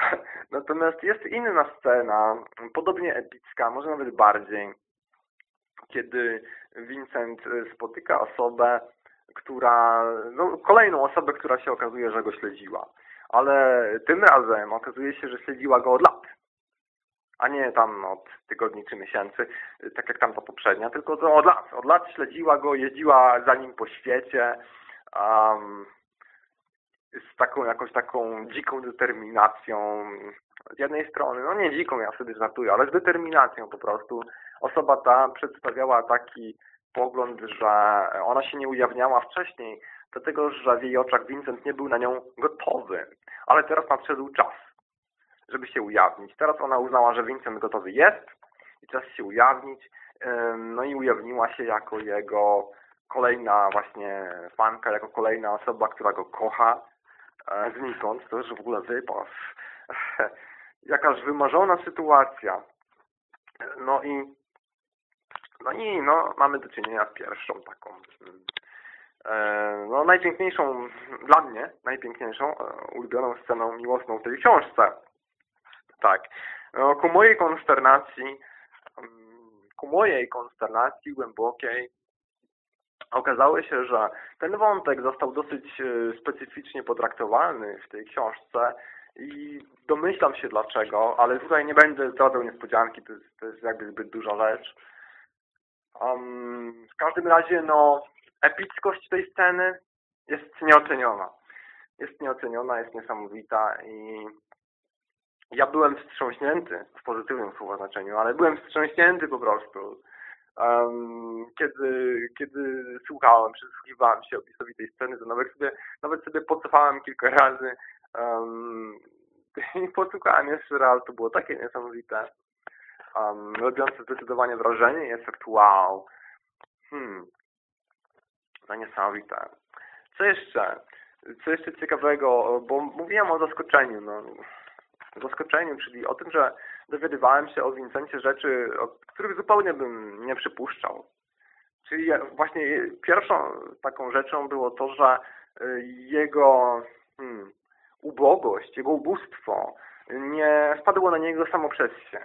Natomiast jest inna scena, podobnie epicka, może nawet bardziej, kiedy Vincent spotyka osobę, która, no, kolejną osobę, która się okazuje, że go śledziła. Ale tym razem okazuje się, że śledziła go od lat a nie tam od tygodni czy miesięcy, tak jak tamta poprzednia, tylko to od lat. Od lat śledziła go, jeździła za nim po świecie um, z taką jakąś taką dziką determinacją. Z jednej strony, no nie dziką, ja sobie żartuję, ale z determinacją po prostu. Osoba ta przedstawiała taki pogląd, że ona się nie ujawniała wcześniej, dlatego że w jej oczach Vincent nie był na nią gotowy. Ale teraz nadszedł czas żeby się ujawnić. Teraz ona uznała, że Vincent gotowy jest i czas się ujawnić. No i ujawniła się jako jego kolejna właśnie fanka, jako kolejna osoba, która go kocha e, znikąd. To już w ogóle wypas. Jakaż wymarzona sytuacja. No i no i no, mamy do czynienia z pierwszą taką e, no, najpiękniejszą, dla mnie, najpiękniejszą, e, ulubioną sceną miłosną w tej książce. Tak. No, ku mojej konsternacji, mm, ku mojej konsternacji głębokiej okazało się, że ten wątek został dosyć e, specyficznie potraktowany w tej książce i domyślam się dlaczego, ale tutaj nie będę zdradzał niespodzianki, to jest, to jest jakby zbyt duża rzecz. Um, w każdym razie, no, epickość tej sceny jest nieoceniona. Jest nieoceniona, jest niesamowita i ja byłem wstrząśnięty, w pozytywnym słowa znaczeniu, ale byłem wstrząśnięty po prostu um, kiedy, kiedy słuchałem, przysłuchiwałem się opisowi tej sceny, to nawet sobie, nawet sobie podcofałem kilka razy um, i posłuchałem jeszcze raz, to było takie niesamowite, um, robiące zdecydowanie wrażenie i efekt wow. Hmm. To niesamowite. Co jeszcze? Co jeszcze ciekawego, bo mówiłem o zaskoczeniu, no, zaskoczeniu, czyli o tym, że dowiadywałem się o Vincencie rzeczy, o których zupełnie bym nie przypuszczał. Czyli właśnie pierwszą taką rzeczą było to, że y, jego hmm, ubogość, jego ubóstwo nie spadło na niego samo przez się.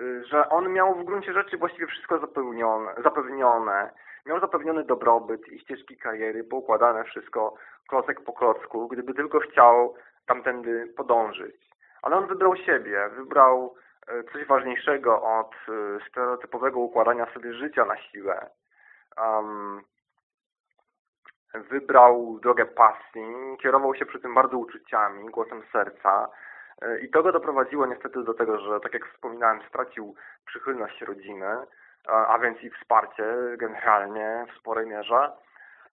Y, że on miał w gruncie rzeczy właściwie wszystko zapewnione, zapewnione. Miał zapewniony dobrobyt i ścieżki kariery, poukładane wszystko klocek po klocku, gdyby tylko chciał tamtędy podążyć. Ale on wybrał siebie, wybrał e, coś ważniejszego od e, stereotypowego układania sobie życia na siłę. Um, wybrał drogę pasji, kierował się przy tym bardzo uczuciami, głosem serca e, i to go doprowadziło niestety do tego, że tak jak wspominałem, stracił przychylność rodziny, a więc i wsparcie generalnie w sporej mierze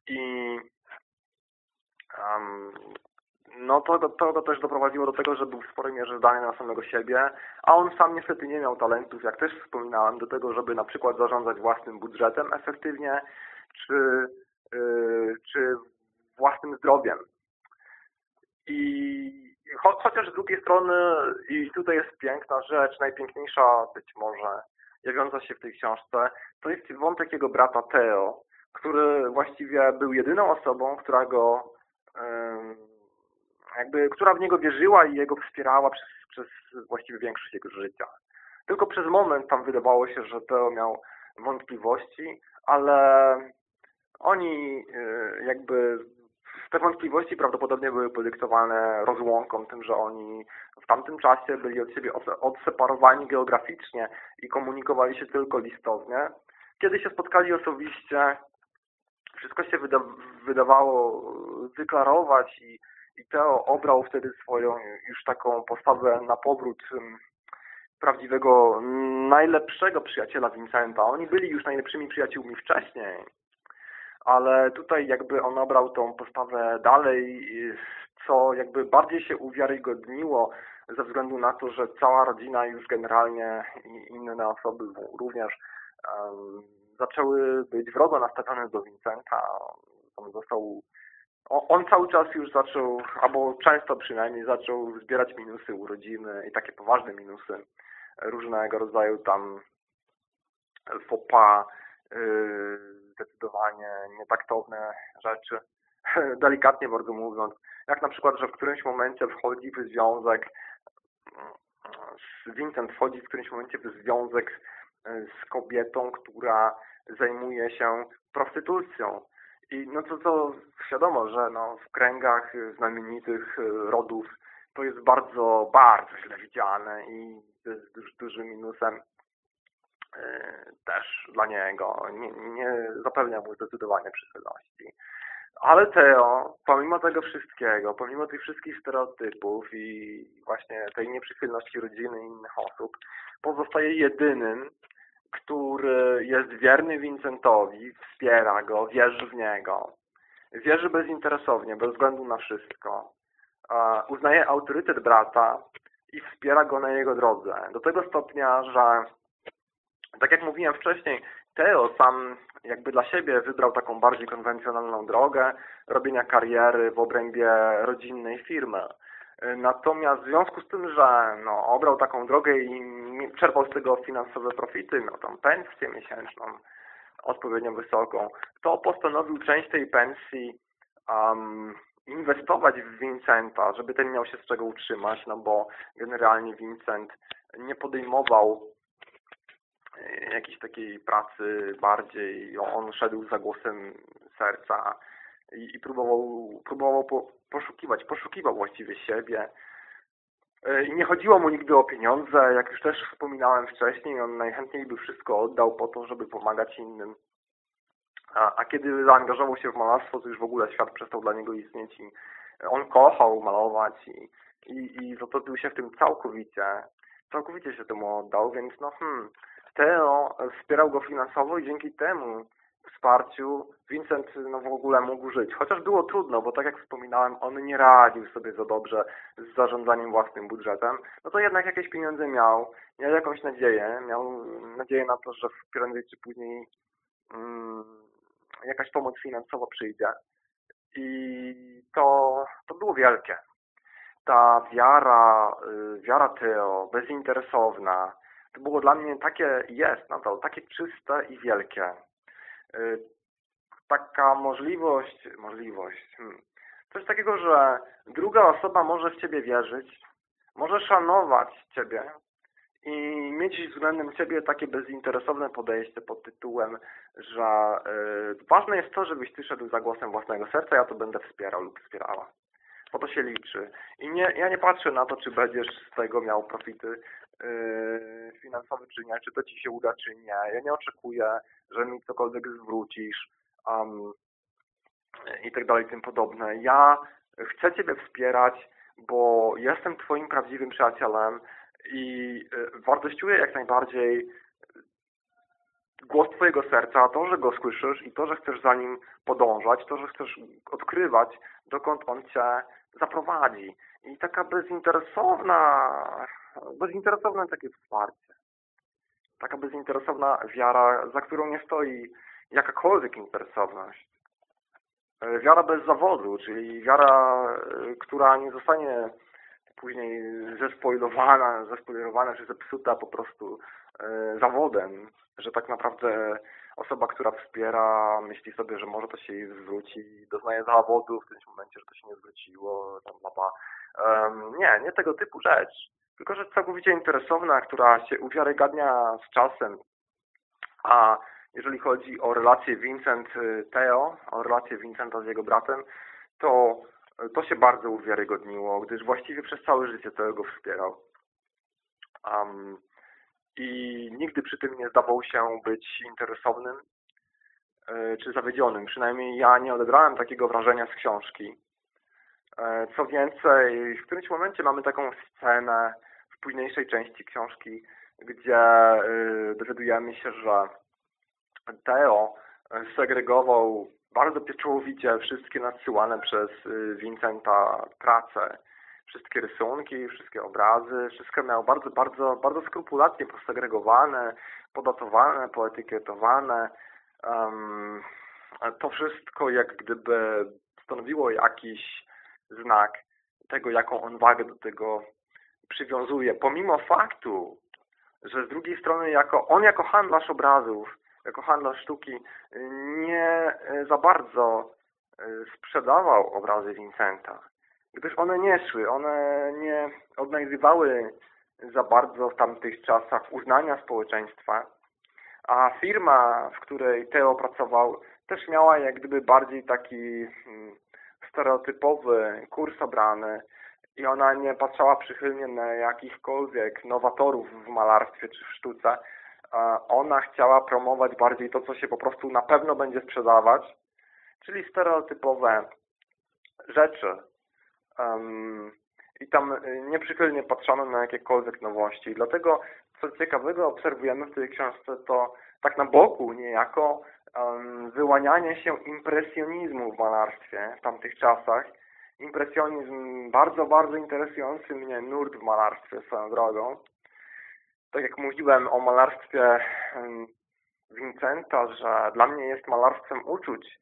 i um, no to, to, to też doprowadziło do tego, że był w sporej mierze zdany na samego siebie, a on sam niestety nie miał talentów, jak też wspominałem, do tego, żeby na przykład zarządzać własnym budżetem efektywnie, czy, yy, czy własnym zdrowiem. I cho, chociaż z drugiej strony, i tutaj jest piękna rzecz, najpiękniejsza być może, jawiąca się w tej książce, to jest wątek jego brata Theo, który właściwie był jedyną osobą, która go yy, jakby, która w niego wierzyła i jego wspierała przez, przez właściwie większość jego życia. Tylko przez moment tam wydawało się, że Teo miał wątpliwości, ale oni y, jakby te wątpliwości prawdopodobnie były podyktowane rozłąką, tym, że oni w tamtym czasie byli od siebie odseparowani geograficznie i komunikowali się tylko listownie. Kiedy się spotkali osobiście, wszystko się wyda wydawało wyklarować i i Teo obrał wtedy swoją już taką postawę na powrót prawdziwego, najlepszego przyjaciela Vincenta. Oni byli już najlepszymi przyjaciółmi wcześniej, ale tutaj jakby on obrał tą postawę dalej, co jakby bardziej się uwiarygodniło ze względu na to, że cała rodzina już generalnie i inne osoby również um, zaczęły być wrogo nastawione do Vincenta. On został on cały czas już zaczął, albo często przynajmniej zaczął zbierać minusy urodziny i takie poważne minusy różnego rodzaju tam pas, yy, zdecydowanie nietaktowne rzeczy, delikatnie bardzo mówiąc, jak na przykład, że w którymś momencie wchodzi w związek, Vincent wchodzi w którymś momencie w związek z kobietą, która zajmuje się prostytucją i no to, to wiadomo, że no, w kręgach znamienitych y, rodów to jest bardzo, bardzo źle widziane i to jest duż, dużym minusem y, też dla niego. Nie, nie zapewnia mu zdecydowanie przychylności. Ale Teo, pomimo tego wszystkiego, pomimo tych wszystkich stereotypów i właśnie tej nieprzychylności rodziny i innych osób, pozostaje jedynym, który jest wierny Vincentowi, wspiera go, wierzy w niego. Wierzy bezinteresownie, bez względu na wszystko. Uznaje autorytet brata i wspiera go na jego drodze. Do tego stopnia, że tak jak mówiłem wcześniej, Theo sam jakby dla siebie wybrał taką bardziej konwencjonalną drogę robienia kariery w obrębie rodzinnej firmy. Natomiast w związku z tym, że no, obrał taką drogę i czerpał z tego finansowe profity, miał tam pensję miesięczną odpowiednio wysoką, to postanowił część tej pensji um, inwestować w Vincenta, żeby ten miał się z czego utrzymać, no bo generalnie Vincent nie podejmował e, jakiejś takiej pracy bardziej, on szedł za głosem serca i, i próbował, próbował po, poszukiwać, poszukiwał właściwie siebie. E, I nie chodziło mu nigdy o pieniądze, jak już też wspominałem wcześniej, on najchętniej by wszystko oddał po to, żeby pomagać innym. A, a kiedy zaangażował się w malarstwo, to już w ogóle świat przestał dla niego istnieć i on kochał malować i, i, i zatopił się w tym całkowicie. Całkowicie się temu oddał, więc no hmm, Teo wspierał go finansowo i dzięki temu wsparciu Vincent no, w ogóle mógł żyć. Chociaż było trudno, bo tak jak wspominałem, on nie radził sobie za dobrze z zarządzaniem własnym budżetem, no to jednak jakieś pieniądze miał, miał jakąś nadzieję, miał nadzieję na to, że prędzej czy później um, jakaś pomoc finansowa przyjdzie. I to, to było wielkie. Ta wiara, y, wiara Teo, bezinteresowna, to było dla mnie takie, jest nadal, takie czyste i wielkie. Y, taka możliwość, możliwość, hmm, coś takiego, że druga osoba może w Ciebie wierzyć, może szanować Ciebie i mieć względem Ciebie takie bezinteresowne podejście pod tytułem, że y, ważne jest to, żebyś Ty szedł za głosem własnego serca, ja to będę wspierał lub wspierała. Po to się liczy. I nie, ja nie patrzę na to, czy będziesz z tego miał profity yy, finansowe, czy nie, czy to Ci się uda, czy nie. Ja nie oczekuję, że mi cokolwiek zwrócisz um, i tak dalej, tym podobne. Ja chcę Ciebie wspierać, bo jestem Twoim prawdziwym przyjacielem i yy, wartościuję jak najbardziej głos Twojego serca, to, że go słyszysz i to, że chcesz za nim podążać, to, że chcesz odkrywać, dokąd on Cię zaprowadzi. I taka bezinteresowna, bezinteresowne takie wsparcie. Taka bezinteresowna wiara, za którą nie stoi jakakolwiek interesowność. E, wiara bez zawodu, czyli wiara, e, która nie zostanie później zespoilowana, zespoilowana czy zepsuta po prostu e, zawodem, że tak naprawdę osoba, która wspiera, myśli sobie, że może to się jej zwróci, doznaje zawodu w tym momencie, że to się nie zwróciło, tam lapa. Um, nie, nie tego typu rzecz, tylko że całkowicie interesowna, która się uwiarygadnia z czasem. A jeżeli chodzi o relację Vincent-Theo, o relację Vincenta z jego bratem, to to się bardzo uwiarygodniło, gdyż właściwie przez całe życie Theo go wspierał. Um, i nigdy przy tym nie zdawał się być interesownym e, czy zawiedzionym. Przynajmniej ja nie odebrałem takiego wrażenia z książki. E, co więcej, w którymś momencie mamy taką scenę w późniejszej części książki, gdzie e, dowiadujemy się, że Theo segregował bardzo pieczołowicie wszystkie nadsyłane przez Vincenta prace wszystkie rysunki, wszystkie obrazy, wszystko miało bardzo, bardzo, bardzo skrupulatnie posegregowane, podatowane, poetykietowane. Um, to wszystko jak gdyby stanowiło jakiś znak tego, jaką on wagę do tego przywiązuje. Pomimo faktu, że z drugiej strony jako on jako handlarz obrazów, jako handlarz sztuki nie za bardzo e, sprzedawał obrazy Vincenta gdyż one nie szły, one nie odnajdywały za bardzo w tamtych czasach uznania społeczeństwa, a firma, w której Teo pracował, też miała jak gdyby bardziej taki hmm, stereotypowy kurs obrany i ona nie patrzała przychylnie na jakichkolwiek nowatorów w malarstwie czy w sztuce. Ona chciała promować bardziej to, co się po prostu na pewno będzie sprzedawać, czyli stereotypowe rzeczy, Um, I tam y, nieprzychylnie patrzono na jakiekolwiek nowości. Dlatego, co ciekawego obserwujemy w tej książce, to tak na boku niejako um, wyłanianie się impresjonizmu w malarstwie w tamtych czasach. Impresjonizm bardzo, bardzo interesujący mnie nurt w malarstwie swoją drogą. Tak jak mówiłem o malarstwie um, Vincenta, że dla mnie jest malarstwem uczuć,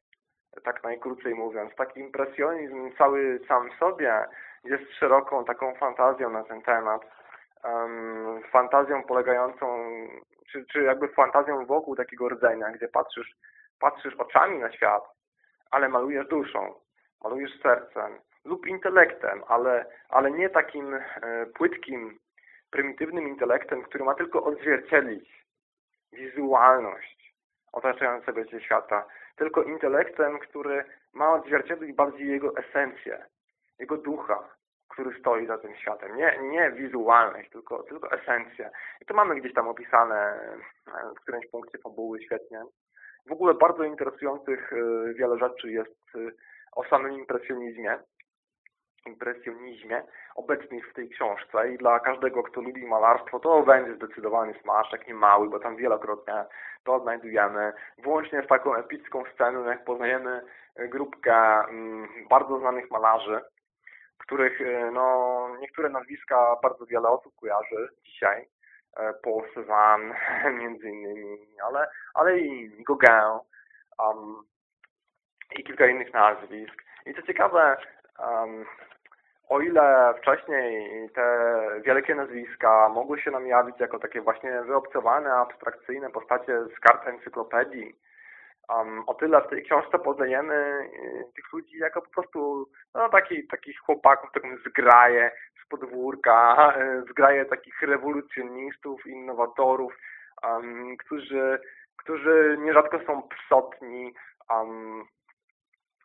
tak najkrócej mówiąc. Taki impresjonizm cały sam w sobie jest szeroką taką fantazją na ten temat. Um, fantazją polegającą, czy, czy jakby fantazją wokół takiego rdzenia, gdzie patrzysz, patrzysz oczami na świat, ale malujesz duszą, malujesz sercem lub intelektem, ale, ale nie takim e, płytkim, prymitywnym intelektem, który ma tylko odzwierciedlić wizualność otaczającego Cię świata, tylko intelektem, który ma odzwierciedlić bardziej jego esencję, jego ducha, który stoi za tym światem. Nie, nie wizualność, tylko, tylko esencję. I to mamy gdzieś tam opisane e, w którymś punkcie fabuły świetnie. W ogóle bardzo interesujących e, wiele rzeczy jest e, o samym impresjonizmie. Impresjonizmie obecnych w tej książce i dla każdego, kto lubi malarstwo, to będzie zdecydowany smaszek, nie mały, bo tam wielokrotnie to odnajdujemy. Włącznie z taką epicką sceną, jak poznajemy grupkę mm, bardzo znanych malarzy, których e, no, niektóre nazwiska bardzo wiele osób kojarzy dzisiaj. E, Paul Cézanne między innymi, ale, ale i Gauguin um, i kilka innych nazwisk. I co ciekawe, um, o ile wcześniej te wielkie nazwiska mogły się nam jawić jako takie właśnie wyobcowane, abstrakcyjne postacie z kart encyklopedii, um, o tyle w tej książce poznajemy y, tych ludzi jako po prostu no, taki, takich chłopaków, taką zgraję z podwórka, zgraję takich rewolucjonistów, innowatorów, um, którzy, którzy nierzadko są psotni, um,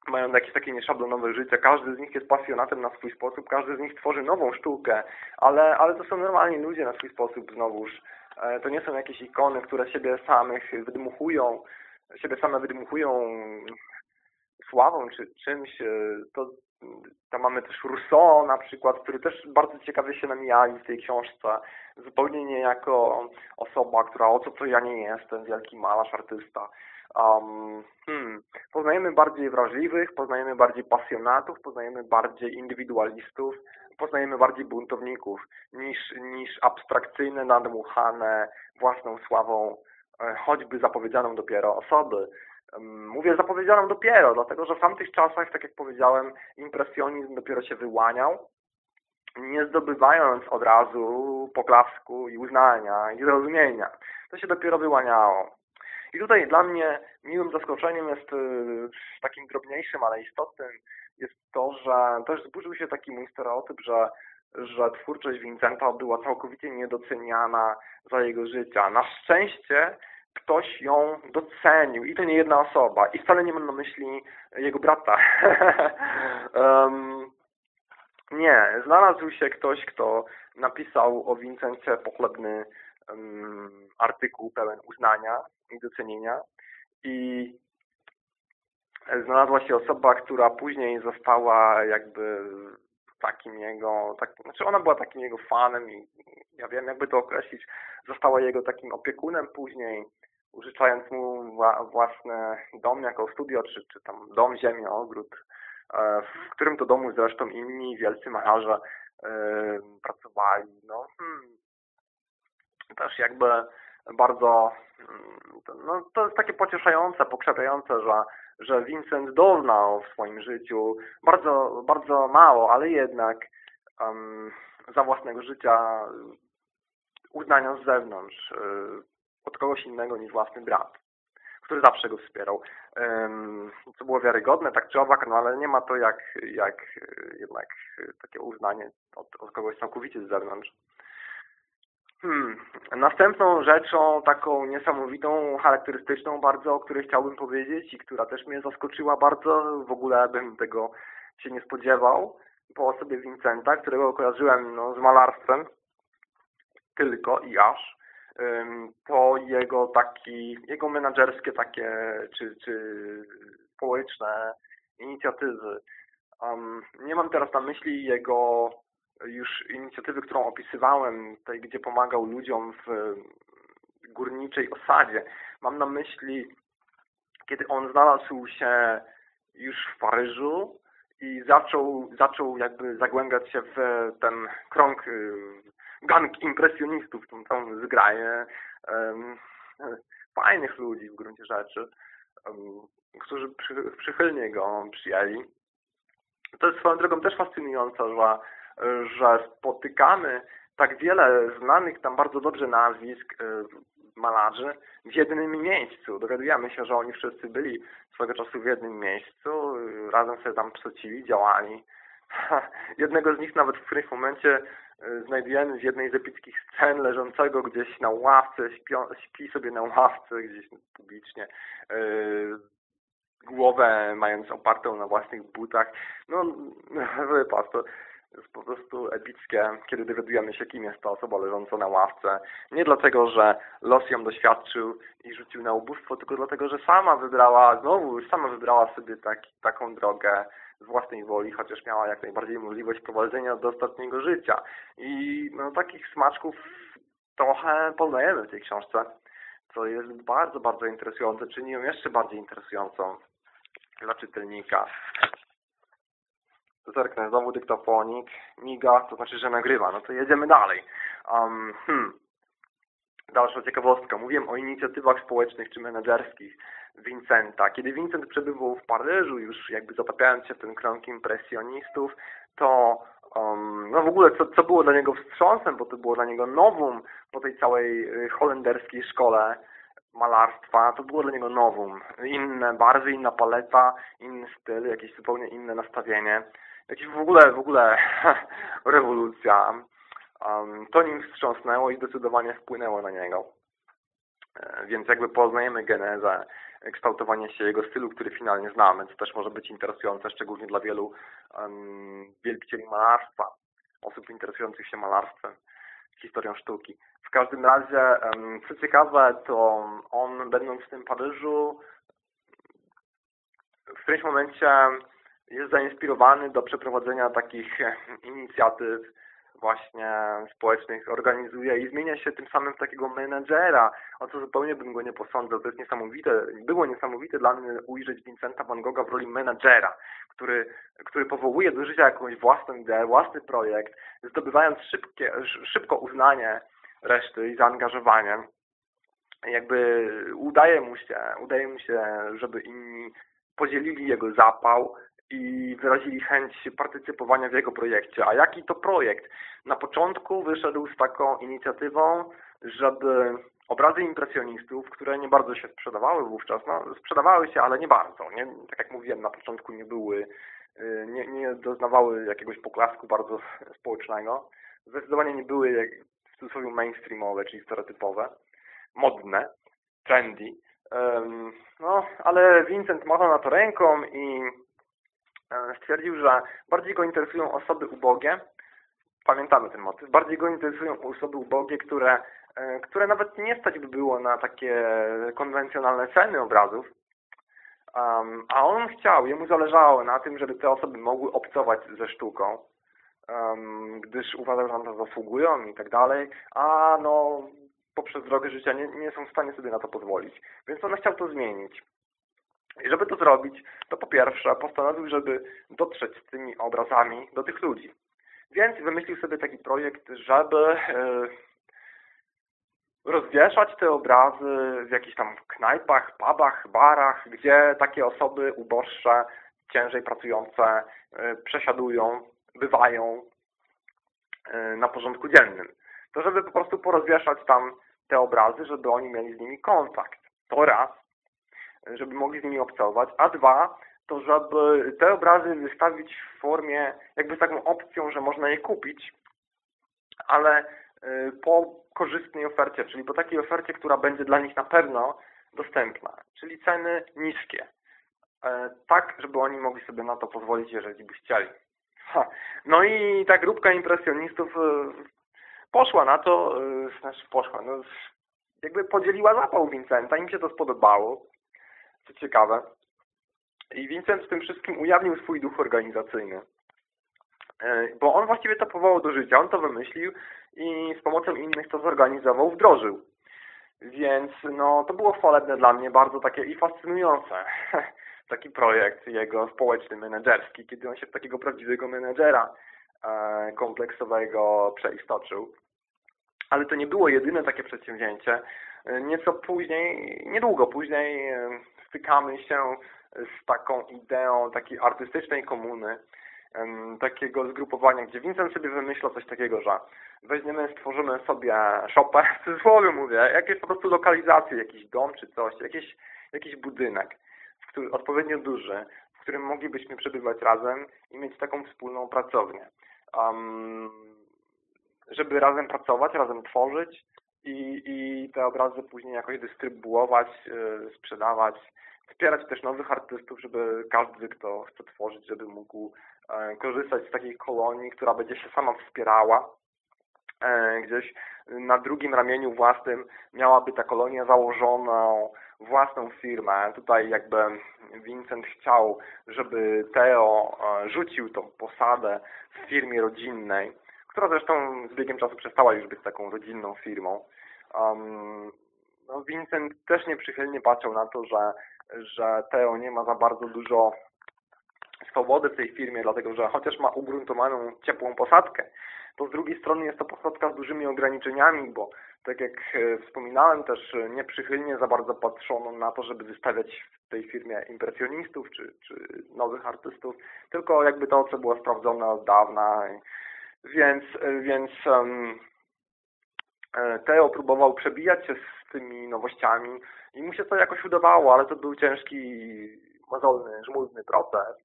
mają jakieś takie nieszablonowe życie, każdy z nich jest pasjonatem na swój sposób, każdy z nich tworzy nową sztukę, ale, ale to są normalni ludzie na swój sposób znowuż. E, to nie są jakieś ikony, które siebie samych wydmuchują, siebie same wydmuchują sławą czy czymś. E, to tam mamy też Rousseau na przykład, który też bardzo ciekawie się nam jawi w tej książce. Zupełnie nie jako osoba, która o co to ja nie jestem, wielki malarz, artysta. Um, hmm, poznajemy bardziej wrażliwych, poznajemy bardziej pasjonatów, poznajemy bardziej indywidualistów, poznajemy bardziej buntowników niż, niż abstrakcyjne, nadmuchane własną sławą, e, choćby zapowiedzianą dopiero osoby. Mówię zapowiedzianą dopiero, dlatego że w tamtych czasach, tak jak powiedziałem, impresjonizm dopiero się wyłaniał, nie zdobywając od razu poklasku i uznania i zrozumienia. To się dopiero wyłaniało. I tutaj dla mnie miłym zaskoczeniem jest y, takim drobniejszym, ale istotnym jest to, że też zburzył się taki mój stereotyp, że że twórczość Vincenta była całkowicie niedoceniana za jego życia. Na szczęście ktoś ją docenił i to nie jedna osoba. I wcale nie mam na myśli jego brata. um, nie, znalazł się ktoś, kto napisał o Vincencie pochlebny artykuł pełen uznania i docenienia i znalazła się osoba, która później została jakby takim jego, tak, znaczy ona była takim jego fanem i ja wiem jakby to określić, została jego takim opiekunem później, użyczając mu własny dom jako studio, czy, czy tam dom, ziemię, ogród, e, w którym to domu zresztą inni wielcy malarze e, pracowali. No, hmm, też jakby bardzo no, to jest takie pocieszające, pokrzepiające, że, że Vincent doznał w swoim życiu bardzo, bardzo mało, ale jednak um, za własnego życia uznania z zewnątrz, y, od kogoś innego niż własny brat, który zawsze go wspierał. Um, co było wiarygodne, tak czy owak, no ale nie ma to jak, jak jednak takie uznanie od, od kogoś całkowicie z zewnątrz. Hmm. Następną rzeczą, taką niesamowitą, charakterystyczną bardzo, o której chciałbym powiedzieć i która też mnie zaskoczyła bardzo, w ogóle bym tego się nie spodziewał, po osobie Vincenta, którego kojarzyłem no, z malarstwem tylko i aż, to jego taki, jego menadżerskie takie, czy, czy społeczne inicjatywy. Um, nie mam teraz na myśli jego już inicjatywy, którą opisywałem, tej, gdzie pomagał ludziom w górniczej osadzie. Mam na myśli, kiedy on znalazł się już w Paryżu i zaczął, zaczął jakby zagłębiać się w ten krąg y, gang impresjonistów, tą, tą zgraję um, fajnych ludzi w gruncie rzeczy, um, którzy przy, przychylnie go przyjęli. To jest swoją drogą też fascynujące, że że spotykamy tak wiele znanych tam bardzo dobrze nazwisk y, malarzy w jednym miejscu. Dowiadujemy się, że oni wszyscy byli swego czasu w jednym miejscu, y, razem sobie tam psocili, działali. Jednego z nich nawet w którymś momencie y, znajdujemy w jednej z epickich scen leżącego gdzieś na ławce, śpi sobie na ławce gdzieś publicznie, głowę mając opartą na własnych butach. No, wypas, to jest po prostu epickie, kiedy dowiadujemy się, kim jest ta osoba leżąca na ławce. Nie dlatego, że los ją doświadczył i rzucił na ubóstwo, tylko dlatego, że sama wybrała, znowu sama wybrała sobie taki, taką drogę z własnej woli, chociaż miała jak najbardziej możliwość prowadzenia do ostatniego życia. I no, takich smaczków trochę poznajemy w tej książce, co jest bardzo, bardzo interesujące, czyni ją jeszcze bardziej interesującą dla czytelnika. Zerknę, znowu dyktofonik, miga, to znaczy, że nagrywa. No to jedziemy dalej. Um, hmm. Dalsza ciekawostka. Mówiłem o inicjatywach społecznych czy menedżerskich Vincenta. Kiedy Vincent przebywał w Paryżu, już jakby zatapiając się w ten krąg impresjonistów, to um, no w ogóle co, co było dla niego wstrząsem, bo to było dla niego nowum po tej całej y, holenderskiej szkole malarstwa, to było dla niego nowum. Inne barwy, inna paleta, inny styl, jakieś zupełnie inne nastawienie. Jakieś w ogóle, w ogóle rewolucja. Um, to nim wstrząsnęło i zdecydowanie wpłynęło na niego. E, więc jakby poznajemy genezę kształtowania się jego stylu, który finalnie znamy, co też może być interesujące, szczególnie dla wielu um, wielbicieli malarstwa, osób interesujących się malarstwem, historią sztuki. W każdym razie, um, co ciekawe, to on będąc w tym Paryżu w którymś momencie jest zainspirowany do przeprowadzenia takich inicjatyw właśnie społecznych organizuje i zmienia się tym samym w takiego menedżera, o co zupełnie bym go nie posądzał. To jest niesamowite. Było niesamowite dla mnie ujrzeć Vincenta van Gogha w roli menedżera, który, który powołuje do życia jakąś własną ideę, własny projekt, zdobywając szybkie, szybko uznanie reszty i zaangażowanie. Jakby udaje mu się, udaje mu się, żeby inni podzielili jego zapał, i wyrazili chęć partycypowania w jego projekcie. A jaki to projekt? Na początku wyszedł z taką inicjatywą, żeby obrazy impresjonistów, które nie bardzo się sprzedawały wówczas, no, sprzedawały się, ale nie bardzo. Nie? Tak jak mówiłem, na początku nie były, y, nie, nie doznawały jakiegoś poklasku bardzo społecznego. Zdecydowanie nie były w cudzysłowie mainstreamowe, czyli stereotypowe, modne, trendy. No, ale Vincent machał na to ręką i stwierdził, że bardziej go interesują osoby ubogie, pamiętamy ten motyw, bardziej go interesują osoby ubogie, które, e, które nawet nie stać by było na takie konwencjonalne ceny obrazów, a on chciał, jemu zależało na tym, żeby te osoby mogły obcować ze sztuką, gdyż uważał, że na to zasługują i tak dalej, a no poprzez drogę życia nie, nie są w stanie sobie na to pozwolić. Więc on chciał to zmienić. I żeby to zrobić, to po pierwsze postanowił, żeby dotrzeć z tymi obrazami do tych ludzi. Więc wymyślił sobie taki projekt, żeby e, rozwieszać te obrazy w jakichś tam knajpach, pubach, barach, gdzie takie osoby uboższe, ciężej pracujące e, przesiadują, bywają e, na porządku dziennym. To żeby po prostu porozwieszać tam te obrazy, żeby oni mieli z nimi kontakt. To raz żeby mogli z nimi obcować, a dwa, to żeby te obrazy wystawić w formie jakby z taką opcją, że można je kupić, ale y, po korzystnej ofercie, czyli po takiej ofercie, która będzie dla nich na pewno dostępna, czyli ceny niskie. E, tak, żeby oni mogli sobie na to pozwolić, jeżeli by chcieli. No i ta grupka impresjonistów y, poszła na to, y, znaczy poszła, no jakby podzieliła zapał Vincenta, im się to spodobało co ciekawe. I Vincent w tym wszystkim ujawnił swój duch organizacyjny. E, bo on właściwie to powołał do życia, on to wymyślił i z pomocą innych to zorganizował, wdrożył. Więc no, to było chwalebne dla mnie, bardzo takie i fascynujące. Taki projekt jego społeczny, menedżerski, kiedy on się w takiego prawdziwego menedżera e, kompleksowego przeistoczył. Ale to nie było jedyne takie przedsięwzięcie. E, nieco później, niedługo później stykamy się z taką ideą takiej artystycznej komuny, takiego zgrupowania, gdzie Vincent sobie wymyśla coś takiego, że weźmiemy, stworzymy sobie shopę, w cudzysłowie mówię, jakieś po prostu lokalizacje, jakiś dom czy coś, jakiś, jakiś budynek, który, odpowiednio duży, w którym moglibyśmy przebywać razem i mieć taką wspólną pracownię. Um, żeby razem pracować, razem tworzyć i, i te obrazy później jakoś dystrybuować, yy, sprzedawać, wspierać też nowych artystów, żeby każdy, kto chce tworzyć, żeby mógł e, korzystać z takiej kolonii, która będzie się sama wspierała e, gdzieś na drugim ramieniu własnym miałaby ta kolonia założoną własną firmę. Tutaj jakby Vincent chciał, żeby Theo e, rzucił tą posadę w firmie rodzinnej, która zresztą z biegiem czasu przestała już być taką rodzinną firmą. Um, no Vincent też nieprzychylnie patrzył na to, że, że Theo nie ma za bardzo dużo swobody w tej firmie, dlatego że chociaż ma ugruntowaną ciepłą posadkę, to z drugiej strony jest to posadka z dużymi ograniczeniami, bo tak jak e, wspominałem też nieprzychylnie za bardzo patrzono na to, żeby wystawiać w tej firmie impresjonistów czy, czy nowych artystów, tylko jakby to, co było sprawdzone od dawna. Więc, e, więc um, Teo próbował przebijać się z tymi nowościami i mu się to jakoś udawało, ale to był ciężki, mozolny, żmudny proces.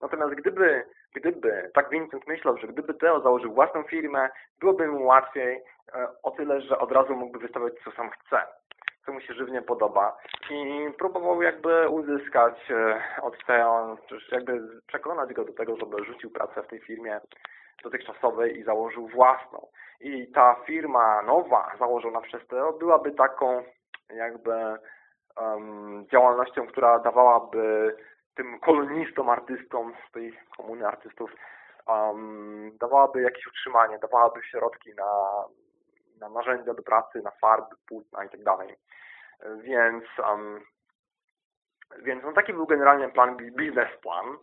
Natomiast gdyby, gdyby, tak Vincent myślał, że gdyby Teo założył własną firmę, byłoby mu łatwiej e, o tyle, że od razu mógłby wystawiać co sam chce, co mu się żywnie podoba i próbował jakby uzyskać e, od Teo, jakby przekonać go do tego, żeby rzucił pracę w tej firmie dotychczasowej i założył własną. I ta firma nowa, założona przez Teo, byłaby taką jakby um, działalnością, która dawałaby tym kolonistom, artystom z tej komuny artystów um, dawałaby jakieś utrzymanie, dawałaby środki na, na narzędzia do pracy, na farby, płótna i tak dalej. Więc, um, więc no taki był generalnie plan, biznesplan,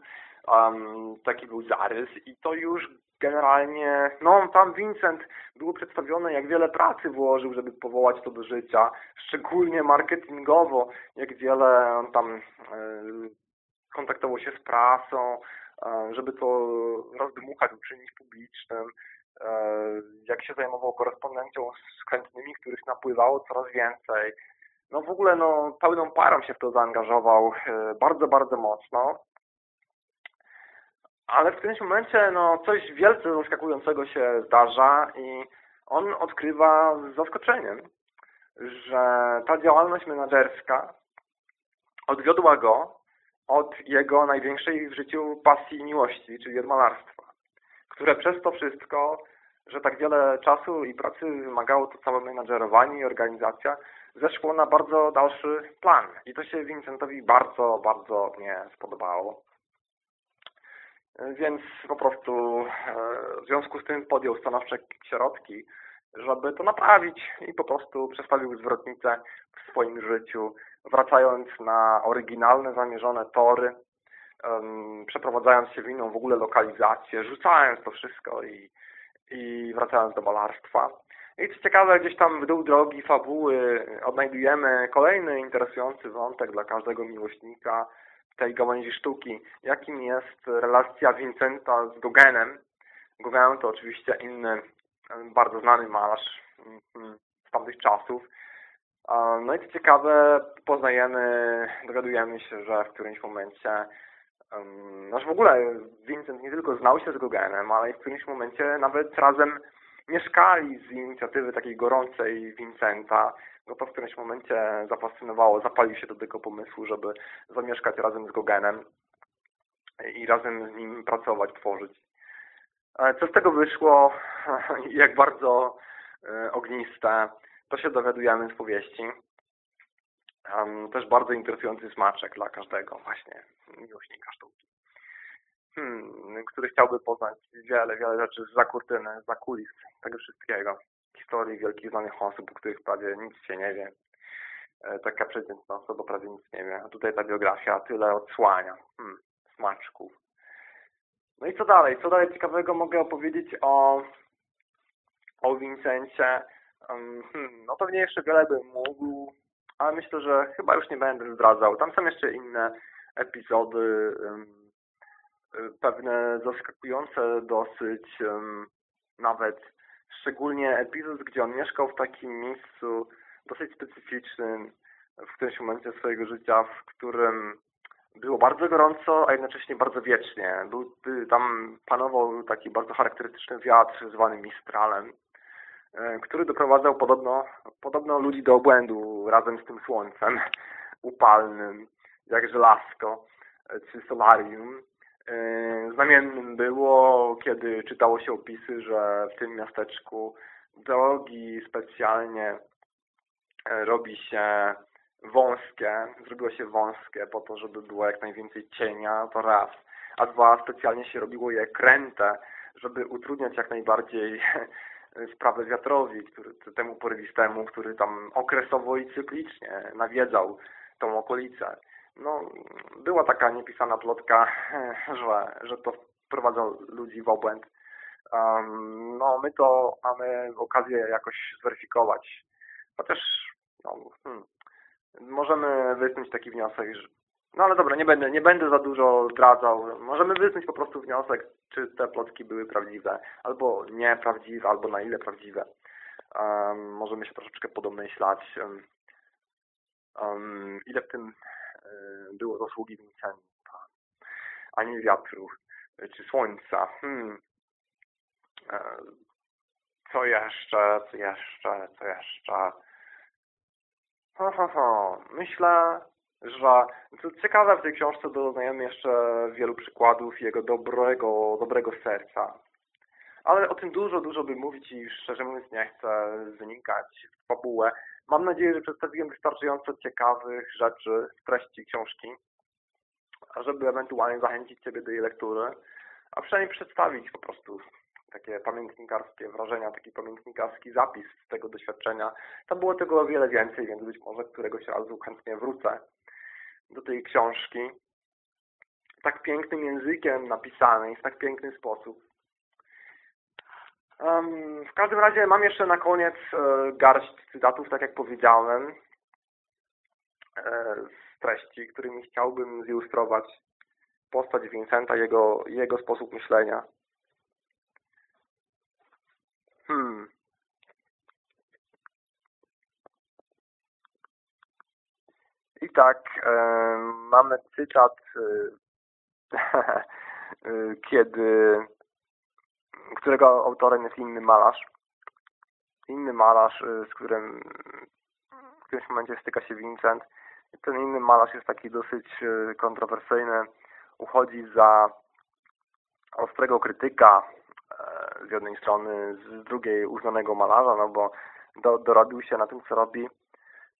um, taki był zarys i to już generalnie, no tam Vincent było przedstawione, jak wiele pracy włożył, żeby powołać to do życia, szczególnie marketingowo, jak wiele on tam kontaktował się z prasą, e, żeby to rozdmuchać, uczynić publicznym, e, jak się zajmował korespondencją z chętnymi, których napływało coraz więcej. No w ogóle no, pełną parą się w to zaangażował e, bardzo, bardzo mocno. Ale w którymś momencie no, coś wielce zaskakującego się zdarza i on odkrywa z zaskoczeniem, że ta działalność menedżerska odwiodła go od jego największej w życiu pasji i miłości, czyli od malarstwa, które przez to wszystko, że tak wiele czasu i pracy wymagało to całe menadżerowanie i organizacja, zeszło na bardzo dalszy plan. I to się Vincentowi bardzo, bardzo nie spodobało. Więc po prostu e, w związku z tym podjął stanowcze środki, żeby to naprawić i po prostu przestawił zwrotnicę w swoim życiu wracając na oryginalne, zamierzone tory, przeprowadzając się w inną w ogóle lokalizację, rzucając to wszystko i, i wracając do malarstwa. I co ciekawe, gdzieś tam w dół drogi fabuły odnajdujemy kolejny interesujący wątek dla każdego miłośnika tej gałęzi sztuki, jakim jest relacja Vincenta z Gauguinem. Gauguin to oczywiście inny, bardzo znany malarz mm, mm, z tamtych czasów, no i co ciekawe, poznajemy, dowiadujemy się, że w którymś momencie, um, znaczy w ogóle Vincent nie tylko znał się z Gauguinem, ale w którymś momencie nawet razem mieszkali z inicjatywy takiej gorącej Vincenta. Go to w którymś momencie zafascynowało, zapalił się do tego pomysłu, żeby zamieszkać razem z Gauguinem i razem z nim pracować, tworzyć. E, co z tego wyszło, jak bardzo e, ogniste, to się dowiadujemy z powieści. Też bardzo interesujący smaczek dla każdego właśnie miłośnika sztuki. Hmm, który chciałby poznać wiele, wiele rzeczy za kurtyny, za kulis tego wszystkiego. Historii wielkich znanych osób, o których prawie nic się nie wie. E, taka przeciętna osoba prawie nic nie wie. A tutaj ta biografia tyle odsłania. Hmm, smaczków. No i co dalej? Co dalej ciekawego mogę opowiedzieć o, o Vincencie? Hmm, no pewnie jeszcze wiele bym mógł, ale myślę, że chyba już nie będę zdradzał. Tam są jeszcze inne epizody, pewne zaskakujące dosyć, nawet szczególnie epizod, gdzie on mieszkał w takim miejscu dosyć specyficznym w którymś momencie swojego życia, w którym było bardzo gorąco, a jednocześnie bardzo wiecznie. Był, tam panował taki bardzo charakterystyczny wiatr zwany Mistralem E, który doprowadzał podobno, podobno ludzi do obłędu razem z tym słońcem upalnym, jak żelazko czy solarium. E, znamiennym było, kiedy czytało się opisy, że w tym miasteczku drogi specjalnie e, robi się wąskie, zrobiło się wąskie po to, żeby było jak najwięcej cienia, to raz. A dwa, specjalnie się robiło je kręte, żeby utrudniać jak najbardziej sprawę wiatrowi, który, temu porywistemu, który tam okresowo i cyklicznie nawiedzał tą okolicę. No, była taka niepisana plotka, że, że to wprowadza ludzi w obłęd. Um, no, my to mamy okazję jakoś zweryfikować. Chociaż no, hmm, możemy wysnuć taki wniosek, że no ale dobra, nie będę, nie będę za dużo zdradzał. Możemy wysnuć po prostu wniosek, czy te plotki były prawdziwe, albo nieprawdziwe, albo na ile prawdziwe. Um, możemy się troszeczkę podomyślać, um, ile w tym um, było zasługi Vincenta, ani wiatru, czy słońca. Hmm. E, co jeszcze, co jeszcze, co jeszcze? Ho, ho, ho. Myślę, że co ciekawe w tej książce doznajemy jeszcze wielu przykładów jego dobrego, dobrego serca. Ale o tym dużo, dużo by mówić i szczerze mówiąc nie chcę wynikać w fabułę. Mam nadzieję, że przedstawiłem wystarczająco ciekawych rzeczy z treści książki, żeby ewentualnie zachęcić Ciebie do jej lektury, a przynajmniej przedstawić po prostu takie pamiętnikarskie wrażenia, taki pamiętnikarski zapis z tego doświadczenia. Tam było tego o wiele więcej, więc być może któregoś razu chętnie wrócę do tej książki. Tak pięknym językiem napisanej, w tak piękny sposób. Um, w każdym razie mam jeszcze na koniec e, garść cytatów, tak jak powiedziałem, e, z treści, którymi chciałbym zilustrować postać Vincenta, jego, jego sposób myślenia. Hmm. I tak, e, mamy cytat, e, kiedy, którego autorem jest inny malarz. Inny malarz, e, z którym w którymś momencie styka się Vincent. Ten inny malarz jest taki dosyć e, kontrowersyjny. Uchodzi za ostrego krytyka z jednej strony, z drugiej uznanego malarza, no bo do, dorobił się na tym, co robi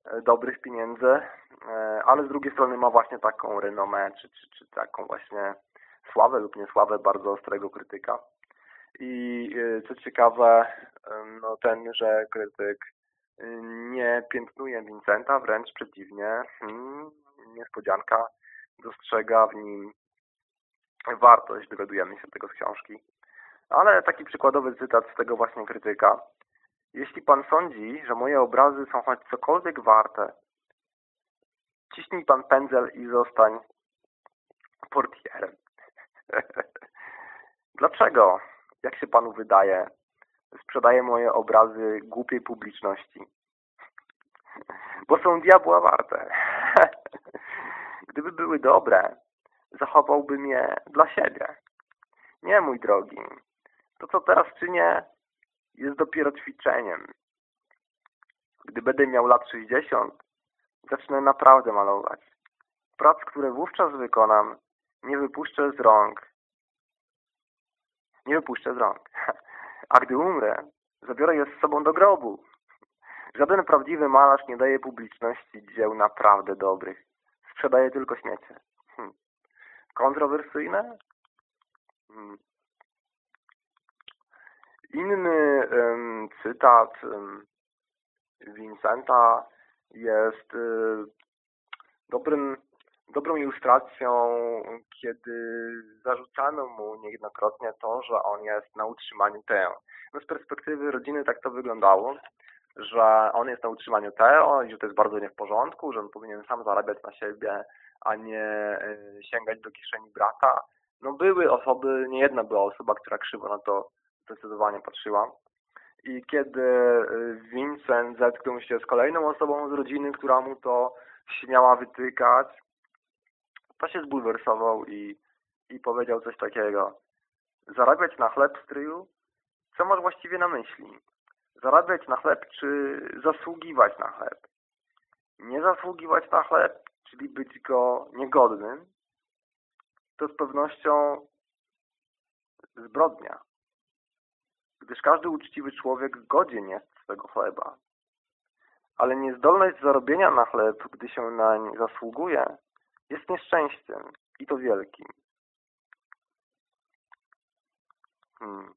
e, dobrych pieniędzy, e, ale z drugiej strony ma właśnie taką renomę, czy, czy, czy taką właśnie sławę lub niesławę bardzo ostrego krytyka. I e, co ciekawe, no ten, że krytyk nie piętnuje Vincenta, wręcz przeciwnie, hmm, niespodzianka, dostrzega w nim wartość, dowiadujemy się tego z książki. Ale taki przykładowy cytat z tego właśnie krytyka. Jeśli pan sądzi, że moje obrazy są choć cokolwiek warte, ciśnij pan pędzel i zostań portierem. Dlaczego, jak się panu wydaje, sprzedaję moje obrazy głupiej publiczności? Bo są diabła warte. Gdyby były dobre, zachowałbym je dla siebie. Nie, mój drogi, to, co teraz czynię, jest dopiero ćwiczeniem. Gdy będę miał lat 60, zacznę naprawdę malować. Prac, które wówczas wykonam, nie wypuszczę z rąk. Nie wypuszczę z rąk. A gdy umrę, zabiorę je z sobą do grobu. Żaden prawdziwy malarz nie daje publiczności dzieł naprawdę dobrych. Sprzedaje tylko śmiecie. Hm. Kontrowersyjne? Hmm. Inny cytat um, Vincenta jest um, dobrym, dobrą ilustracją, kiedy zarzucano mu niejednokrotnie to, że on jest na utrzymaniu Teo. No z perspektywy rodziny tak to wyglądało, że on jest na utrzymaniu Teo i że to jest bardzo nie w porządku, że on powinien sam zarabiać na siebie, a nie e, sięgać do kieszeni brata. No były osoby, nie jedna była osoba, która krzywo na to zdecydowanie patrzyła. I kiedy y, Vincent zetknął się z kolejną osobą z rodziny, która mu to śmiała wytykać, to się zbulwersował i, i powiedział coś takiego. Zarabiać na chleb, stryju? Co masz właściwie na myśli? Zarabiać na chleb, czy zasługiwać na chleb? Nie zasługiwać na chleb, czyli być go niegodnym, to z pewnością zbrodnia gdyż każdy uczciwy człowiek godzien jest swego chleba. Ale niezdolność zarobienia na chleb, gdy się nań zasługuje, jest nieszczęściem i to wielkim. Hmm.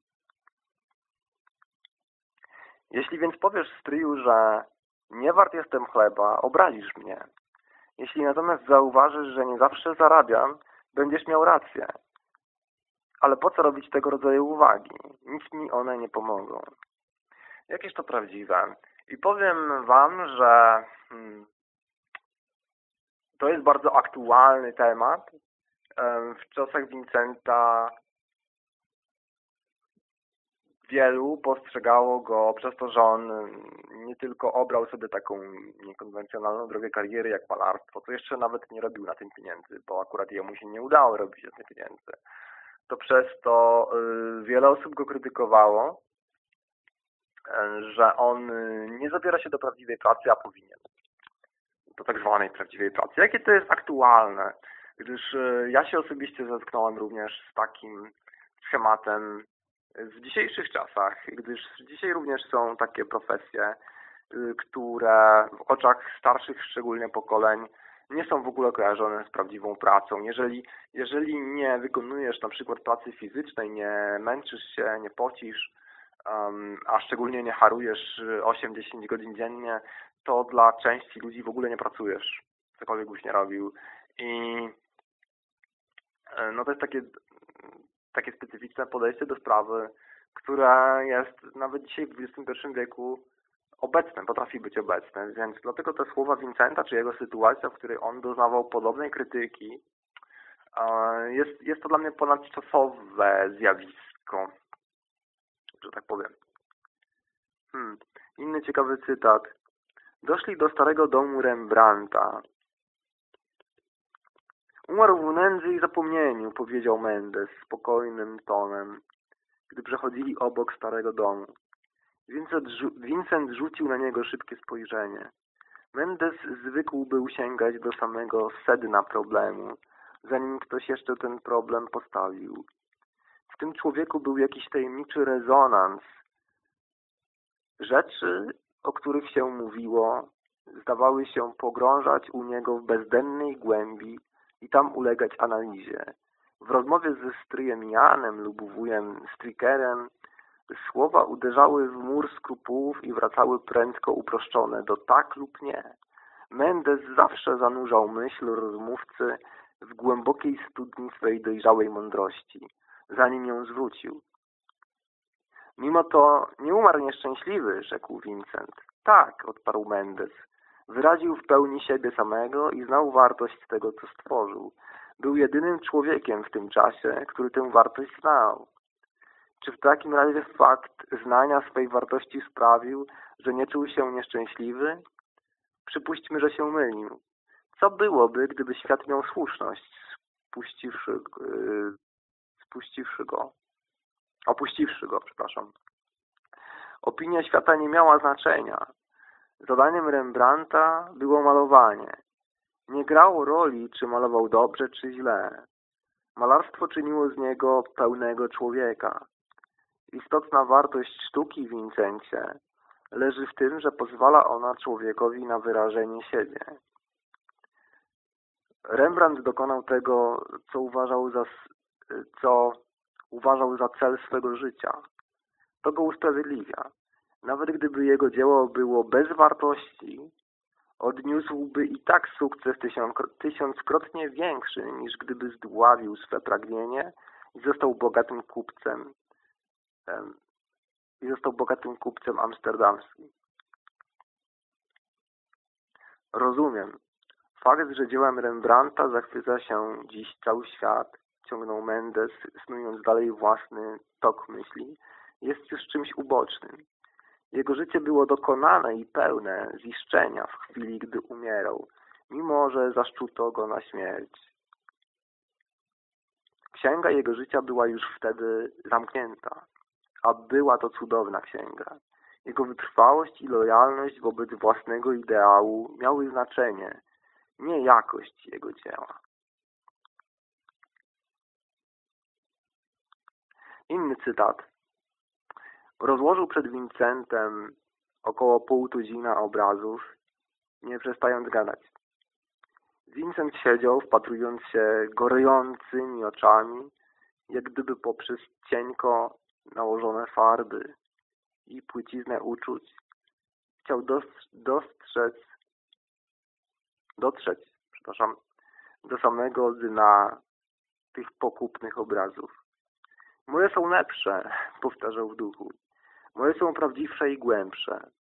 Jeśli więc powiesz stryju, że nie wart jestem chleba, obrazisz mnie. Jeśli natomiast zauważysz, że nie zawsze zarabiam, będziesz miał rację. Ale po co robić tego rodzaju uwagi? Nic mi one nie pomogą. Jakież to prawdziwe. I powiem Wam, że hmm, to jest bardzo aktualny temat. W czasach Vincenta wielu postrzegało go przez to, że on nie tylko obrał sobie taką niekonwencjonalną drogę kariery jak malarstwo, to jeszcze nawet nie robił na tym pieniędzy, bo akurat jemu się nie udało robić na tym pieniędzy. To przez to y, wiele osób go krytykowało, że on y, nie zabiera się do prawdziwej pracy, a powinien. Do tak zwanej prawdziwej pracy. Jakie to jest aktualne? Gdyż ja się osobiście zetknąłem również z takim schematem w dzisiejszych czasach, gdyż dzisiaj również są takie profesje, y, które w oczach starszych szczególnie pokoleń nie są w ogóle kojarzone z prawdziwą pracą. Jeżeli, jeżeli nie wykonujesz na przykład pracy fizycznej, nie męczysz się, nie pocisz, um, a szczególnie nie harujesz 8-10 godzin dziennie, to dla części ludzi w ogóle nie pracujesz, cokolwiek byś nie robił. I e, no to jest takie takie specyficzne podejście do sprawy, które jest nawet dzisiaj w XXI wieku obecne, potrafi być obecne, więc dlatego te słowa Vincenta, czy jego sytuacja, w której on doznawał podobnej krytyki, jest, jest to dla mnie ponadczasowe zjawisko, że tak powiem. Hmm. Inny ciekawy cytat. Doszli do starego domu Rembrandta, Umarł w nędzy i zapomnieniu, powiedział Mendes spokojnym tonem, gdy przechodzili obok starego domu. Vincent, Vincent rzucił na niego szybkie spojrzenie. Mendes zwykł był sięgać do samego sedna problemu, zanim ktoś jeszcze ten problem postawił. W tym człowieku był jakiś tajemniczy rezonans. Rzeczy, o których się mówiło, zdawały się pogrążać u niego w bezdennej głębi i tam ulegać analizie. W rozmowie ze stryjem Janem lub wujem Strikerem słowa uderzały w mur skrupułów i wracały prędko uproszczone do tak lub nie. Mendes zawsze zanurzał myśl rozmówcy w głębokiej studni swej dojrzałej mądrości, zanim ją zwrócił. Mimo to nie umarł nieszczęśliwy, rzekł Vincent. Tak, odparł Mendes. Wyraził w pełni siebie samego i znał wartość tego, co stworzył. Był jedynym człowiekiem w tym czasie, który tę wartość znał. Czy w takim razie fakt znania swej wartości sprawił, że nie czuł się nieszczęśliwy? Przypuśćmy, że się mylił. Co byłoby, gdyby świat miał słuszność, spuściwszy, yy, spuściwszy go? Opuściwszy go, przepraszam. Opinia świata nie miała znaczenia. Zadaniem Rembrandta było malowanie. Nie grało roli, czy malował dobrze, czy źle. Malarstwo czyniło z niego pełnego człowieka. Istotna wartość sztuki w Vincencie leży w tym, że pozwala ona człowiekowi na wyrażenie siebie. Rembrandt dokonał tego, co uważał za, co uważał za cel swego życia. To go usprawiedliwia. Nawet gdyby jego dzieło było bez wartości, odniósłby i tak sukces tysiąckrotnie większy, niż gdyby zdławił swe pragnienie i został bogatym kupcem i został bogatym kupcem amsterdamskim. Rozumiem. Fakt, że dziełem Rembrandta zachwyca się dziś cały świat, ciągnął Mendes, snując dalej własny tok myśli, jest już czymś ubocznym. Jego życie było dokonane i pełne ziszczenia w chwili, gdy umierał, mimo że zaszczuto go na śmierć. Księga jego życia była już wtedy zamknięta, a była to cudowna księga. Jego wytrwałość i lojalność wobec własnego ideału miały znaczenie, nie jakość jego dzieła. Inny cytat. Rozłożył przed Vincentem około pół tuzina obrazów, nie przestając gadać. Vincent siedział, wpatrując się gorejącymi oczami, jak gdyby poprzez cienko nałożone farby i płyciznę uczuć chciał dostrzec, dotrzeć, przepraszam, do samego dna tych pokupnych obrazów. Moje są lepsze, powtarzał w duchu. Moje są prawdziwsze i głębsze.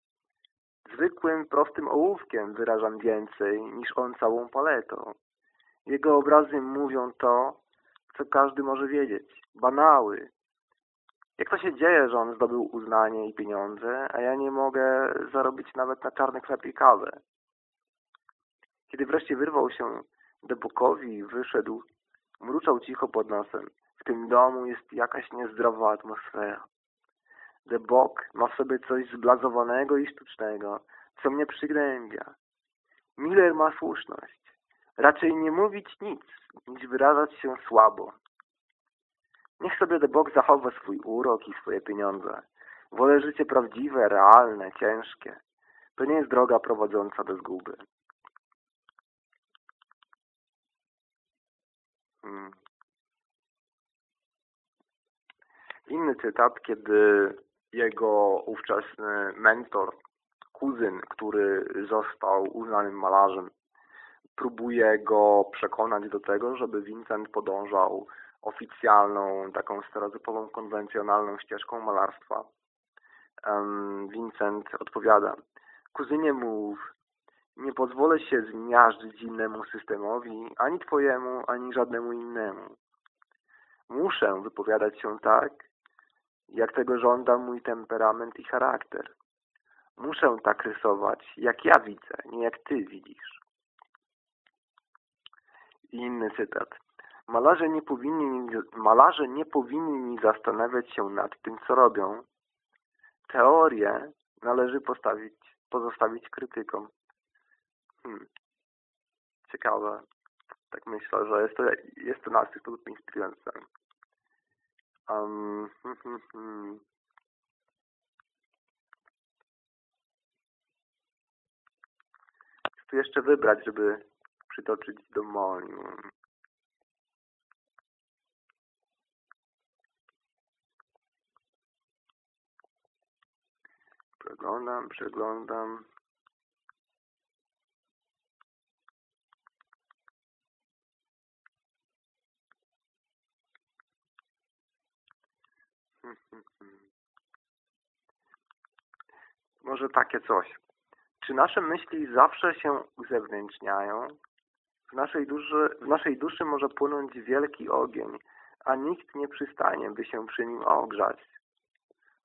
Zwykłym, prostym ołówkiem wyrażam więcej niż on całą paletą. Jego obrazy mówią to, co każdy może wiedzieć. Banały. Jak to się dzieje, że on zdobył uznanie i pieniądze, a ja nie mogę zarobić nawet na czarny chleb i kawę? Kiedy wreszcie wyrwał się Debokowi i wyszedł, mruczał cicho pod nosem. Tym domu jest jakaś niezdrowa atmosfera. Debok ma w sobie coś zblazowanego i sztucznego, co mnie przygnębia. Miller ma słuszność. Raczej nie mówić nic, niż wyrażać się słabo. Niech sobie Debok zachowa swój urok i swoje pieniądze. Wolę życie prawdziwe, realne, ciężkie. To nie jest droga prowadząca do zguby. Hmm. Inny cytat, kiedy jego ówczesny mentor, kuzyn, który został uznanym malarzem, próbuje go przekonać do tego, żeby Vincent podążał oficjalną, taką stereotypową, konwencjonalną ścieżką malarstwa. Vincent odpowiada, kuzynie mów, nie pozwolę się zmiażdżyć innemu systemowi, ani twojemu, ani żadnemu innemu. Muszę wypowiadać się tak, jak tego żąda mój temperament i charakter. Muszę tak rysować, jak ja widzę, nie jak ty widzisz. I inny cytat. Malarze nie, powinni, malarze nie powinni zastanawiać się nad tym, co robią. Teorię należy postawić, pozostawić krytykom. Hmm. Ciekawe. Tak myślę, że jest to, jest to nas inspirujący. Um, hmm, hmm, hmm. Tu jeszcze wybrać, żeby przytoczyć do Monium. Przeglądam, przeglądam. Może takie coś. Czy nasze myśli zawsze się uzewnętrzniają? W naszej, duszy, w naszej duszy może płynąć wielki ogień, a nikt nie przystanie, by się przy nim ogrzać.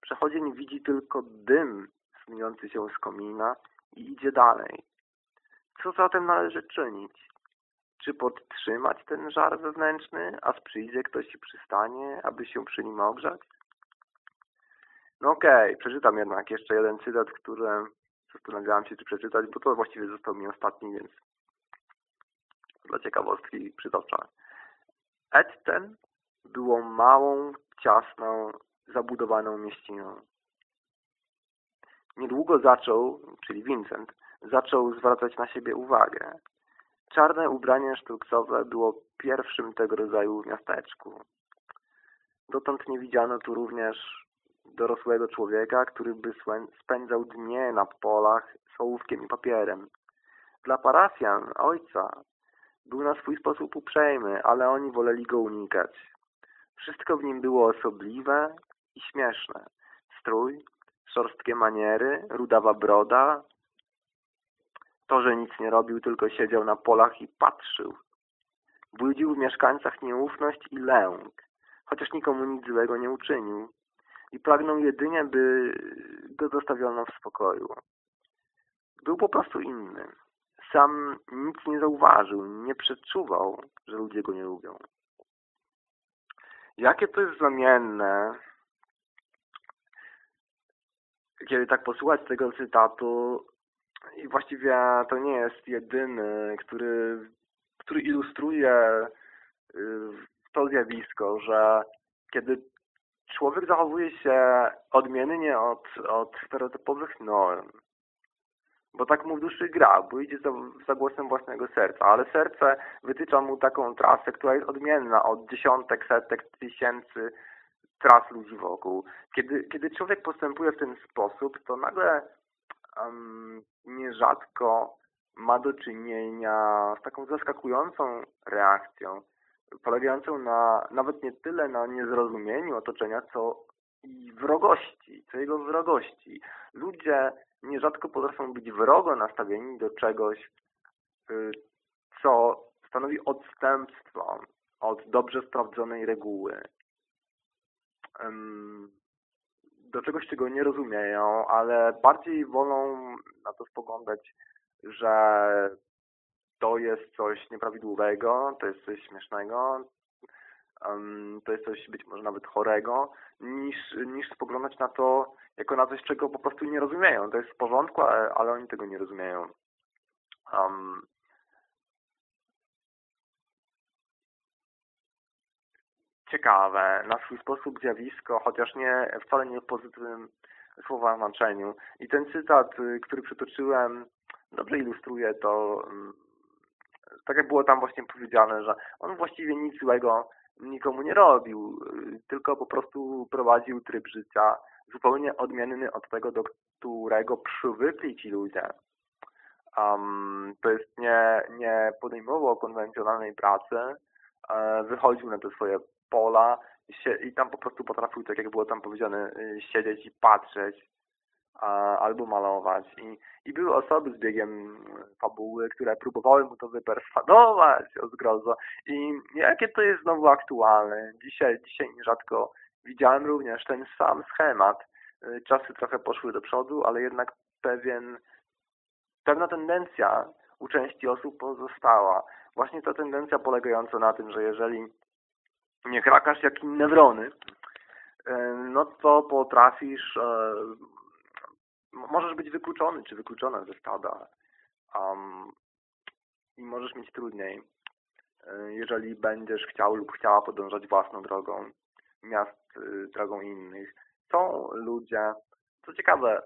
Przechodzień widzi tylko dym snujący się z komina i idzie dalej. Co zatem należy czynić? Czy podtrzymać ten żar wewnętrzny, a przyjdzie ktoś i przystanie, aby się przy nim ogrzać? No okej, okay, przeczytam jednak jeszcze jeden cytat, który zastanawiałem się, czy przeczytać, bo to właściwie został mi ostatni, więc dla ciekawostki przytoczę. Et ten było małą, ciasną, zabudowaną mieściną. Niedługo zaczął, czyli Vincent, zaczął zwracać na siebie uwagę. Czarne ubranie sztukcowe było pierwszym tego rodzaju w miasteczku. Dotąd nie widziano tu również dorosłego człowieka, który by spędzał dnie na polach z ołówkiem i papierem. Dla parafian, ojca, był na swój sposób uprzejmy, ale oni woleli go unikać. Wszystko w nim było osobliwe i śmieszne. Strój, szorstkie maniery, rudawa broda. To, że nic nie robił, tylko siedział na polach i patrzył. Budził w mieszkańcach nieufność i lęk, chociaż nikomu nic złego nie uczynił. I pragnął jedynie, by go zostawiono w spokoju. Był po prostu inny. Sam nic nie zauważył, nie przeczuwał, że ludzie go nie lubią. Jakie to jest znamienne, kiedy tak posłuchać tego cytatu i właściwie to nie jest jedyny, który, który ilustruje y, to zjawisko, że kiedy człowiek zachowuje się odmiennie od, od stereotypowych norm. Bo tak mu w duszy gra, bo idzie za, za głosem własnego serca, ale serce wytycza mu taką trasę, która jest odmienna od dziesiątek, setek, tysięcy tras ludzi wokół. Kiedy, kiedy człowiek postępuje w ten sposób, to nagle um, nierzadko ma do czynienia z taką zaskakującą reakcją, polegającą na nawet nie tyle na niezrozumieniu otoczenia, co i wrogości, co jego wrogości. Ludzie nierzadko potrafią być wrogo nastawieni do czegoś, y, co stanowi odstępstwo od dobrze sprawdzonej reguły. Do czegoś, czego nie rozumieją, ale bardziej wolą na to spoglądać, że to jest coś nieprawidłowego, to jest coś śmiesznego, to jest coś być może nawet chorego, niż, niż spoglądać na to jako na coś, czego po prostu nie rozumieją. To jest w porządku, ale, oni tego nie rozumieją. Um, ciekawe, na swój sposób zjawisko, chociaż nie wcale nie w pozytywnym słowa znaczeniu. I ten cytat, y, który przytoczyłem, dobrze ilustruje to, mm, tak jak było tam właśnie powiedziane, że on właściwie nic złego nikomu nie robił, tylko po prostu prowadził tryb życia zupełnie odmienny od tego, do którego przywykli ci ludzie. Um, to jest nie, nie podejmował konwencjonalnej pracy, e, wychodził na te swoje pola i, się, i tam po prostu potrafił, tak jak było tam powiedziane, y, siedzieć i patrzeć albo malować. I, I były osoby z biegiem fabuły, które próbowały mu to wyperswadować o zgrozo. I jakie to jest znowu aktualne. Dzisiaj, dzisiaj nierzadko widziałem również ten sam schemat. Czasy trochę poszły do przodu, ale jednak pewien, pewna tendencja u części osób pozostała. Właśnie ta tendencja polegająca na tym, że jeżeli nie krakasz jak inne wrony, no to potrafisz e, możesz być wykluczony czy wykluczona ze stada um, i możesz mieć trudniej, e, jeżeli będziesz chciał lub chciała podążać własną drogą, miast y, drogą innych. Są ludzie, co ciekawe,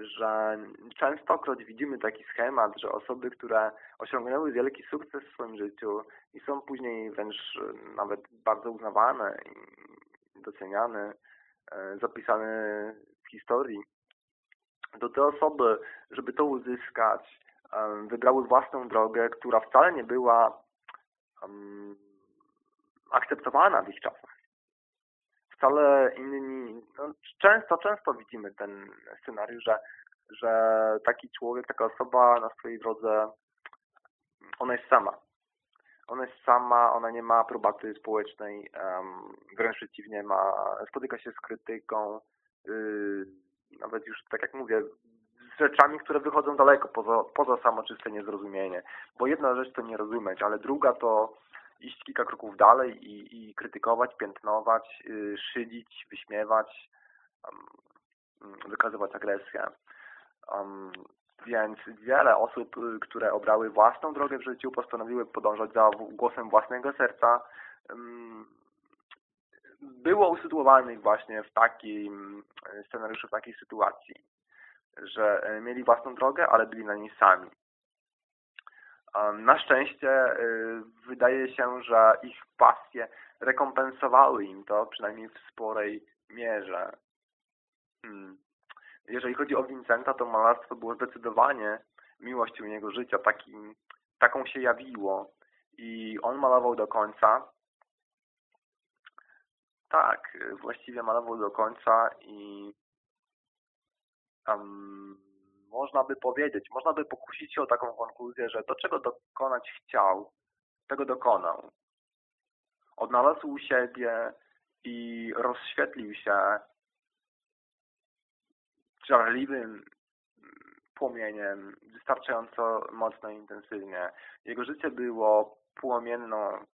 że częstokroć widzimy taki schemat, że osoby, które osiągnęły wielki sukces w swoim życiu i są później wręcz y, nawet bardzo uznawane i doceniane, e, zapisane w historii, to te osoby, żeby to uzyskać, wybrały własną drogę, która wcale nie była um, akceptowana w ich czasach. Wcale inni, no, często, często widzimy ten scenariusz, że, że taki człowiek, taka osoba na swojej drodze, ona jest sama. Ona jest sama, ona nie ma aprobaty społecznej, um, wręcz przeciwnie, ma, spotyka się z krytyką, yy, nawet już tak jak mówię, z rzeczami, które wychodzą daleko poza, poza samo czyste niezrozumienie. Bo jedna rzecz to nie rozumieć, ale druga to iść kilka kroków dalej i, i krytykować, piętnować, yy, szydzić, wyśmiewać, um, wykazywać agresję. Um, więc wiele osób, y, które obrały własną drogę w życiu, postanowiły podążać za głosem własnego serca, było usytuowanych właśnie w takim e, scenariuszu, w takiej sytuacji, że e, mieli własną drogę, ale byli na niej sami. Na szczęście e, wydaje się, że ich pasje rekompensowały im to, przynajmniej w sporej mierze. Hmm. Jeżeli chodzi o Vincenta, to malarstwo było zdecydowanie miłością jego życia, taką się jawiło. I on malował do końca, tak, właściwie malował do końca i um, można by powiedzieć, można by pokusić się o taką konkluzję, że to, czego dokonać chciał, tego dokonał. Odnalazł siebie i rozświetlił się żarliwym płomieniem, wystarczająco mocno i intensywnie. Jego życie było płomienną e,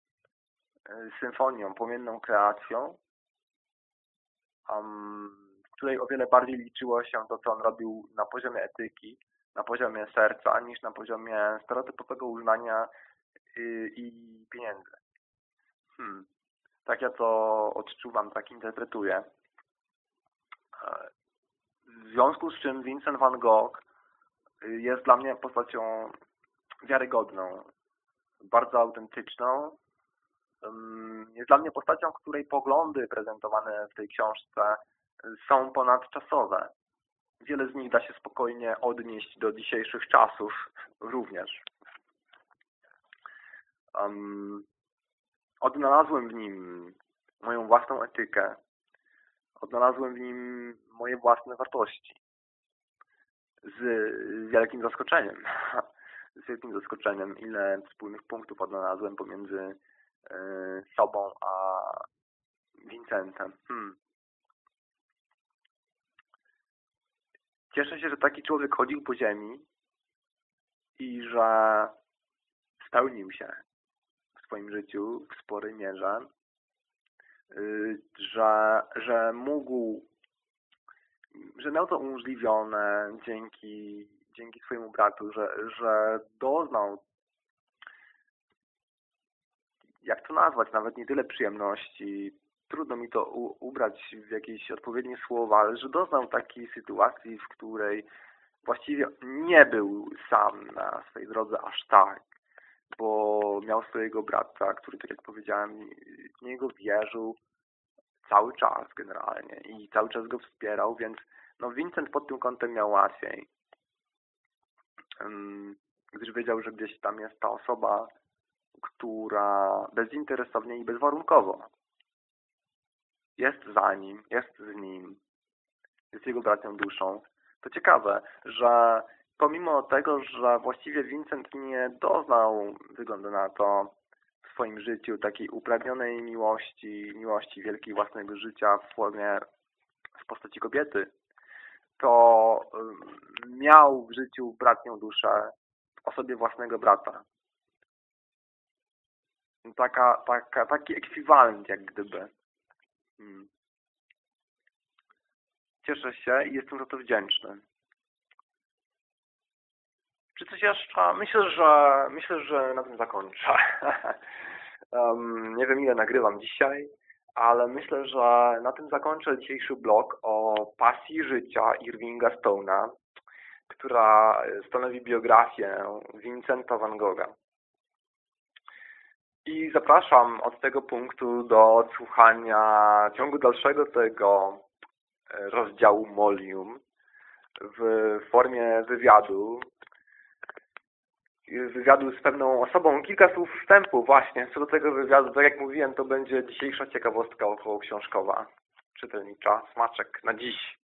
symfonią, płomienną kreacją, um, w której o wiele bardziej liczyło się to, co on robił na poziomie etyki, na poziomie serca, niż na poziomie stereotypowego uznania i, i pieniędzy. Hmm. Tak ja to odczuwam, tak interpretuję. W związku z czym Vincent van Gogh jest dla mnie postacią wiarygodną, bardzo autentyczną. Jest dla mnie postacią, której poglądy prezentowane w tej książce są ponadczasowe. Wiele z nich da się spokojnie odnieść do dzisiejszych czasów również. Um, odnalazłem w nim moją własną etykę. Odnalazłem w nim moje własne wartości. Z wielkim zaskoczeniem. Z wielkim zaskoczeniem, ile wspólnych punktów odnalazłem pomiędzy sobą a Vincentem. Hmm. Cieszę się, że taki człowiek chodził po ziemi i że spełnił się w swoim życiu w sporej mierze, y, że, że mógł, że miał to umożliwione dzięki, dzięki swojemu bratu, że, że doznał jak to nazwać, nawet nie tyle przyjemności, trudno mi to ubrać w jakieś odpowiednie słowa, ale że doznał takiej sytuacji, w której właściwie nie był sam na swojej drodze aż tak, bo miał swojego brata, który, tak jak powiedziałem, w niego wierzył cały czas generalnie i cały czas go wspierał, więc no Vincent pod tym kątem miał łatwiej. Gdyż wiedział, że gdzieś tam jest ta osoba, która bezinteresownie i bezwarunkowo jest za nim, jest z nim, jest jego bratnią duszą. To ciekawe, że pomimo tego, że właściwie Vincent nie doznał, wygląda na to, w swoim życiu takiej upragnionej miłości, miłości wielkiej własnego życia w formie, w postaci kobiety, to miał w życiu bratnią duszę w osobie własnego brata. Taka, taka, taki ekwiwalent jak gdyby. Hmm. Cieszę się i jestem za to wdzięczny. Czy coś jeszcze? Myślę, że myślę, że na tym zakończę. um, nie wiem ile nagrywam dzisiaj, ale myślę, że na tym zakończę dzisiejszy blog o pasji życia Irvinga Stone'a, która stanowi biografię Vincenta van Gogha. I zapraszam od tego punktu do odsłuchania ciągu dalszego tego e, rozdziału Molium w formie wywiadu. Wywiadu z pewną osobą. Kilka słów wstępu właśnie co do tego wywiadu. Tak jak mówiłem, to będzie dzisiejsza ciekawostka około książkowa, czytelnicza. Smaczek na dziś.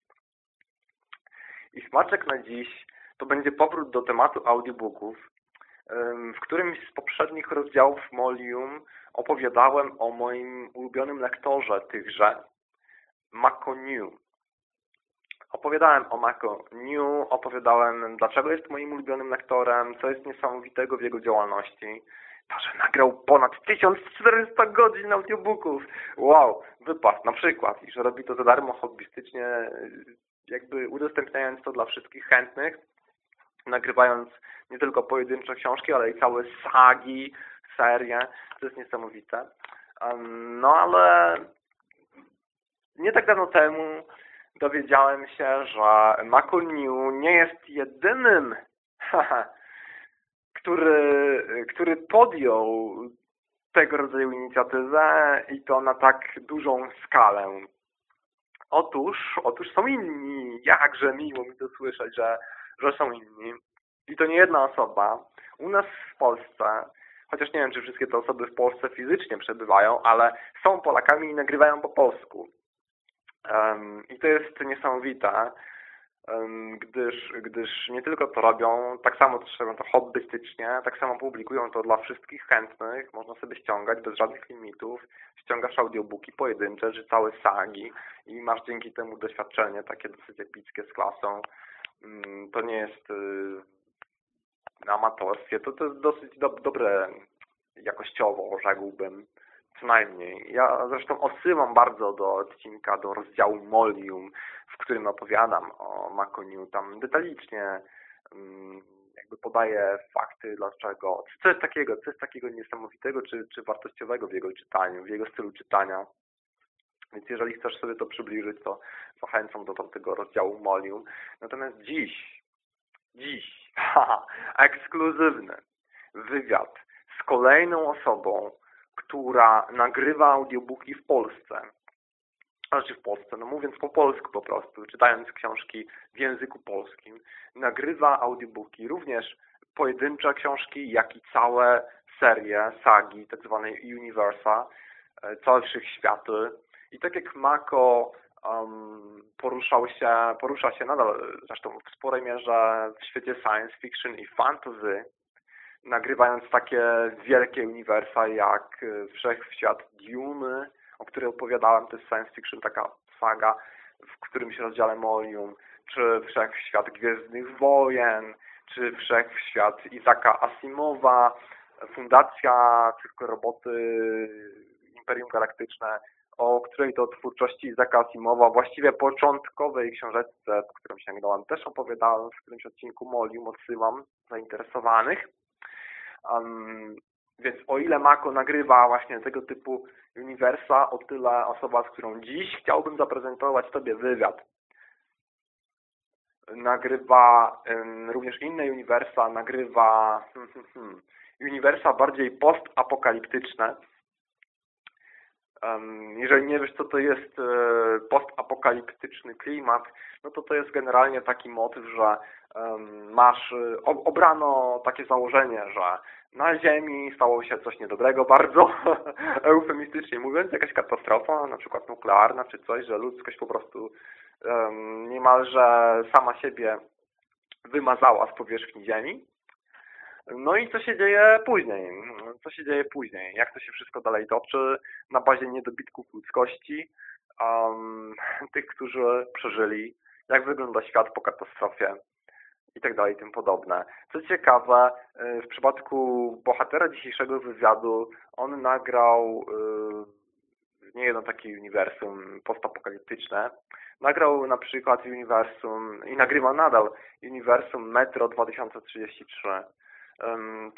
I smaczek na dziś to będzie powrót do tematu audiobooków, w którymś z poprzednich rozdziałów Molium opowiadałem o moim ulubionym lektorze tychże, Mako New. Opowiadałem o Mako New, opowiadałem dlaczego jest moim ulubionym lektorem, co jest niesamowitego w jego działalności. To, że nagrał ponad 1400 godzin audiobooków. Wow, wypas na przykład. I że robi to za darmo hobbystycznie, jakby udostępniając to dla wszystkich chętnych nagrywając nie tylko pojedyncze książki, ale i całe sagi, serie. To jest niesamowite. No ale nie tak dawno temu dowiedziałem się, że Makul nie jest jedynym, który, który podjął tego rodzaju inicjatywę i to na tak dużą skalę. Otóż, otóż są inni. Jakże miło mi to słyszeć, że że są inni. I to nie jedna osoba. U nas w Polsce, chociaż nie wiem, czy wszystkie te osoby w Polsce fizycznie przebywają, ale są Polakami i nagrywają po polsku. Um, I to jest niesamowite, um, gdyż, gdyż nie tylko to robią, tak samo też robią to hobbystycznie, tak samo publikują to dla wszystkich chętnych, można sobie ściągać bez żadnych limitów, ściągasz audiobooki pojedyncze, czy całe sagi i masz dzięki temu doświadczenie takie dosyć epickie z klasą. Mm, to nie jest y, amatorstwie, to, to jest dosyć do, dobre jakościowo, rzekłbym, co najmniej. Ja zresztą osyłam bardzo do odcinka, do rozdziału Molium, w którym opowiadam o Makoniu, tam detalicznie mm, jakby podaję fakty, dlaczego, co jest takiego, co jest takiego niesamowitego, czy, czy wartościowego w jego czytaniu, w jego stylu czytania. Więc jeżeli chcesz sobie to przybliżyć, to zachęcam do tamtego rozdziału Molium. Natomiast dziś, dziś, haha, ekskluzywny wywiad z kolejną osobą, która nagrywa audiobooki w Polsce. Znaczy w Polsce, no mówiąc po polsku po prostu, czytając książki w języku polskim, nagrywa audiobooki, również pojedyncze książki, jak i całe serie, sagi, tak zwanej Universa, e, całe wszechświaty. I tak jak Mako um, poruszał się, porusza się nadal zresztą w sporej mierze w świecie science fiction i fantasy, nagrywając takie wielkie uniwersa jak Wszechświat Dune, o której opowiadałem, to jest science fiction, taka saga w którymś rozdziale Molium, czy Wszechświat Gwiezdnych Wojen, czy Wszechświat Izaka Asimowa, Fundacja Tylko Roboty Imperium Galaktyczne, o której to twórczości Izaka Asimowa, właściwie początkowej książeczce, po którym sięgnąłem, też opowiadałem w którymś odcinku Molium, odsyłam zainteresowanych. Um, więc o ile Mako nagrywa właśnie tego typu uniwersa, o tyle osoba, z którą dziś chciałbym zaprezentować Tobie wywiad, nagrywa um, również inne uniwersa, nagrywa hmm, hmm, hmm, uniwersa bardziej postapokaliptyczne. Jeżeli nie wiesz, co to jest e, postapokaliptyczny klimat, no to to jest generalnie taki motyw, że masz, y, obrano takie założenie, że na Ziemi stało się coś niedobrego bardzo, eufemistycznie mówiąc, jakaś katastrofa, na przykład nuklearna czy coś, że ludzkość po prostu niemalże sama siebie wymazała z powierzchni Ziemi. No i co się dzieje później? Co się dzieje później? Jak to się wszystko dalej toczy na bazie niedobitków ludzkości, um, tych, którzy przeżyli, jak wygląda świat po katastrofie, i tak dalej, tym podobne. Co ciekawe, y, w przypadku bohatera dzisiejszego wywiadu, on nagrał y, nie jedno takie uniwersum postapokaliptyczne. Nagrał na przykład uniwersum i nagrywa nadal uniwersum Metro 2033.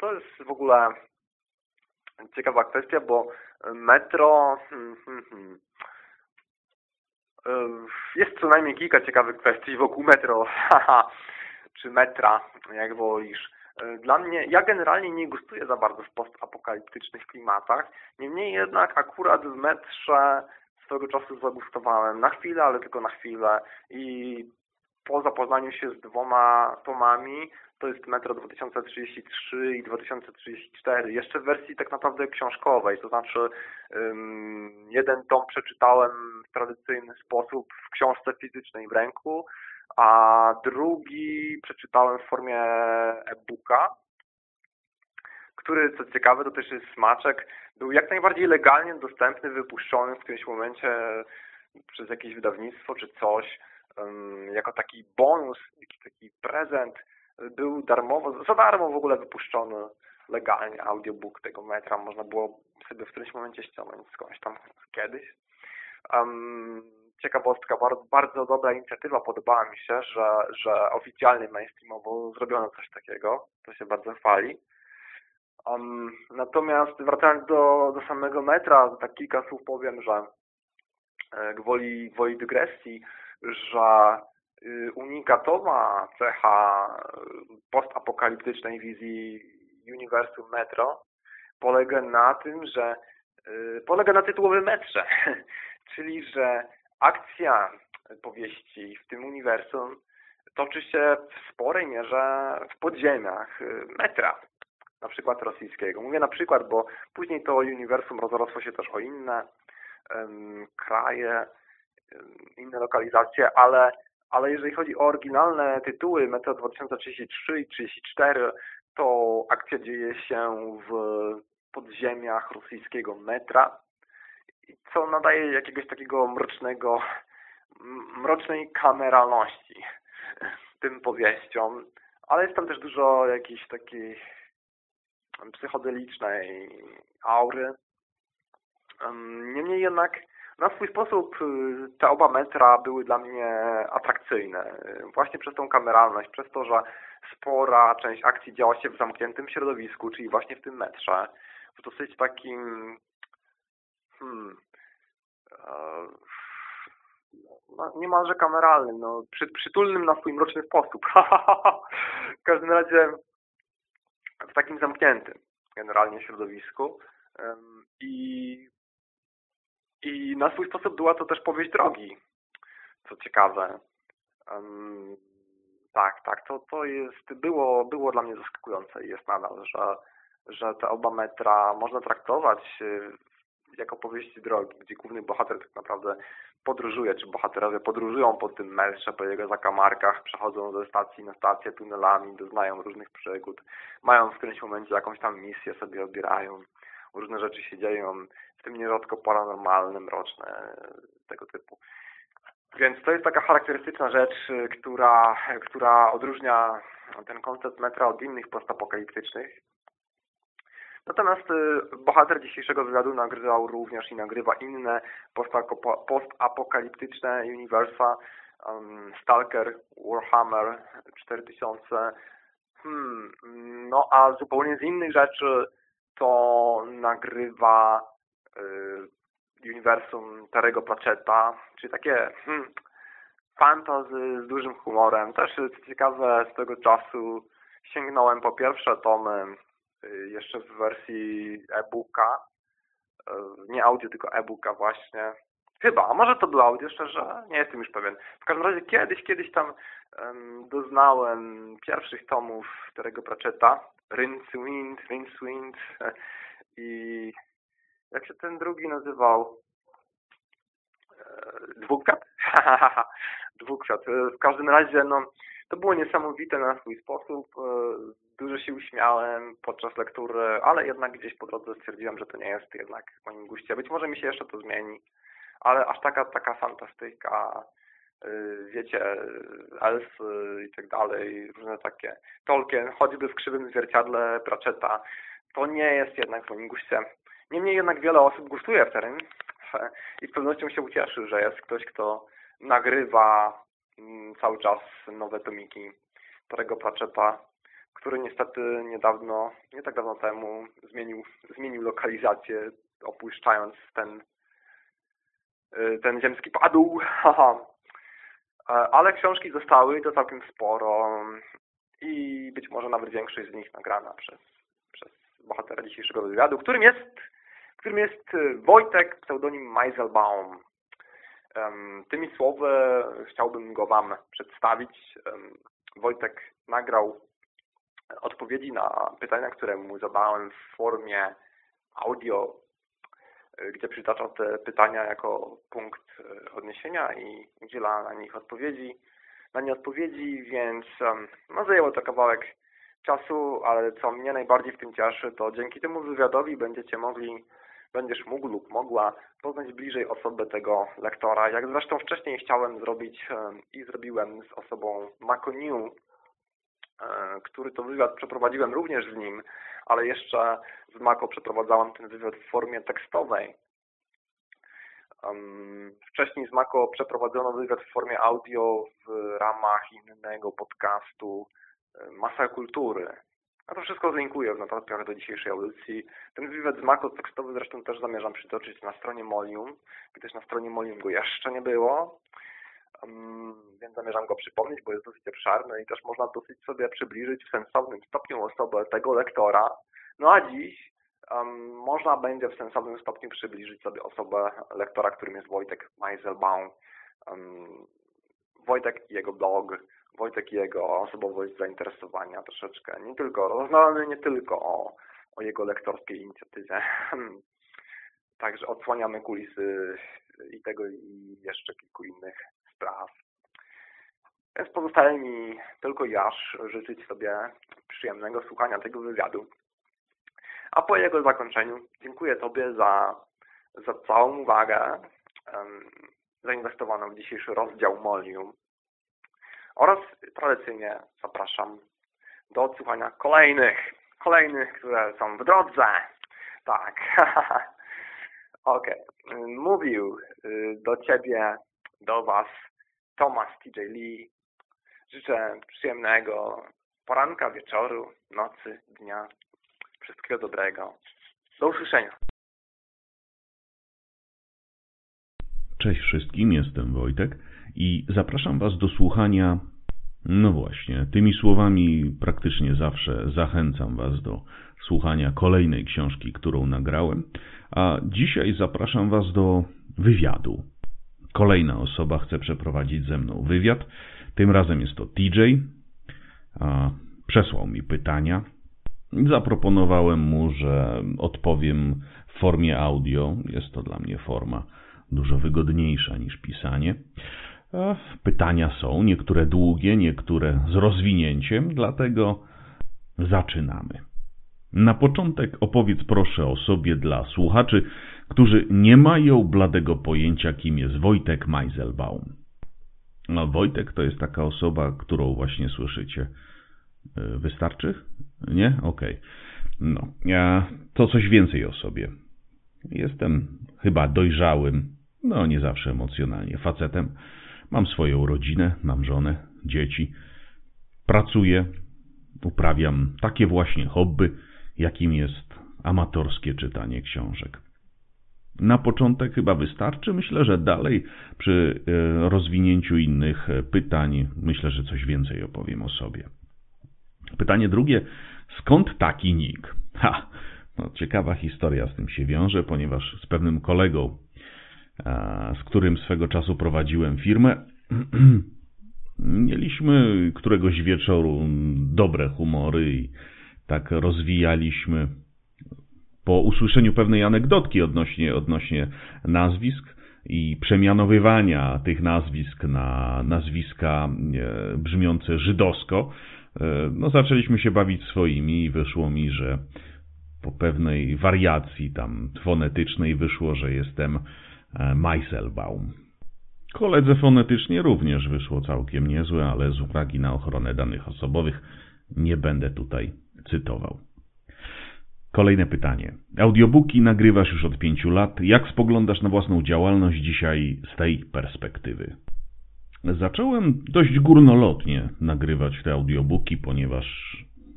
To jest w ogóle ciekawa kwestia, bo Metro hmm, hmm, hmm, jest co najmniej kilka ciekawych kwestii wokół Metro. czy metra, jak wolisz. E, dla mnie, ja generalnie nie gustuję za bardzo w postapokaliptycznych klimatach, niemniej jednak akurat w metrze swego czasu zagustowałem. Na chwilę, ale tylko na chwilę i po zapoznaniu się z dwoma tomami, to jest Metro 2033 i 2034, jeszcze w wersji tak naprawdę książkowej, to znaczy jeden tom przeczytałem w tradycyjny sposób w książce fizycznej w ręku, a drugi przeczytałem w formie e-booka, który, co ciekawe, to też jest smaczek, był jak najbardziej legalnie dostępny, wypuszczony w którymś momencie przez jakieś wydawnictwo czy coś, jako taki bonus, taki prezent, był darmowo, za darmo w ogóle wypuszczony legalnie audiobook tego metra, można było sobie w którymś momencie ściągnąć skądś tam kiedyś. Um, ciekawostka, bardzo, bardzo dobra inicjatywa, podobała mi się, że, że oficjalnie mainstreamowo zrobiono coś takiego, to się bardzo chwali. Um, natomiast wracając do, do samego metra, tak kilka słów powiem, że e, gwoli, gwoli dygresji, że unikatowa cecha postapokaliptycznej wizji uniwersum metro polega na tym, że y, polega na tytułowym metrze, czyli że akcja powieści w tym uniwersum toczy się w sporej mierze w podziemiach y, metra, na przykład rosyjskiego. Mówię na przykład, bo później to uniwersum rozrosło się też o inne um, kraje, um, inne lokalizacje, ale, ale jeżeli chodzi o oryginalne tytuły Metro 2033 i 34, to akcja dzieje się w podziemiach rosyjskiego metra co nadaje jakiegoś takiego mrocznego, mrocznej kameralności tym powieściom, ale jest tam też dużo jakiejś takiej psychodelicznej aury. Niemniej jednak na swój sposób y, te oba metra były dla mnie atrakcyjne. Właśnie przez tą kameralność, przez to, że spora część akcji działa się w zamkniętym środowisku, czyli właśnie w tym metrze, w dosyć takim hmm, no, niemalże kameralnym, no, przy, przytulnym na swój mroczny sposób. w każdym razie w takim zamkniętym generalnie środowisku i, i na swój sposób była to też powieść drogi, co ciekawe. tak, tak, to, to jest, było, było dla mnie zaskakujące i jest nadal, że, że te oba metra można traktować y, jako powieści drogi, gdzie główny bohater tak naprawdę podróżuje, czy bohaterowie podróżują po tym melsze, po jego zakamarkach, przechodzą ze stacji na stację tunelami, doznają różnych przygód, mają w którymś momencie jakąś tam misję sobie obierają, różne rzeczy się dzieją, w tym nierzadko paranormalne, mroczne, tego typu. Więc to jest taka charakterystyczna rzecz, która, która odróżnia ten koncept metra od innych postapokaliptycznych, Natomiast bohater dzisiejszego wywiadu nagrywał również i nagrywa inne postapokaliptyczne uniwersa, um, Stalker, Warhammer 4000, hmm, no a zupełnie z innych rzeczy to nagrywa uniwersum Terego Pratchetta, czyli takie hmm, fantazy z dużym humorem. Też ciekawe, z tego czasu sięgnąłem po pierwsze tomy Y, jeszcze w wersji e-booka, y, nie audio, tylko e-booka właśnie. Chyba, a może to było audio, szczerze, nie jestem już pewien. W każdym razie kiedyś, kiedyś tam um, doznałem pierwszych tomów Terego Pratchetta, Rincewind, Rincewind i jak się ten drugi nazywał? E, dwukwiat? Dwukwiat. W każdym razie, no, to było niesamowite na swój sposób. E, dużo się uśmiałem podczas lektury, ale jednak gdzieś po drodze stwierdziłem, że to nie jest jednak w moim guście. Być może mi się jeszcze to zmieni, ale aż taka, taka fantastyka, wiecie, elfy i tak dalej, różne takie. Tolkien, choćby w krzywym zwierciadle Pratchetta, to nie jest jednak w moim guście. Niemniej jednak wiele osób gustuje w terenie i z pewnością się ucieszy, że jest ktoś, kto nagrywa mm, cały czas nowe tomiki Torego Pratchetta który niestety niedawno, nie tak dawno temu zmienił, zmienił lokalizację, opuszczając ten, y, ten ziemski padł. E, ale książki zostały, to całkiem sporo i być może nawet większość z nich nagrana przez, przez bohatera dzisiejszego wywiadu, którym jest, którym jest y, Wojtek, pseudonim Meiselbaum. Tymi słowy chciałbym go Wam przedstawić. Wojtek nagrał odpowiedzi na pytania, które mu zadałem w formie audio, gdzie przytacza te pytania jako punkt y, odniesienia i udziela na nich odpowiedzi, na nie odpowiedzi, więc no, zajęło to kawałek czasu, ale co mnie najbardziej w tym cieszy, to dzięki temu wywiadowi będziecie mogli, będziesz mógł lub mogła poznać bliżej osobę tego lektora, jak zresztą wcześniej chciałem zrobić i zrobiłem z osobą Maconiu, E, który to wywiad przeprowadziłem również z nim, ale jeszcze z Mako przeprowadzałem ten wywiad w formie tekstowej. Wcześniej z Mako przeprowadzono wywiad w formie audio w ramach innego podcastu e, Masa Kultury. A to wszystko zlinkuję w notatkach do dzisiejszej audycji. Ten wywiad z Mako tekstowy zresztą też zamierzam przytoczyć na stronie Molium, gdyż na stronie Molium go jeszcze nie było więc zamierzam go przypomnieć, bo jest dosyć obszarny i też można dosyć sobie przybliżyć w sensownym stopniu osobę tego lektora. No a dziś um, można będzie w sensownym stopniu przybliżyć sobie osobę lektora, którym jest Wojtek Meiselbaum. Um, Wojtek i jego blog, Wojtek i jego osobowość zainteresowania troszeczkę. Nie tylko, rozmawiamy nie tylko o, o jego lektorskiej inicjatywie. Także odsłaniamy kulisy i tego i jeszcze kilku innych spraw. Więc pozostaje mi tylko jaż życzyć sobie przyjemnego słuchania tego wywiadu. A po jego zakończeniu dziękuję Tobie za, za całą uwagę um, zainwestowaną w dzisiejszy rozdział Molium oraz tradycyjnie zapraszam do odsłuchania kolejnych, kolejnych, które są w drodze. Tak. Okej. Mówił y, do Ciebie, do Was Thomas TJ Lee. Życzę przyjemnego poranka, wieczoru, nocy, dnia. Wszystkiego dobrego. Do usłyszenia. Cześć wszystkim, jestem Wojtek i zapraszam Was do słuchania. No właśnie, tymi słowami praktycznie zawsze zachęcam Was do słuchania kolejnej książki, którą nagrałem, a dzisiaj zapraszam Was do wywiadu. Kolejna osoba chce przeprowadzić ze mną wywiad. Tym razem jest to TJ. Przesłał mi pytania. Zaproponowałem mu, że odpowiem w formie audio. Jest to dla mnie forma dużo wygodniejsza niż pisanie. Pytania są, niektóre długie, niektóre z rozwinięciem, dlatego zaczynamy. Na początek opowiedz proszę o sobie dla słuchaczy, którzy nie mają bladego pojęcia, kim jest Wojtek Meiselbaum. No, Wojtek to jest taka osoba, którą właśnie słyszycie. E, wystarczy? Nie? Okej. Okay. No, ja to coś więcej o sobie. Jestem chyba dojrzałym, no nie zawsze emocjonalnie, facetem. Mam swoją rodzinę, mam żonę, dzieci. Pracuję, uprawiam takie właśnie hobby, jakim jest amatorskie czytanie książek. Na początek chyba wystarczy. Myślę, że dalej przy e, rozwinięciu innych e, pytań, myślę, że coś więcej opowiem o sobie. Pytanie drugie, skąd taki nick? Ha, no, ciekawa historia z tym się wiąże, ponieważ z pewnym kolegą, z którym swego czasu prowadziłem firmę, mieliśmy któregoś wieczoru dobre humory i tak rozwijaliśmy. Po usłyszeniu pewnej anegdotki odnośnie, odnośnie nazwisk i przemianowywania tych nazwisk na nazwiska e, brzmiące żydowsko, e, no zaczęliśmy się bawić swoimi i wyszło mi, że po pewnej wariacji tam fonetycznej wyszło, że jestem Meiselbaum. Koledze fonetycznie również wyszło całkiem niezłe, ale z uwagi na ochronę danych osobowych nie będę tutaj cytował. Kolejne pytanie. Audiobooki nagrywasz już od pięciu lat. Jak spoglądasz na własną działalność dzisiaj z tej perspektywy? Zacząłem dość górnolotnie nagrywać te audiobooki, ponieważ,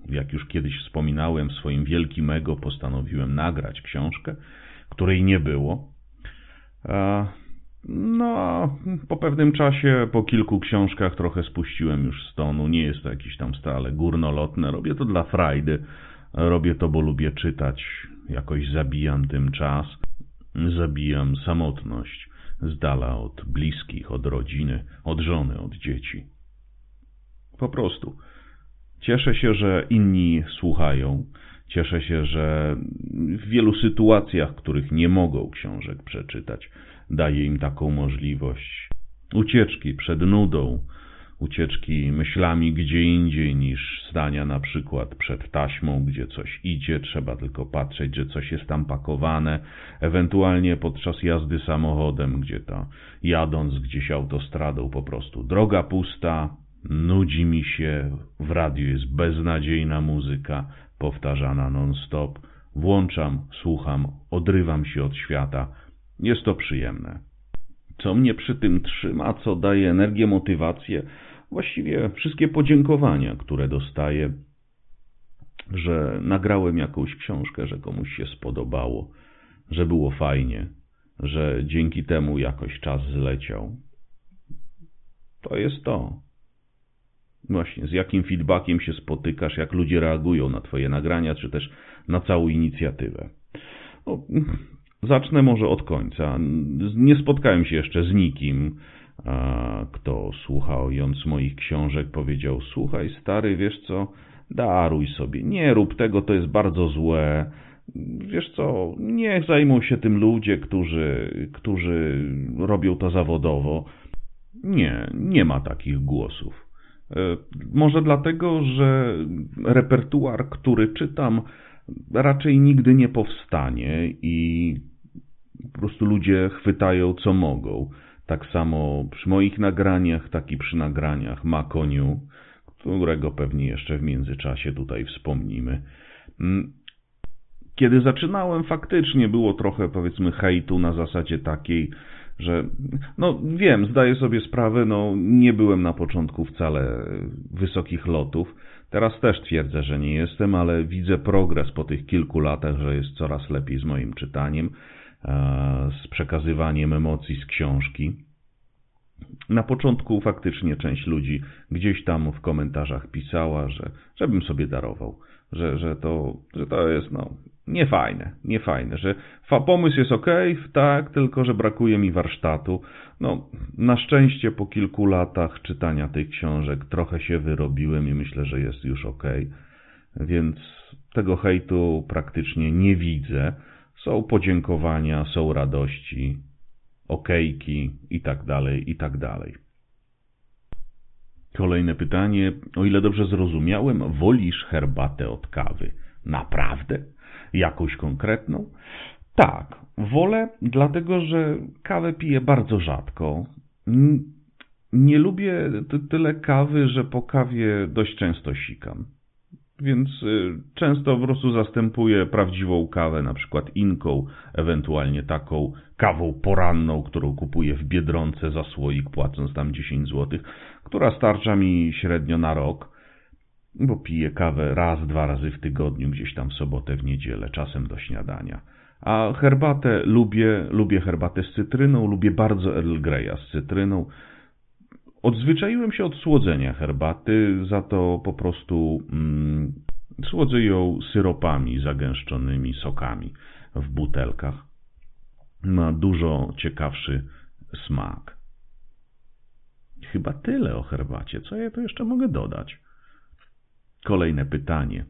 jak już kiedyś wspominałem, swoim wielkim ego postanowiłem nagrać książkę, której nie było. No, po pewnym czasie, po kilku książkach trochę spuściłem już z tonu. Nie jest to jakieś tam stale górnolotne. Robię to dla frajdy Robię to, bo lubię czytać. Jakoś zabijam tym czas. Zabijam samotność z dala od bliskich, od rodziny, od żony, od dzieci. Po prostu. Cieszę się, że inni słuchają. Cieszę się, że w wielu sytuacjach, których nie mogą książek przeczytać, daje im taką możliwość ucieczki przed nudą, ucieczki myślami gdzie indziej niż stania na przykład przed taśmą, gdzie coś idzie, trzeba tylko patrzeć, że coś jest tam pakowane, ewentualnie podczas jazdy samochodem, gdzie to jadąc gdzieś autostradą po prostu droga pusta, nudzi mi się, w radiu jest beznadziejna muzyka, powtarzana non-stop, włączam, słucham, odrywam się od świata, jest to przyjemne. Co mnie przy tym trzyma, co daje energię, motywację, właściwie wszystkie podziękowania, które dostaję, że nagrałem jakąś książkę, że komuś się spodobało, że było fajnie, że dzięki temu jakoś czas zleciał. To jest to. Właśnie, z jakim feedbackiem się spotykasz, jak ludzie reagują na Twoje nagrania, czy też na całą inicjatywę. No, zacznę może od końca. Nie spotkałem się jeszcze z nikim, kto słuchając moich książek powiedział, słuchaj stary, wiesz co, daruj sobie, nie rób tego, to jest bardzo złe, wiesz co, niech zajmą się tym ludzie, którzy, którzy robią to zawodowo. Nie, nie ma takich głosów. E, może dlatego, że repertuar, który czytam, raczej nigdy nie powstanie i po prostu ludzie chwytają co mogą. Tak samo przy moich nagraniach, tak i przy nagraniach Makoniu, którego pewnie jeszcze w międzyczasie tutaj wspomnimy. Mm, kiedy zaczynałem, faktycznie było trochę, powiedzmy, hejtu na zasadzie takiej, że, no wiem, zdaję sobie sprawę, no nie byłem na początku wcale wysokich lotów. Teraz też twierdzę, że nie jestem, ale widzę progres po tych kilku latach, że jest coraz lepiej z moim czytaniem z przekazywaniem emocji z książki. Na początku faktycznie część ludzi gdzieś tam w komentarzach pisała, że żebym sobie darował, że, że, to, że to jest no, niefajne, niefajne, że pomysł jest ok, tak, tylko że brakuje mi warsztatu. No, na szczęście po kilku latach czytania tych książek trochę się wyrobiłem i myślę, że jest już ok, więc tego hejtu praktycznie nie widzę. Są podziękowania, są radości, okejki i tak dalej, i tak dalej. Kolejne pytanie. O ile dobrze zrozumiałem, wolisz herbatę od kawy? Naprawdę? Jakąś konkretną? Tak, wolę, dlatego że kawę piję bardzo rzadko. Nie lubię tyle kawy, że po kawie dość często sikam. Więc y, często po prostu zastępuję prawdziwą kawę, na przykład inką, ewentualnie taką kawą poranną, którą kupuję w Biedronce za słoik, płacąc tam 10 zł, która starcza mi średnio na rok, bo piję kawę raz, dwa razy w tygodniu, gdzieś tam w sobotę, w niedzielę, czasem do śniadania. A herbatę lubię, lubię herbatę z cytryną, lubię bardzo Earl Greya z cytryną, Odzwyczaiłem się od słodzenia herbaty, za to po prostu mm, słodzę ją syropami zagęszczonymi, sokami w butelkach. Ma dużo ciekawszy smak. Chyba tyle o herbacie. Co ja tu jeszcze mogę dodać? Kolejne pytanie.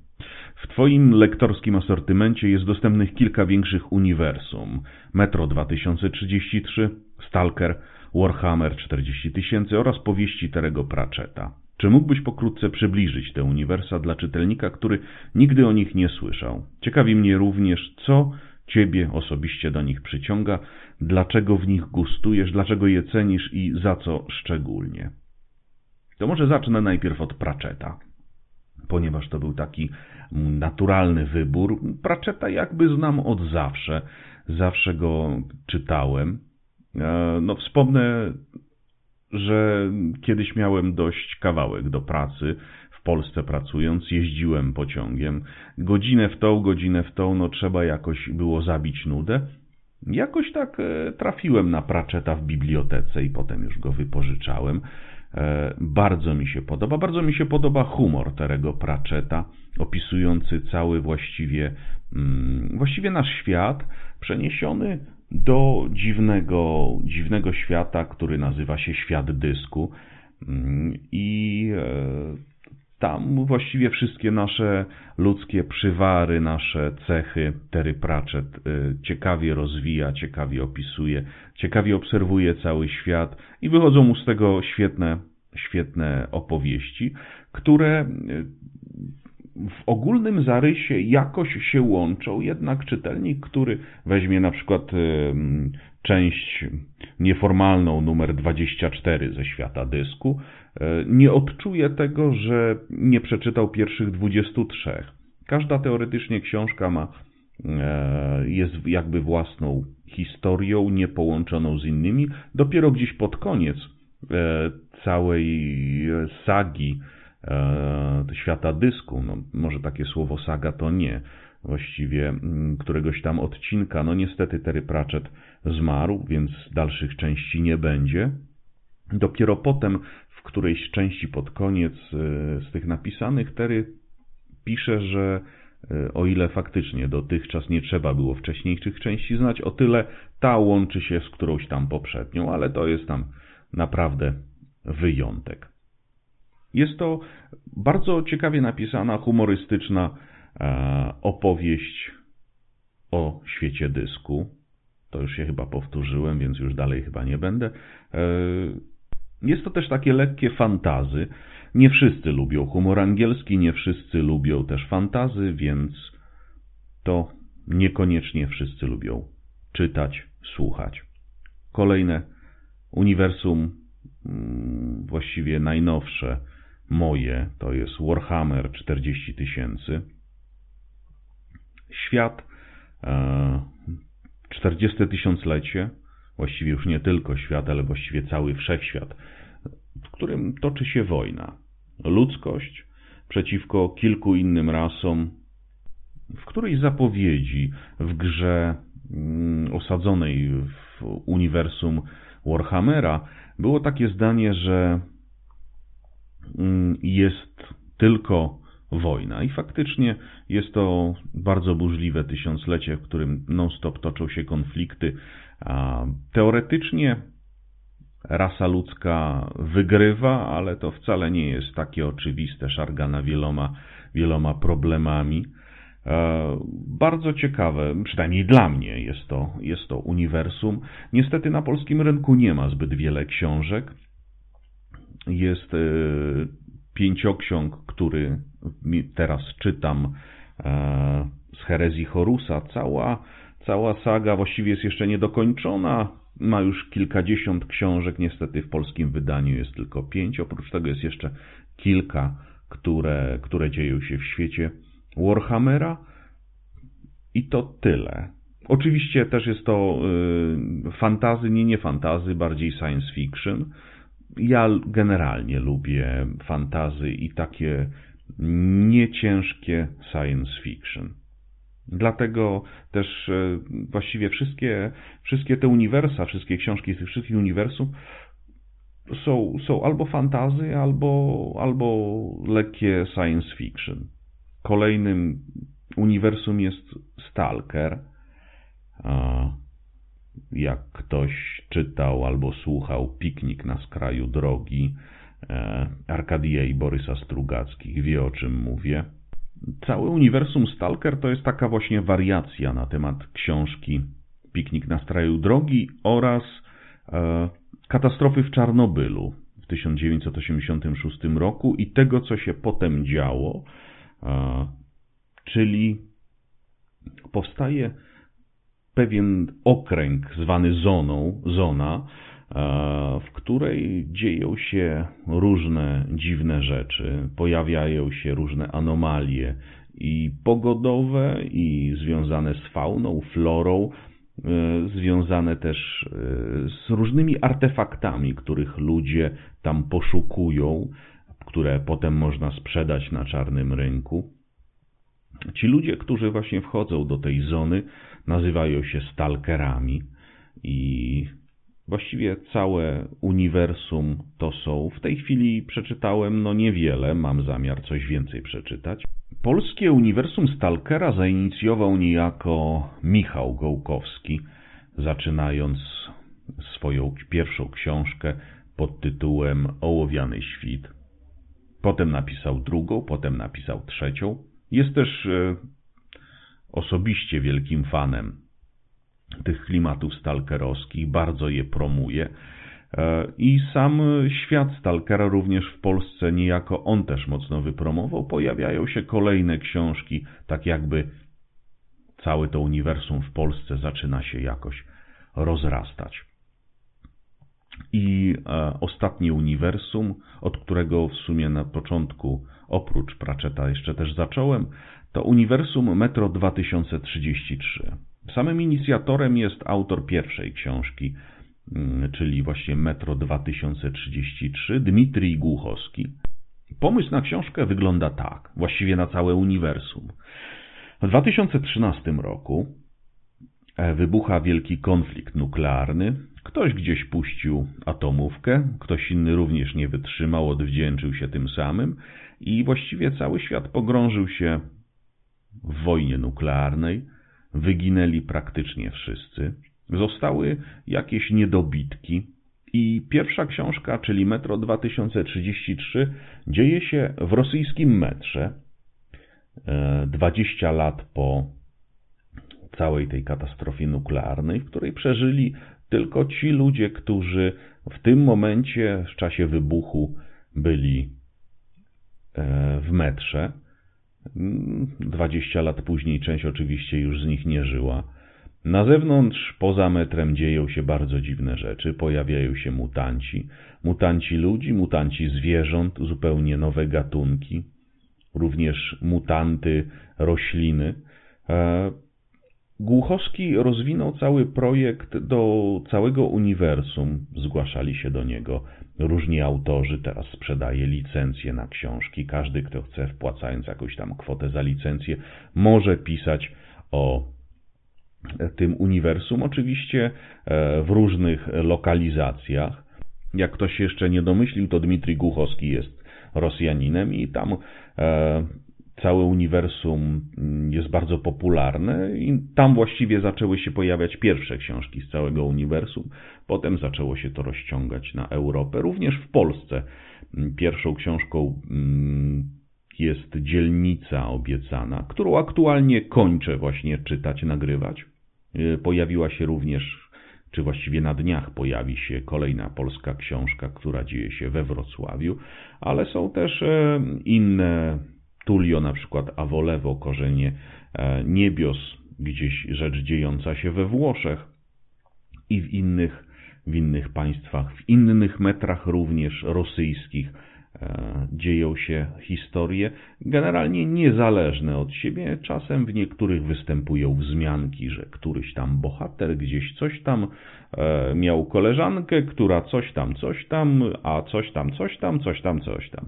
W Twoim lektorskim asortymencie jest dostępnych kilka większych uniwersum. Metro 2033, Stalker, Warhammer 40 tysięcy oraz powieści Terego Pratchetta. Czy mógłbyś pokrótce przybliżyć te uniwersa dla czytelnika, który nigdy o nich nie słyszał? Ciekawi mnie również, co Ciebie osobiście do nich przyciąga, dlaczego w nich gustujesz, dlaczego je cenisz i za co szczególnie. To może zacznę najpierw od Pratchetta, ponieważ to był taki naturalny wybór. Pratchetta jakby znam od zawsze, zawsze go czytałem. E, no wspomnę, że kiedyś miałem dość kawałek do pracy. W Polsce pracując, jeździłem pociągiem. Godzinę w tą, godzinę w tą, no trzeba jakoś było zabić nudę. Jakoś tak e, trafiłem na Pratchetta w bibliotece i potem już go wypożyczałem. E, bardzo mi się podoba. Bardzo mi się podoba humor Terego Pratchetta, opisujący cały właściwie, mm, właściwie nasz świat, przeniesiony do dziwnego, dziwnego świata, który nazywa się świat dysku. Mm, I e, tam właściwie wszystkie nasze ludzkie przywary, nasze cechy Terry Pratchett e, ciekawie rozwija, ciekawie opisuje, ciekawie obserwuje cały świat i wychodzą mu z tego świetne, świetne opowieści, które e, w ogólnym zarysie jakoś się łączą, jednak czytelnik, który weźmie na przykład część nieformalną numer 24 ze świata dysku, e, nie odczuje tego, że nie przeczytał pierwszych 23. Każda teoretycznie książka ma, e, jest jakby własną historią, niepołączoną z innymi. Dopiero gdzieś pod koniec e, całej sagi świata dysku, no, może takie słowo saga to nie, właściwie mm, któregoś tam odcinka. No niestety Terry Pratchett zmarł, więc dalszych części nie będzie. Dopiero potem, w którejś części pod koniec e, z tych napisanych, Terry pisze, że e, o ile faktycznie dotychczas nie trzeba było wcześniejszych części znać, o tyle ta łączy się z którąś tam poprzednią, ale to jest tam naprawdę wyjątek. Jest to bardzo ciekawie napisana, humorystyczna e, opowieść o świecie dysku. To już się chyba powtórzyłem, więc już dalej chyba nie będę. E, jest to też takie lekkie fantazy. Nie wszyscy lubią humor angielski, nie wszyscy lubią też fantazy, więc to niekoniecznie wszyscy lubią czytać, słuchać. Kolejne uniwersum, mm, właściwie najnowsze, moje to jest Warhammer 40 tysięcy. Świat 40 e, tysiąclecie, właściwie już nie tylko świat, ale właściwie cały wszechświat, w którym toczy się wojna. Ludzkość przeciwko kilku innym rasom, w której zapowiedzi w grze mm, osadzonej w uniwersum Warhammera, było takie zdanie, że jest tylko wojna. I faktycznie jest to bardzo burzliwe tysiąclecie, w którym non-stop toczą się konflikty. Teoretycznie rasa ludzka wygrywa, ale to wcale nie jest takie oczywiste, szargana wieloma, wieloma problemami. E, bardzo ciekawe, przynajmniej dla mnie jest to, jest to uniwersum. Niestety na polskim rynku nie ma zbyt wiele książek. Jest e, pięcioksiąg, który teraz czytam e, z herezji Horusa. Cała, cała saga właściwie jest jeszcze niedokończona. Ma już kilkadziesiąt książek, niestety w polskim wydaniu jest tylko pięć. Oprócz tego jest jeszcze kilka, które, które dzieją się w świecie Warhammera. I to tyle. Oczywiście też jest to y, fantazy, nie nie fantazy, bardziej science fiction. Ja generalnie lubię fantazy i takie nieciężkie science fiction. Dlatego też e, właściwie wszystkie, wszystkie te uniwersa, wszystkie książki z tych wszystkich uniwersów są, są albo fantazy, albo, albo lekkie science fiction. Kolejnym uniwersum jest Stalker. Jak ktoś czytał albo słuchał Piknik na skraju drogi e, Arkadija i Borysa Strugackich, wie o czym mówię. Cały uniwersum Stalker to jest taka właśnie wariacja na temat książki Piknik na skraju drogi oraz e, katastrofy w Czarnobylu w 1986 roku i tego, co się potem działo, e, czyli powstaje pewien okręg zwany zoną, zona, e, w której dzieją się różne dziwne rzeczy, pojawiają się różne anomalie i pogodowe, i związane z fauną, florą, e, związane też e, z różnymi artefaktami, których ludzie tam poszukują, które potem można sprzedać na czarnym rynku. Ci ludzie, którzy właśnie wchodzą do tej zony, nazywają się stalkerami i właściwie całe uniwersum to są. W tej chwili przeczytałem no niewiele, mam zamiar coś więcej przeczytać. Polskie uniwersum stalkera zainicjował niejako Michał Gołkowski, zaczynając swoją pierwszą książkę pod tytułem Ołowiany świt. Potem napisał drugą, potem napisał trzecią. Jest też e, osobiście wielkim fanem tych klimatów stalkerowskich, bardzo je promuje. I sam świat stalkera również w Polsce niejako on też mocno wypromował. Pojawiają się kolejne książki, tak jakby całe to uniwersum w Polsce zaczyna się jakoś rozrastać. I e, ostatnie uniwersum, od którego w sumie na początku oprócz Pratchetta jeszcze też zacząłem, to Uniwersum Metro 2033. Samym inicjatorem jest autor pierwszej książki, mm, czyli właśnie Metro 2033, Dmitrij Głuchowski. Pomysł na książkę wygląda tak, właściwie na całe uniwersum. W 2013 roku e, wybucha wielki konflikt nuklearny. Ktoś gdzieś puścił atomówkę, ktoś inny również nie wytrzymał, odwdzięczył się tym samym i właściwie cały świat pogrążył się w wojnie nuklearnej, wyginęli praktycznie wszyscy, zostały jakieś niedobitki i pierwsza książka, czyli Metro 2033, dzieje się w rosyjskim metrze 20 e, lat po całej tej katastrofie nuklearnej, w której przeżyli tylko ci ludzie, którzy w tym momencie, w czasie wybuchu, byli e, w metrze. 20 lat później część oczywiście już z nich nie żyła. Na zewnątrz, poza metrem dzieją się bardzo dziwne rzeczy. Pojawiają się mutanci. Mutanci ludzi, mutanci zwierząt, zupełnie nowe gatunki. Również mutanty rośliny. E, Głuchowski rozwinął cały projekt do całego uniwersum. Zgłaszali się do niego różni autorzy. Teraz sprzedaje licencje na książki. Każdy, kto chce, wpłacając jakąś tam kwotę za licencję, może pisać o tym uniwersum, oczywiście e, w różnych lokalizacjach. Jak ktoś jeszcze nie domyślił, to Dmitrij Głuchowski jest Rosjaninem i tam e, całe uniwersum jest bardzo popularne i tam właściwie zaczęły się pojawiać pierwsze książki z całego uniwersum. Potem zaczęło się to rozciągać na Europę, również w Polsce. Pierwszą książką jest Dzielnica Obiecana, którą aktualnie kończę właśnie czytać, nagrywać. E, pojawiła się również, czy właściwie na dniach pojawi się kolejna polska książka, która dzieje się we Wrocławiu, ale są też e, inne, Tulio na przykład Avolewo, korzenie e, niebios, gdzieś rzecz dziejąca się we Włoszech i w innych, w innych państwach, w innych metrach również rosyjskich E, dzieją się historie, generalnie niezależne od siebie. Czasem w niektórych występują wzmianki, że któryś tam bohater gdzieś coś tam e, miał koleżankę, która coś tam, coś tam, a coś tam, coś tam, coś tam, coś tam.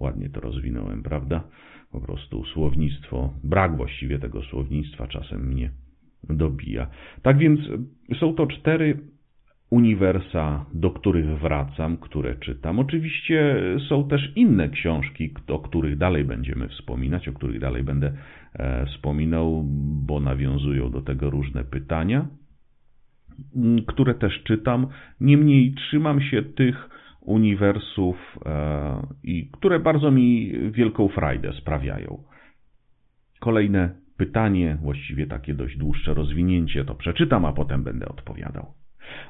Ładnie to rozwinąłem, prawda? Po prostu słownictwo, brak właściwie tego słownictwa czasem mnie dobija. Tak więc są to cztery uniwersa, do których wracam, które czytam. Oczywiście są też inne książki, o których dalej będziemy wspominać, o których dalej będę e, wspominał, bo nawiązują do tego różne pytania, które też czytam. Niemniej trzymam się tych uniwersów, e, i które bardzo mi wielką frajdę sprawiają. Kolejne pytanie, właściwie takie dość dłuższe rozwinięcie, to przeczytam, a potem będę odpowiadał.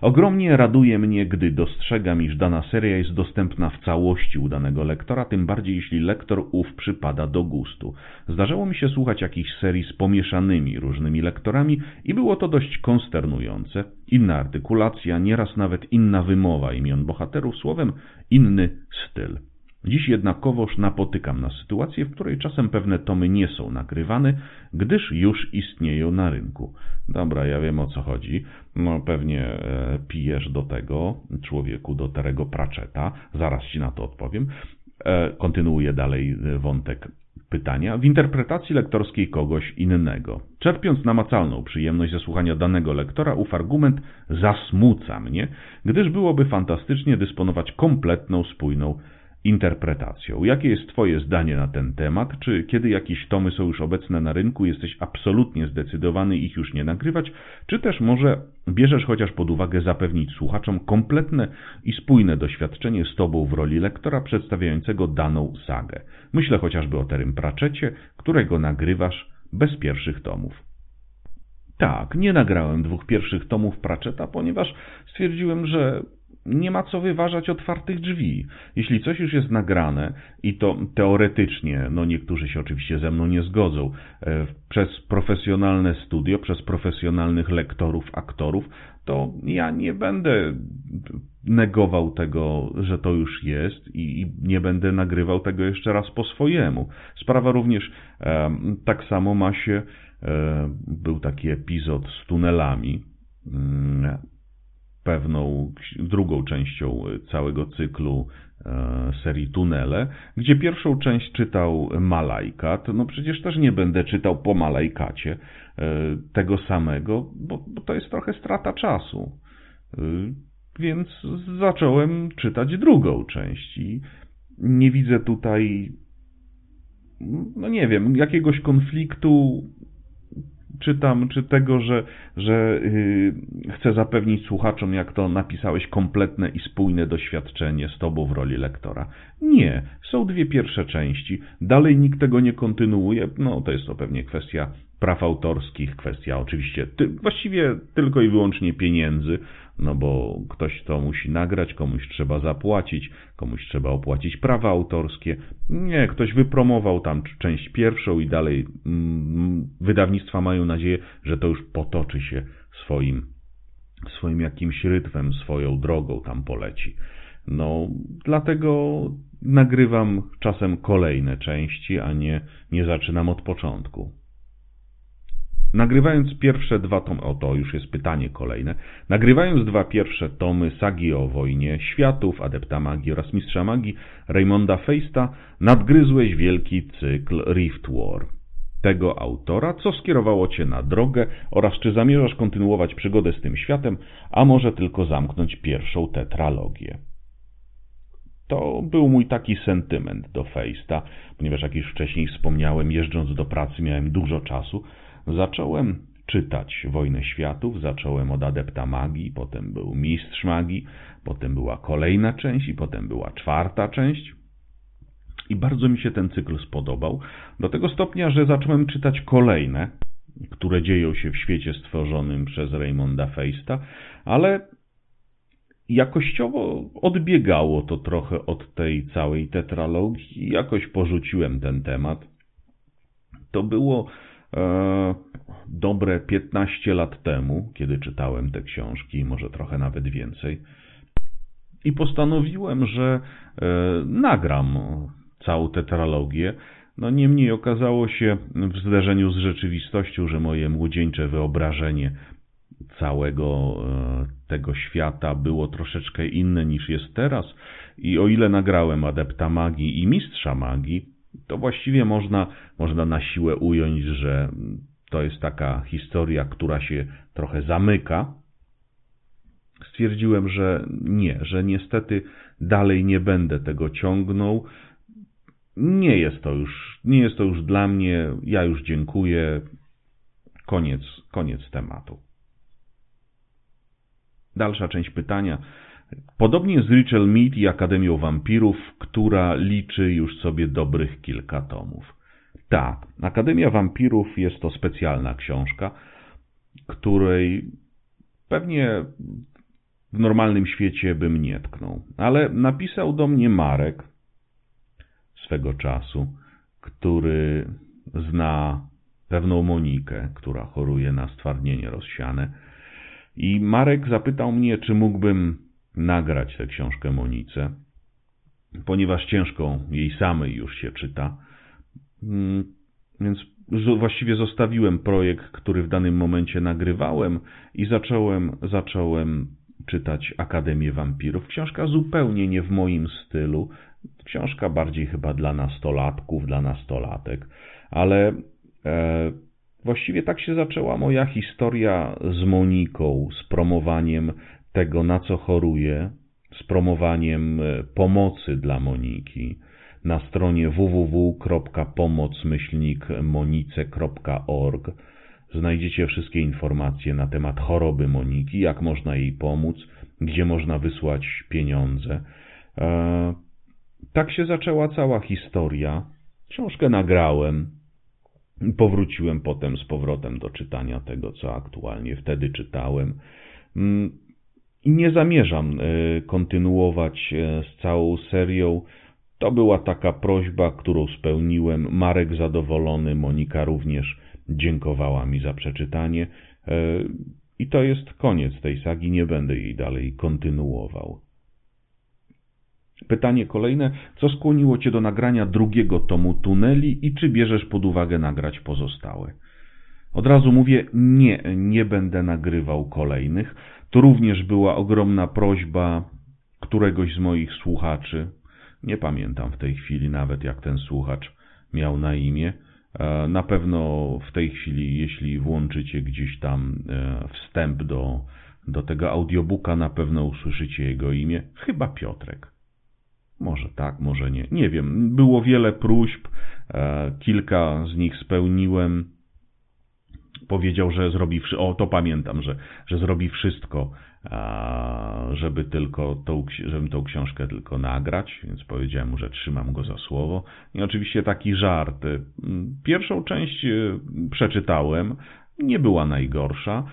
Ogromnie raduje mnie, gdy dostrzegam, iż dana seria jest dostępna w całości u danego lektora, tym bardziej jeśli lektor ów przypada do gustu. Zdarzało mi się słuchać jakichś serii z pomieszanymi różnymi lektorami i było to dość konsternujące. Inna artykulacja, nieraz nawet inna wymowa imion bohaterów, słowem inny styl. Dziś jednakowoż napotykam na sytuację, w której czasem pewne tomy nie są nagrywane, gdyż już istnieją na rynku. Dobra, ja wiem o co chodzi. No pewnie e, pijesz do tego, człowieku, do Terego Pratchetta. Zaraz ci na to odpowiem. E, kontynuuję dalej e, wątek pytania. W interpretacji lektorskiej kogoś innego. Czerpiąc namacalną przyjemność ze słuchania danego lektora, ów argument zasmuca mnie, gdyż byłoby fantastycznie dysponować kompletną, spójną interpretacją. Jakie jest Twoje zdanie na ten temat? Czy kiedy jakieś tomy są już obecne na rynku, jesteś absolutnie zdecydowany ich już nie nagrywać? Czy też może bierzesz chociaż pod uwagę zapewnić słuchaczom kompletne i spójne doświadczenie z Tobą w roli lektora przedstawiającego daną sagę? Myślę chociażby o Terym Praczecie, którego nagrywasz bez pierwszych tomów. Tak, nie nagrałem dwóch pierwszych tomów Pratchetta, ponieważ stwierdziłem, że nie ma co wyważać otwartych drzwi. Jeśli coś już jest nagrane i to teoretycznie, no niektórzy się oczywiście ze mną nie zgodzą, e, przez profesjonalne studio, przez profesjonalnych lektorów, aktorów, to ja nie będę negował tego, że to już jest i nie będę nagrywał tego jeszcze raz po swojemu. Sprawa również tak samo ma się, e, był taki epizod z tunelami, mm, pewną drugą częścią całego cyklu e, serii Tunele, gdzie pierwszą część czytał Malajkat. No przecież też nie będę czytał po Malajkacie e, tego samego, bo, bo to jest trochę strata czasu. E, więc zacząłem czytać drugą część i nie widzę tutaj, no nie wiem, jakiegoś konfliktu czytam, czy tego, że, że yy, chcę zapewnić słuchaczom, jak to napisałeś, kompletne i spójne doświadczenie z tobą w roli lektora. Nie, są dwie pierwsze części, dalej nikt tego nie kontynuuje, no to jest to pewnie kwestia praw autorskich, kwestia oczywiście ty, właściwie tylko i wyłącznie pieniędzy, no bo ktoś to musi nagrać, komuś trzeba zapłacić, komuś trzeba opłacić prawa autorskie. Nie, ktoś wypromował tam część pierwszą i dalej mm, wydawnictwa mają nadzieję, że to już potoczy się swoim, swoim jakimś rytmem, swoją drogą tam poleci. No, dlatego nagrywam czasem kolejne części, a nie, nie zaczynam od początku. Nagrywając pierwsze dwa tomy, o to już jest pytanie kolejne, nagrywając dwa pierwsze tomy sagi o wojnie światów, adepta magii oraz mistrza magii Raymonda Feista, nadgryzłeś wielki cykl Rift War. tego autora, co skierowało Cię na drogę oraz czy zamierzasz kontynuować przygodę z tym światem, a może tylko zamknąć pierwszą tetralogię. To był mój taki sentyment do Fejsta, ponieważ jak już wcześniej wspomniałem, jeżdżąc do pracy miałem dużo czasu. Zacząłem czytać Wojnę Światów, zacząłem od Adepta Magii, potem był Mistrz Magii, potem była kolejna część i potem była czwarta część. I bardzo mi się ten cykl spodobał, do tego stopnia, że zacząłem czytać kolejne, które dzieją się w świecie stworzonym przez Raymonda Feista, ale jakościowo odbiegało to trochę od tej całej tetralogii jakoś porzuciłem ten temat. To było dobre 15 lat temu, kiedy czytałem te książki, może trochę nawet więcej. I postanowiłem, że e, nagram całą tetralogię. No niemniej okazało się w zderzeniu z rzeczywistością, że moje młodzieńcze wyobrażenie całego e, tego świata było troszeczkę inne niż jest teraz. I o ile nagrałem Adepta Magii i Mistrza Magii, to właściwie można, można na siłę ująć, że to jest taka historia, która się trochę zamyka. Stwierdziłem, że nie, że niestety dalej nie będę tego ciągnął. Nie jest to już, nie jest to już dla mnie. Ja już dziękuję. Koniec, koniec tematu. Dalsza część pytania. Podobnie z Rachel Mead i Akademią Wampirów, która liczy już sobie dobrych kilka tomów. Tak, Akademia Wampirów jest to specjalna książka, której pewnie w normalnym świecie bym nie tknął. Ale napisał do mnie Marek swego czasu, który zna pewną Monikę, która choruje na stwardnienie rozsiane i Marek zapytał mnie, czy mógłbym nagrać tę książkę Monice, ponieważ ciężko jej samej już się czyta. Mm, więc właściwie zostawiłem projekt, który w danym momencie nagrywałem i zacząłem, zacząłem czytać Akademię Wampirów. Książka zupełnie nie w moim stylu. Książka bardziej chyba dla nastolatków, dla nastolatek, ale e, Właściwie tak się zaczęła moja historia z Moniką, z promowaniem tego, na co choruje, z promowaniem e, pomocy dla Moniki na stronie www.pomoc-monice.org znajdziecie wszystkie informacje na temat choroby Moniki, jak można jej pomóc, gdzie można wysłać pieniądze. E, tak się zaczęła cała historia. Książkę nagrałem, Powróciłem potem z powrotem do czytania tego, co aktualnie wtedy czytałem. I nie zamierzam e, kontynuować e, z całą serią. To była taka prośba, którą spełniłem. Marek zadowolony, Monika również dziękowała mi za przeczytanie. E, I to jest koniec tej sagi, nie będę jej dalej kontynuował. Pytanie kolejne. Co skłoniło Cię do nagrania drugiego tomu tuneli i czy bierzesz pod uwagę nagrać pozostałe? Od razu mówię, nie, nie będę nagrywał kolejnych. To również była ogromna prośba któregoś z moich słuchaczy. Nie pamiętam w tej chwili nawet, jak ten słuchacz miał na imię. E, na pewno w tej chwili, jeśli włączycie gdzieś tam e, wstęp do, do tego audiobooka, na pewno usłyszycie jego imię. Chyba Piotrek. Może tak, może nie. Nie wiem. Było wiele próśb, e, kilka z nich spełniłem. Powiedział, że zrobi. O, to pamiętam, że, że zrobi wszystko, żeby tylko tą, żebym tą książkę tylko nagrać, więc powiedziałem mu, że trzymam go za słowo. I oczywiście taki żart. Pierwszą część e, przeczytałem, nie była najgorsza.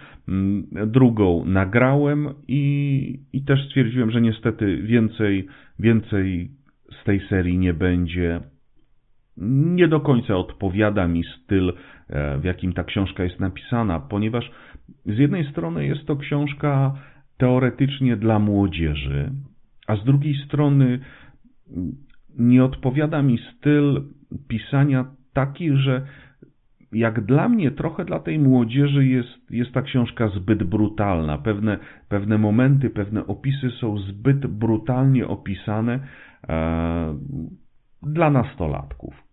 Drugą nagrałem i, i też stwierdziłem, że niestety więcej Więcej z tej serii nie będzie. Nie do końca odpowiada mi styl, e, w jakim ta książka jest napisana, ponieważ z jednej strony jest to książka teoretycznie dla młodzieży, a z drugiej strony nie odpowiada mi styl pisania taki, że jak dla mnie, trochę dla tej młodzieży jest, jest ta książka zbyt brutalna. Pewne, pewne momenty, pewne opisy są zbyt brutalnie opisane e, dla nastolatków.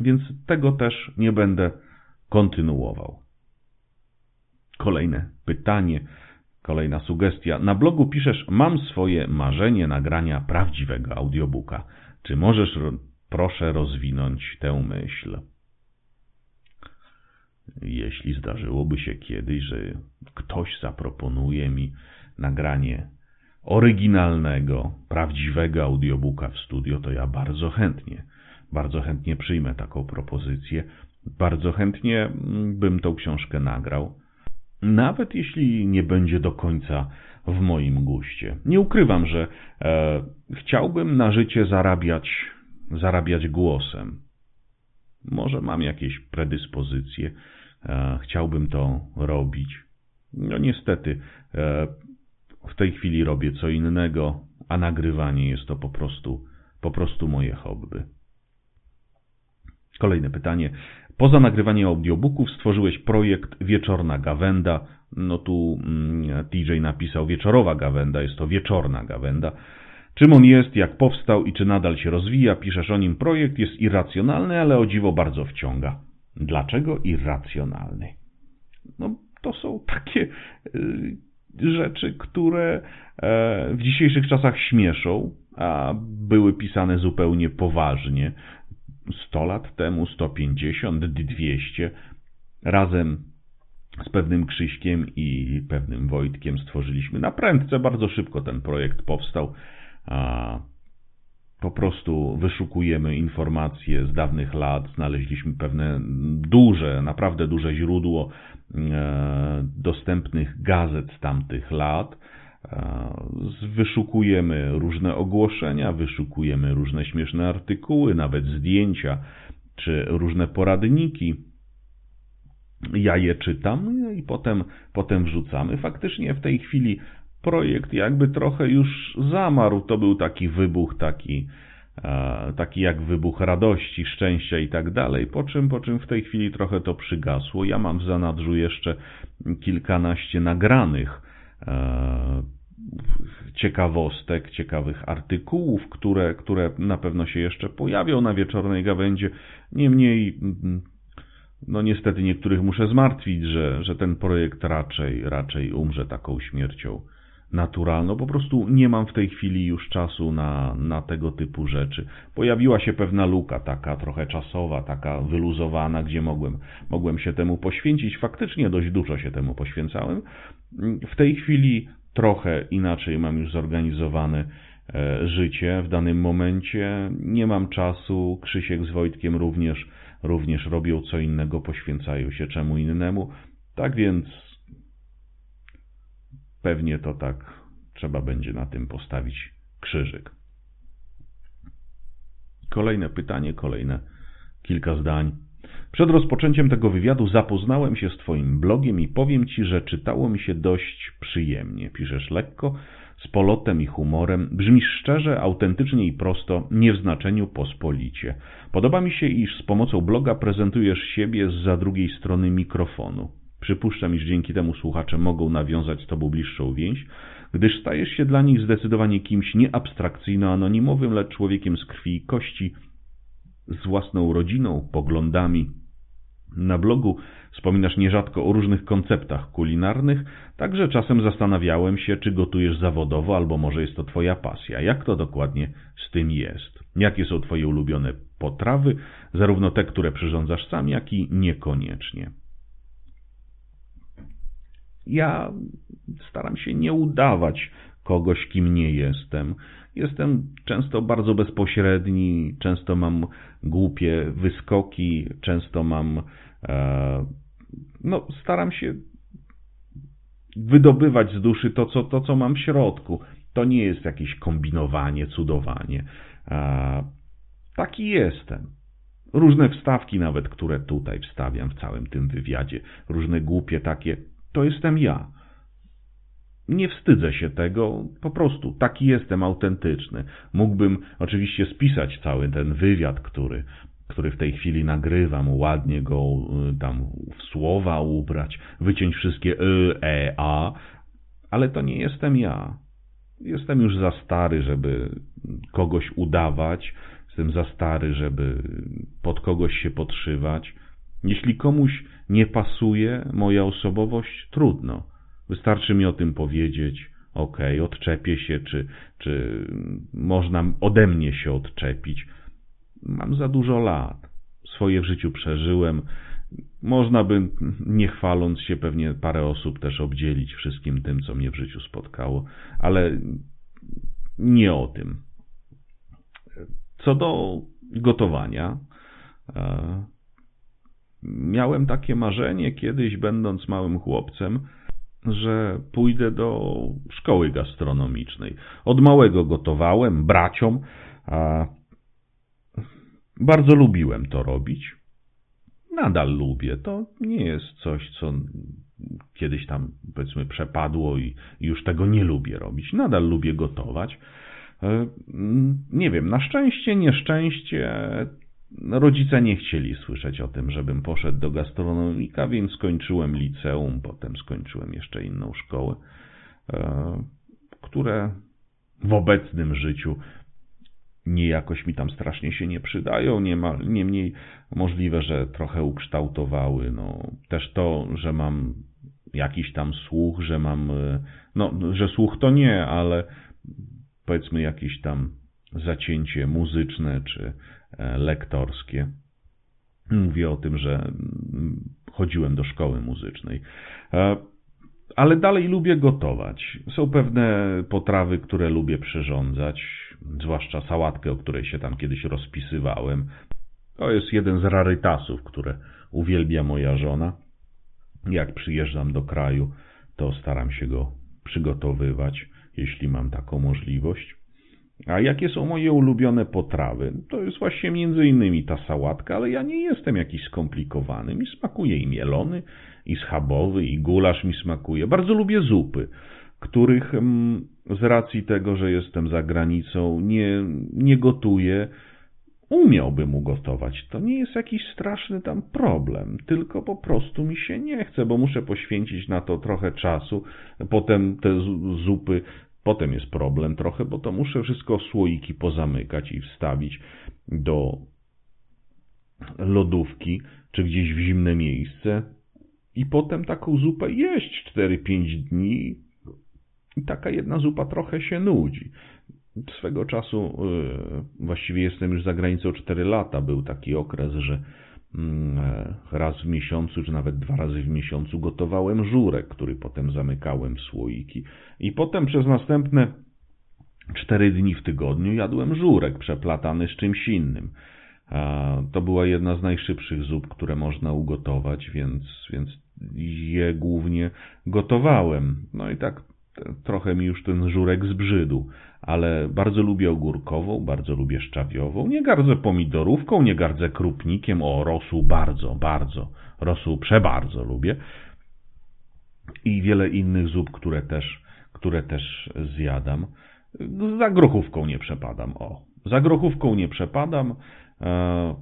Więc tego też nie będę kontynuował. Kolejne pytanie, kolejna sugestia. Na blogu piszesz, mam swoje marzenie nagrania prawdziwego audiobooka. Czy możesz, proszę, rozwinąć tę myśl? Jeśli zdarzyłoby się kiedyś, że ktoś zaproponuje mi nagranie oryginalnego, prawdziwego audiobooka w studio, to ja bardzo chętnie, bardzo chętnie przyjmę taką propozycję. Bardzo chętnie mm, bym tą książkę nagrał, nawet jeśli nie będzie do końca w moim guście. Nie ukrywam, że e, chciałbym na życie zarabiać, zarabiać głosem. Może mam jakieś predyspozycje, e, chciałbym to robić. No niestety, e, w tej chwili robię co innego, a nagrywanie jest to po prostu, po prostu moje hobby. Kolejne pytanie. Poza nagrywaniem audiobooków stworzyłeś projekt Wieczorna Gawenda. No tu mm, TJ napisał Wieczorowa Gawenda, jest to Wieczorna Gawenda. Czym on jest, jak powstał i czy nadal się rozwija? Piszesz o nim projekt, jest irracjonalny, ale o dziwo bardzo wciąga. Dlaczego irracjonalny? No to są takie y, rzeczy, które e, w dzisiejszych czasach śmieszą, a były pisane zupełnie poważnie. 100 lat temu, 150, 200, razem z pewnym Krzyśkiem i pewnym Wojtkiem stworzyliśmy na prędce, bardzo szybko ten projekt powstał. Po prostu wyszukujemy informacje z dawnych lat, znaleźliśmy pewne duże, naprawdę duże źródło e, dostępnych gazet z tamtych lat Wyszukujemy różne ogłoszenia, wyszukujemy różne śmieszne artykuły, nawet zdjęcia czy różne poradniki. Ja je czytam i potem, potem wrzucamy. Faktycznie w tej chwili projekt jakby trochę już zamarł. To był taki wybuch, taki, taki jak wybuch radości, szczęścia i tak dalej. Po czym, po czym w tej chwili trochę to przygasło. Ja mam w zanadrzu jeszcze kilkanaście nagranych ciekawostek, ciekawych artykułów, które, które na pewno się jeszcze pojawią na wieczornej gawędzie. Niemniej, mm, no niestety niektórych muszę zmartwić, że, że ten projekt raczej, raczej umrze taką śmiercią naturalną. Po prostu nie mam w tej chwili już czasu na, na tego typu rzeczy. Pojawiła się pewna luka, taka trochę czasowa, taka wyluzowana, gdzie mogłem, mogłem się temu poświęcić. Faktycznie dość dużo się temu poświęcałem. W tej chwili trochę inaczej mam już zorganizowane e, życie w danym momencie. Nie mam czasu. Krzysiek z Wojtkiem również, również robią co innego, poświęcają się czemu innemu. Tak więc pewnie to tak trzeba będzie na tym postawić krzyżyk. Kolejne pytanie, kolejne kilka zdań. Przed rozpoczęciem tego wywiadu zapoznałem się z Twoim blogiem i powiem Ci, że czytało mi się dość przyjemnie. Piszesz lekko, z polotem i humorem, brzmisz szczerze, autentycznie i prosto, nie w znaczeniu pospolicie. Podoba mi się, iż z pomocą bloga prezentujesz siebie z za drugiej strony mikrofonu. Przypuszczam, iż dzięki temu słuchacze mogą nawiązać z Tobą bliższą więź, gdyż stajesz się dla nich zdecydowanie kimś nie abstrakcyjno-anonimowym, lecz człowiekiem z krwi i kości, z własną rodziną, poglądami. Na blogu wspominasz nierzadko o różnych konceptach kulinarnych, także czasem zastanawiałem się, czy gotujesz zawodowo, albo może jest to Twoja pasja. Jak to dokładnie z tym jest? Jakie są Twoje ulubione potrawy, zarówno te, które przyrządzasz sam, jak i niekoniecznie? Ja staram się nie udawać kogoś, kim nie jestem. Jestem często bardzo bezpośredni, często mam głupie wyskoki, często mam. E, no, staram się wydobywać z duszy to co, to, co mam w środku. To nie jest jakieś kombinowanie, cudowanie. E, taki jestem. Różne wstawki, nawet które tutaj wstawiam w całym tym wywiadzie, różne głupie takie, to jestem ja. Nie wstydzę się tego, po prostu taki jestem autentyczny. Mógłbym oczywiście spisać cały ten wywiad, który, który w tej chwili nagrywam, ładnie go y, tam w słowa ubrać, wyciąć wszystkie y, e, a, ale to nie jestem ja. Jestem już za stary, żeby kogoś udawać. jestem za stary, żeby pod kogoś się podszywać. Jeśli komuś nie pasuje moja osobowość, trudno. Wystarczy mi o tym powiedzieć, ok, odczepię się, czy, czy można ode mnie się odczepić. Mam za dużo lat. Swoje w życiu przeżyłem. Można by, nie chwaląc się, pewnie parę osób też obdzielić wszystkim tym, co mnie w życiu spotkało, ale nie o tym. Co do gotowania, e, miałem takie marzenie kiedyś, będąc małym chłopcem, że pójdę do szkoły gastronomicznej. Od małego gotowałem braciom, a bardzo lubiłem to robić. Nadal lubię. To nie jest coś, co kiedyś tam powiedzmy przepadło i już tego nie lubię robić. Nadal lubię gotować. E, nie wiem, na szczęście, nieszczęście rodzice nie chcieli słyszeć o tym, żebym poszedł do gastronomika, więc skończyłem liceum, potem skończyłem jeszcze inną szkołę, e, które w obecnym życiu nie jakoś mi tam strasznie się nie przydają, nie ma, niemniej możliwe, że trochę ukształtowały. No, też to, że mam jakiś tam słuch, że mam, e, no, że słuch to nie, ale powiedzmy jakieś tam zacięcie muzyczne czy lektorskie. Mówię o tym, że mm, chodziłem do szkoły muzycznej. E, ale dalej lubię gotować. Są pewne potrawy, które lubię przyrządzać, zwłaszcza sałatkę, o której się tam kiedyś rozpisywałem. To jest jeden z rarytasów, które uwielbia moja żona. Jak przyjeżdżam do kraju, to staram się go przygotowywać, jeśli mam taką możliwość. A jakie są moje ulubione potrawy? To jest właśnie między innymi ta sałatka, ale ja nie jestem jakiś skomplikowany. Mi smakuje i mielony, i schabowy, i gulasz mi smakuje. Bardzo lubię zupy, których mm, z racji tego, że jestem za granicą, nie, nie gotuję. Umiałbym ugotować. To nie jest jakiś straszny tam problem, tylko po prostu mi się nie chce, bo muszę poświęcić na to trochę czasu. Potem te zupy Potem jest problem trochę, bo to muszę wszystko słoiki pozamykać i wstawić do lodówki, czy gdzieś w zimne miejsce i potem taką zupę jeść 4-5 dni i taka jedna zupa trochę się nudzi. Swego czasu, yy, właściwie jestem już za granicą 4 lata, był taki okres, że raz w miesiącu, czy nawet dwa razy w miesiącu gotowałem żurek, który potem zamykałem w słoiki. I potem przez następne cztery dni w tygodniu jadłem żurek przeplatany z czymś innym. To była jedna z najszybszych zup, które można ugotować, więc, więc je głównie gotowałem. No i tak trochę mi już ten żurek zbrzydł ale bardzo lubię ogórkową, bardzo lubię szczawiową. Nie gardzę pomidorówką, nie gardzę krupnikiem. O, rosół bardzo, bardzo, rosół przebardzo lubię. I wiele innych zup, które też, które też zjadam. Za grochówką nie przepadam, o. Za grochówką nie przepadam, e,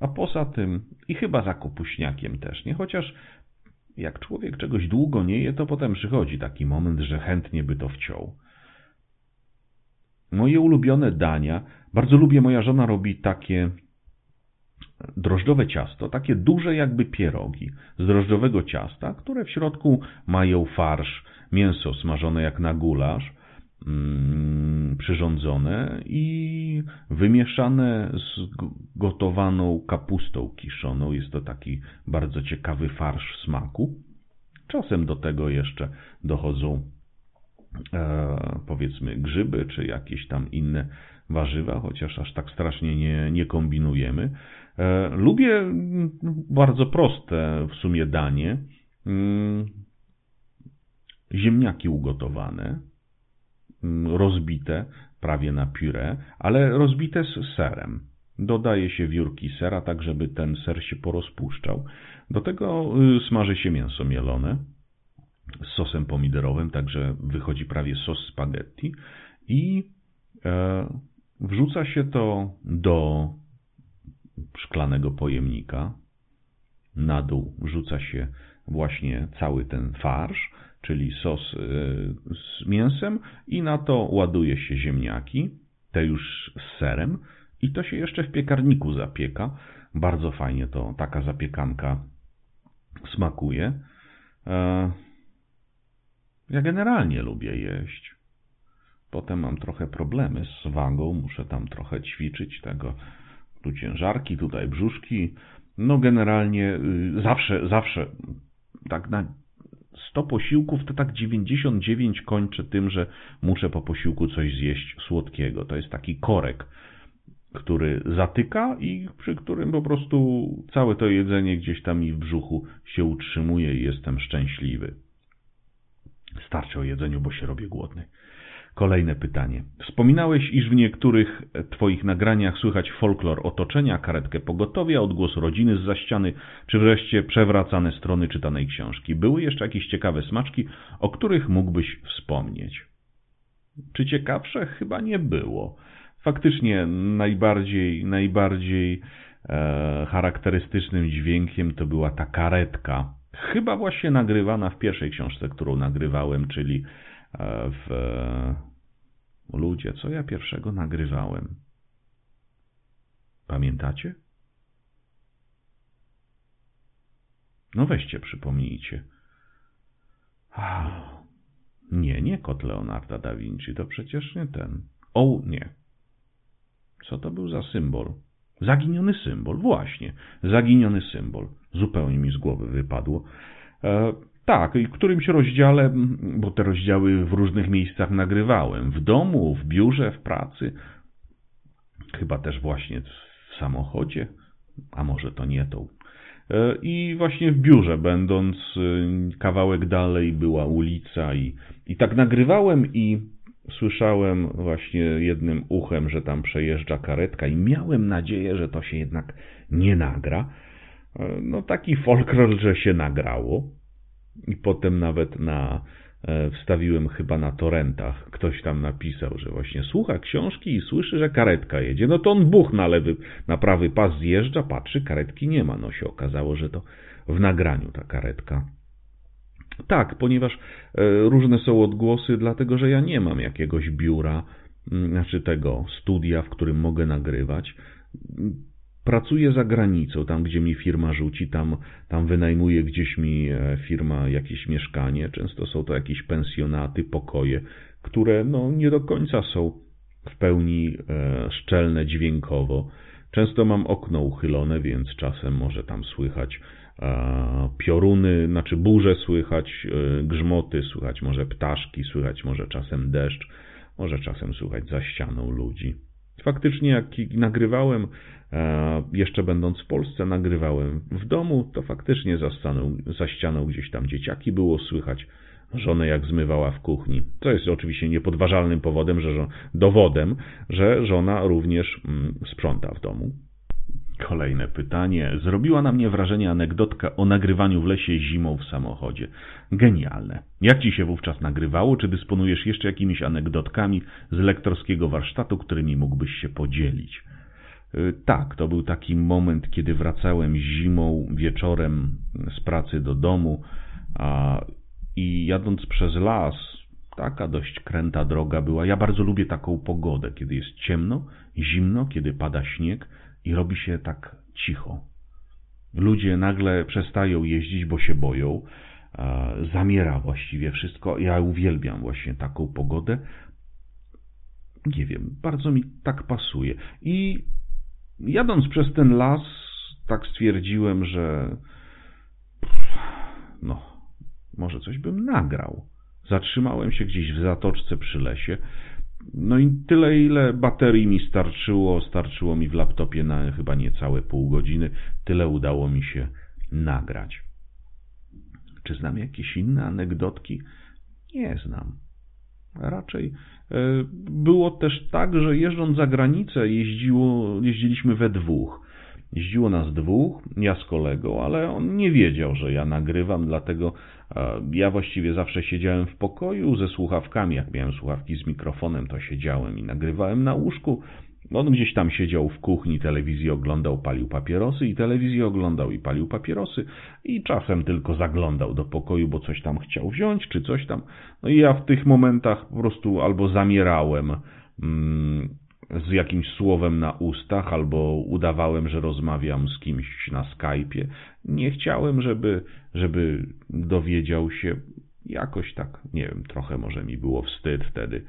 a poza tym i chyba za kopuśniakiem też nie, chociaż jak człowiek czegoś długo nie je, to potem przychodzi taki moment, że chętnie by to wciął. Moje ulubione dania, bardzo lubię, moja żona robi takie drożdżowe ciasto, takie duże jakby pierogi z drożdżowego ciasta, które w środku mają farsz, mięso smażone jak na gulasz, przyrządzone i wymieszane z gotowaną kapustą kiszoną. Jest to taki bardzo ciekawy farsz smaku. Czasem do tego jeszcze dochodzą E, powiedzmy grzyby, czy jakieś tam inne warzywa, chociaż aż tak strasznie nie, nie kombinujemy. E, lubię bardzo proste w sumie danie. Mm, ziemniaki ugotowane, mm, rozbite prawie na puree, ale rozbite z serem. Dodaje się wiórki sera, tak żeby ten ser się porozpuszczał. Do tego y, smaży się mięso mielone z sosem pomidorowym, także wychodzi prawie sos spaghetti i e, wrzuca się to do szklanego pojemnika. Na dół wrzuca się właśnie cały ten farsz, czyli sos e, z mięsem i na to ładuje się ziemniaki, te już z serem I to się jeszcze w piekarniku zapieka. Bardzo fajnie to taka zapiekanka smakuje. E, ja generalnie lubię jeść. Potem mam trochę problemy z wagą, muszę tam trochę ćwiczyć tego. Tu ciężarki, tutaj brzuszki. No generalnie y, zawsze, zawsze tak na 100 posiłków to tak 99 kończę tym, że muszę po posiłku coś zjeść słodkiego. To jest taki korek, który zatyka i przy którym po prostu całe to jedzenie gdzieś tam mi w brzuchu się utrzymuje i jestem szczęśliwy. Starczy o jedzeniu, bo się robię głodny. Kolejne pytanie. Wspominałeś, iż w niektórych Twoich nagraniach słychać folklor otoczenia, karetkę pogotowia, odgłos rodziny z ściany, czy wreszcie przewracane strony czytanej książki. Były jeszcze jakieś ciekawe smaczki, o których mógłbyś wspomnieć? Czy ciekawsze? Chyba nie było. Faktycznie najbardziej, najbardziej e, charakterystycznym dźwiękiem to była ta karetka. Chyba właśnie nagrywana w pierwszej książce, którą nagrywałem, czyli w ludzie, co ja pierwszego nagrywałem. Pamiętacie? No weźcie, przypomnijcie. Nie, nie kot Leonarda da Vinci, to przecież nie ten. O, nie. Co to był za symbol? Zaginiony symbol, właśnie. Zaginiony symbol. Zupełnie mi z głowy wypadło. E, tak, i w którymś rozdziale, bo te rozdziały w różnych miejscach nagrywałem, w domu, w biurze, w pracy, chyba też właśnie w samochodzie, a może to nie to. E, I właśnie w biurze, będąc e, kawałek dalej, była ulica, i, i tak nagrywałem, i słyszałem właśnie jednym uchem, że tam przejeżdża karetka, i miałem nadzieję, że to się jednak nie nagra. E, no taki folklor, że się nagrało i potem nawet na e, wstawiłem chyba na torrentach. Ktoś tam napisał, że właśnie słucha książki i słyszy, że karetka jedzie. No to on buch na lewy, na prawy pas zjeżdża, patrzy, karetki nie ma. No się okazało, że to w nagraniu ta karetka. Tak, ponieważ e, różne są odgłosy, dlatego że ja nie mam jakiegoś biura, znaczy tego studia, w którym mogę nagrywać pracuję za granicą, tam gdzie mi firma rzuci, tam, tam wynajmuje gdzieś mi e, firma jakieś mieszkanie. Często są to jakieś pensjonaty, pokoje, które no, nie do końca są w pełni e, szczelne dźwiękowo. Często mam okno uchylone, więc czasem może tam słychać e, pioruny, znaczy burze słychać, grzmoty słychać, może ptaszki słychać, może czasem deszcz, może czasem słychać za ścianą ludzi. Faktycznie jak nagrywałem E, jeszcze będąc w Polsce, nagrywałem w domu, to faktycznie za, staną, za ścianą gdzieś tam dzieciaki było słychać żonę jak zmywała w kuchni. To jest oczywiście niepodważalnym powodem, że dowodem, że żona również mm, sprząta w domu. Kolejne pytanie. Zrobiła na mnie wrażenie anegdotka o nagrywaniu w lesie zimą w samochodzie. Genialne. Jak ci się wówczas nagrywało? Czy dysponujesz jeszcze jakimiś anegdotkami z lektorskiego warsztatu, którymi mógłbyś się podzielić? Y, tak, to był taki moment, kiedy wracałem zimą wieczorem z pracy do domu a, i jadąc przez las, taka dość kręta droga była. Ja bardzo lubię taką pogodę, kiedy jest ciemno, zimno, kiedy pada śnieg i robi się tak cicho. Ludzie nagle przestają jeździć, bo się boją. Zamiera właściwie wszystko. Ja uwielbiam właśnie taką pogodę. Nie wiem, bardzo mi tak pasuje. I jadąc przez ten las, tak stwierdziłem, że no, może coś bym nagrał. Zatrzymałem się gdzieś w zatoczce przy lesie. No i tyle, ile baterii mi starczyło, starczyło mi w laptopie na chyba niecałe pół godziny. Tyle udało mi się nagrać. Czy znam jakieś inne anegdotki? Nie znam. Raczej było też tak, że jeżdżąc za granicę jeździło, jeździliśmy we dwóch. Jeździło nas dwóch, ja z kolegą, ale on nie wiedział, że ja nagrywam, dlatego e, ja właściwie zawsze siedziałem w pokoju ze słuchawkami. Jak miałem słuchawki z mikrofonem, to siedziałem i nagrywałem na łóżku. On gdzieś tam siedział w kuchni, telewizję oglądał, palił papierosy i telewizję oglądał i palił papierosy i czasem tylko zaglądał do pokoju, bo coś tam chciał wziąć, czy coś tam. No i ja w tych momentach po prostu albo zamierałem, mm, z jakimś słowem na ustach albo udawałem, że rozmawiam z kimś na Skype'ie. Nie chciałem, żeby, żeby dowiedział się jakoś tak, nie wiem, trochę może mi było wstyd wtedy,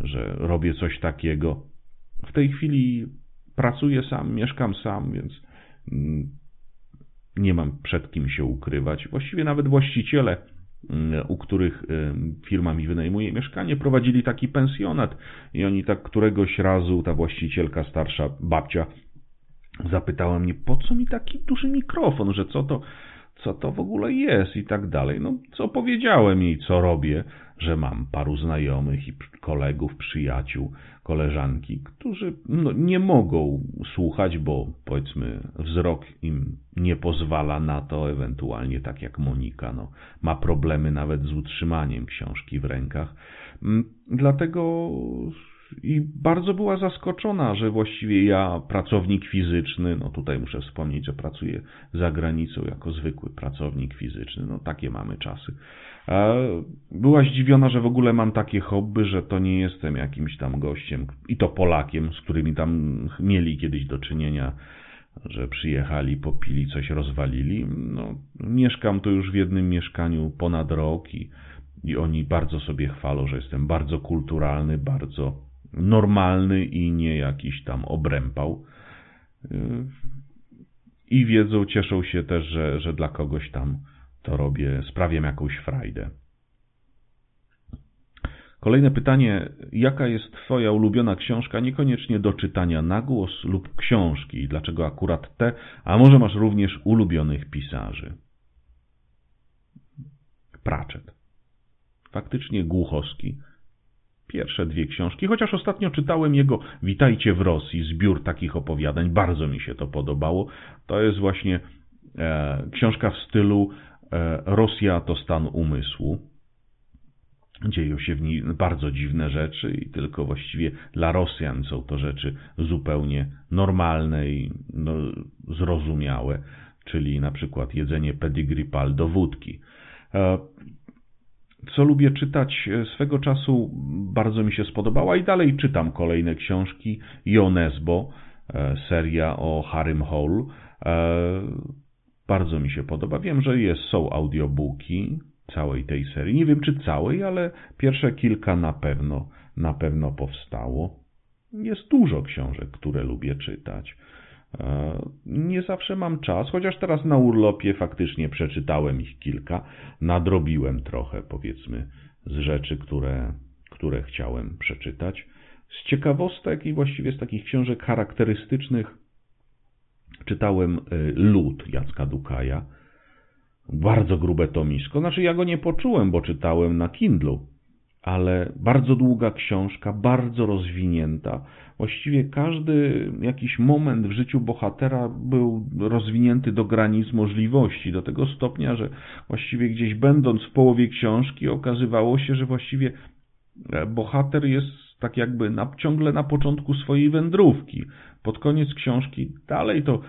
że robię coś takiego. W tej chwili pracuję sam, mieszkam sam, więc mm, nie mam przed kim się ukrywać. Właściwie nawet właściciele, mm, u których firma mi wynajmuje mieszkanie, prowadzili taki pensjonat i oni tak któregoś razu, ta właścicielka, starsza babcia, zapytała mnie, po co mi taki duży mikrofon, że co to, co to w ogóle jest i tak dalej. No, co powiedziałem jej, co robię, że mam paru znajomych i kolegów, przyjaciół, koleżanki, którzy no, nie mogą słuchać, bo powiedzmy wzrok im nie pozwala na to, ewentualnie tak jak Monika, no, ma problemy nawet z utrzymaniem książki w rękach. Mm, dlatego i bardzo była zaskoczona, że właściwie ja, pracownik fizyczny, no tutaj muszę wspomnieć, że pracuję za granicą jako zwykły pracownik fizyczny, no takie mamy czasy. Była zdziwiona, że w ogóle mam takie hobby, że to nie jestem jakimś tam gościem, i to Polakiem, z którymi tam mieli kiedyś do czynienia, że przyjechali, popili, coś rozwalili. No, mieszkam tu już w jednym mieszkaniu ponad rok i, i oni bardzo sobie chwalą, że jestem bardzo kulturalny, bardzo normalny i nie jakiś tam obrępał. I wiedzą, cieszą się też, że, że dla kogoś tam to robię, sprawiam jakąś frajdę. Kolejne pytanie, jaka jest Twoja ulubiona książka, niekoniecznie do czytania na głos lub książki dlaczego akurat te, a może masz również ulubionych pisarzy? Pratchett. Faktycznie Głuchowski Pierwsze dwie książki, chociaż ostatnio czytałem jego Witajcie w Rosji, zbiór takich opowiadań, bardzo mi się to podobało. To jest właśnie e, książka w stylu Rosja to stan umysłu. Dzieją się w niej bardzo dziwne rzeczy i tylko właściwie dla Rosjan są to rzeczy zupełnie normalne i no, zrozumiałe, czyli na przykład jedzenie pedigree pal do wódki. E, co lubię czytać e, swego czasu, bardzo mi się spodobała i dalej czytam kolejne książki. Jonesbo, e, seria o Harrym Hall. Bardzo mi się podoba. Wiem, że jest, są audiobooki całej tej serii. Nie wiem, czy całej, ale pierwsze kilka na pewno, na pewno powstało. Jest dużo książek, które lubię czytać. E, nie zawsze mam czas, chociaż teraz na urlopie faktycznie przeczytałem ich kilka, nadrobiłem trochę, powiedzmy, z rzeczy, które, które chciałem przeczytać. Z ciekawostek i właściwie z takich książek charakterystycznych czytałem e, Lud Jacka Dukaja. Bardzo grube tomisko. Znaczy ja go nie poczułem, bo czytałem na Kindlu, ale bardzo długa książka, bardzo rozwinięta. Właściwie każdy jakiś moment w życiu bohatera był rozwinięty do granic możliwości, do tego stopnia, że właściwie gdzieś będąc w połowie książki okazywało się, że właściwie e, bohater jest tak jakby na, ciągle na początku swojej wędrówki. Pod koniec książki dalej to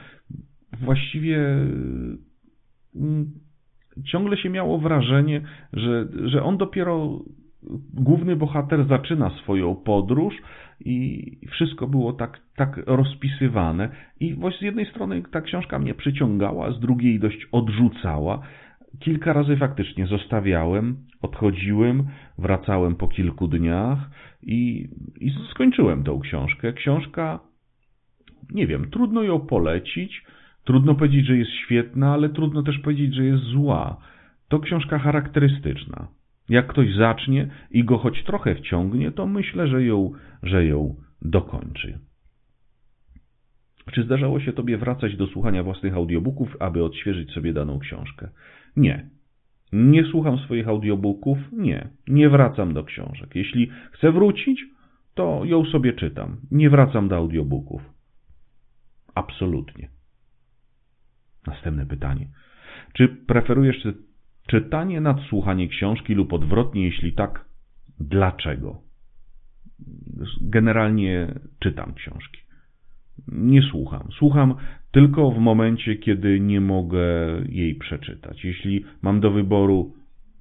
właściwie mm, ciągle się miało wrażenie, że, że on dopiero główny bohater zaczyna swoją podróż i wszystko było tak, tak rozpisywane. I z jednej strony ta książka mnie przyciągała, z drugiej dość odrzucała. Kilka razy faktycznie zostawiałem, odchodziłem, wracałem po kilku dniach i, i skończyłem tą książkę. Książka, nie wiem, trudno ją polecić, trudno powiedzieć, że jest świetna, ale trudno też powiedzieć, że jest zła. To książka charakterystyczna. Jak ktoś zacznie i go choć trochę wciągnie, to myślę, że ją, że ją dokończy. Czy zdarzało się Tobie wracać do słuchania własnych audiobooków, aby odświeżyć sobie daną książkę? Nie. Nie słucham swoich audiobooków? Nie. Nie wracam do książek. Jeśli chcę wrócić, to ją sobie czytam. Nie wracam do audiobooków. Absolutnie. Następne pytanie. Czy preferujesz czytanie, nadsłuchanie książki lub odwrotnie, jeśli tak, dlaczego? Generalnie czytam książki. Nie słucham. Słucham tylko w momencie, kiedy nie mogę jej przeczytać. Jeśli mam do wyboru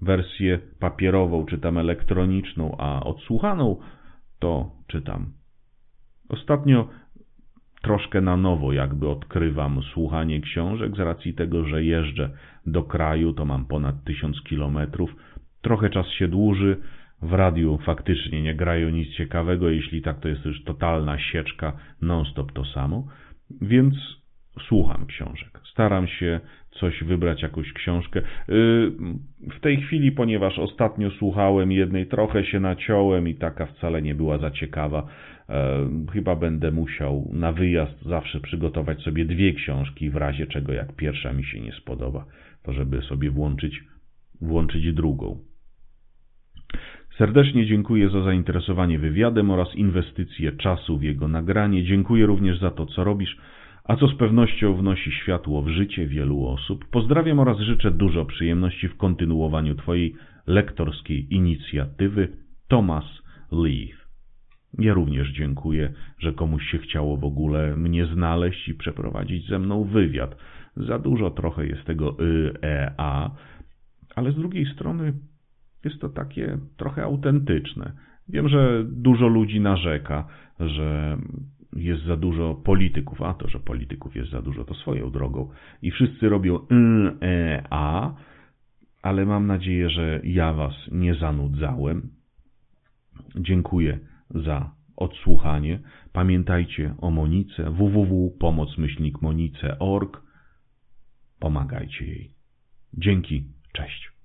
wersję papierową, czytam elektroniczną, a odsłuchaną, to czytam. Ostatnio troszkę na nowo jakby odkrywam słuchanie książek. Z racji tego, że jeżdżę do kraju, to mam ponad tysiąc kilometrów. Trochę czas się dłuży, w radiu faktycznie nie grają nic ciekawego, jeśli tak to jest już totalna sieczka, non-stop to samo, więc słucham książek. Staram się coś wybrać, jakąś książkę. Y, w tej chwili, ponieważ ostatnio słuchałem jednej, trochę się naciąłem i taka wcale nie była za ciekawa. E, chyba będę musiał na wyjazd zawsze przygotować sobie dwie książki, w razie czego jak pierwsza mi się nie spodoba, to żeby sobie włączyć, włączyć drugą. Serdecznie dziękuję za zainteresowanie wywiadem oraz inwestycje czasu w jego nagranie. Dziękuję również za to, co robisz, a co z pewnością wnosi światło w życie wielu osób. Pozdrawiam oraz życzę dużo przyjemności w kontynuowaniu Twojej lektorskiej inicjatywy Thomas Leith. Ja również dziękuję, że komuś się chciało w ogóle mnie znaleźć i przeprowadzić ze mną wywiad. Za dużo trochę jest tego y, e, a, ale z drugiej strony jest to takie trochę autentyczne. Wiem, że dużo ludzi narzeka, że jest za dużo polityków, a to, że polityków jest za dużo, to swoją drogą. I wszyscy robią y, e, a, ale mam nadzieję, że ja Was nie zanudzałem. Dziękuję za odsłuchanie. Pamiętajcie o Monice www.pomocmyślnikmonice.org. Pomagajcie jej. Dzięki, cześć.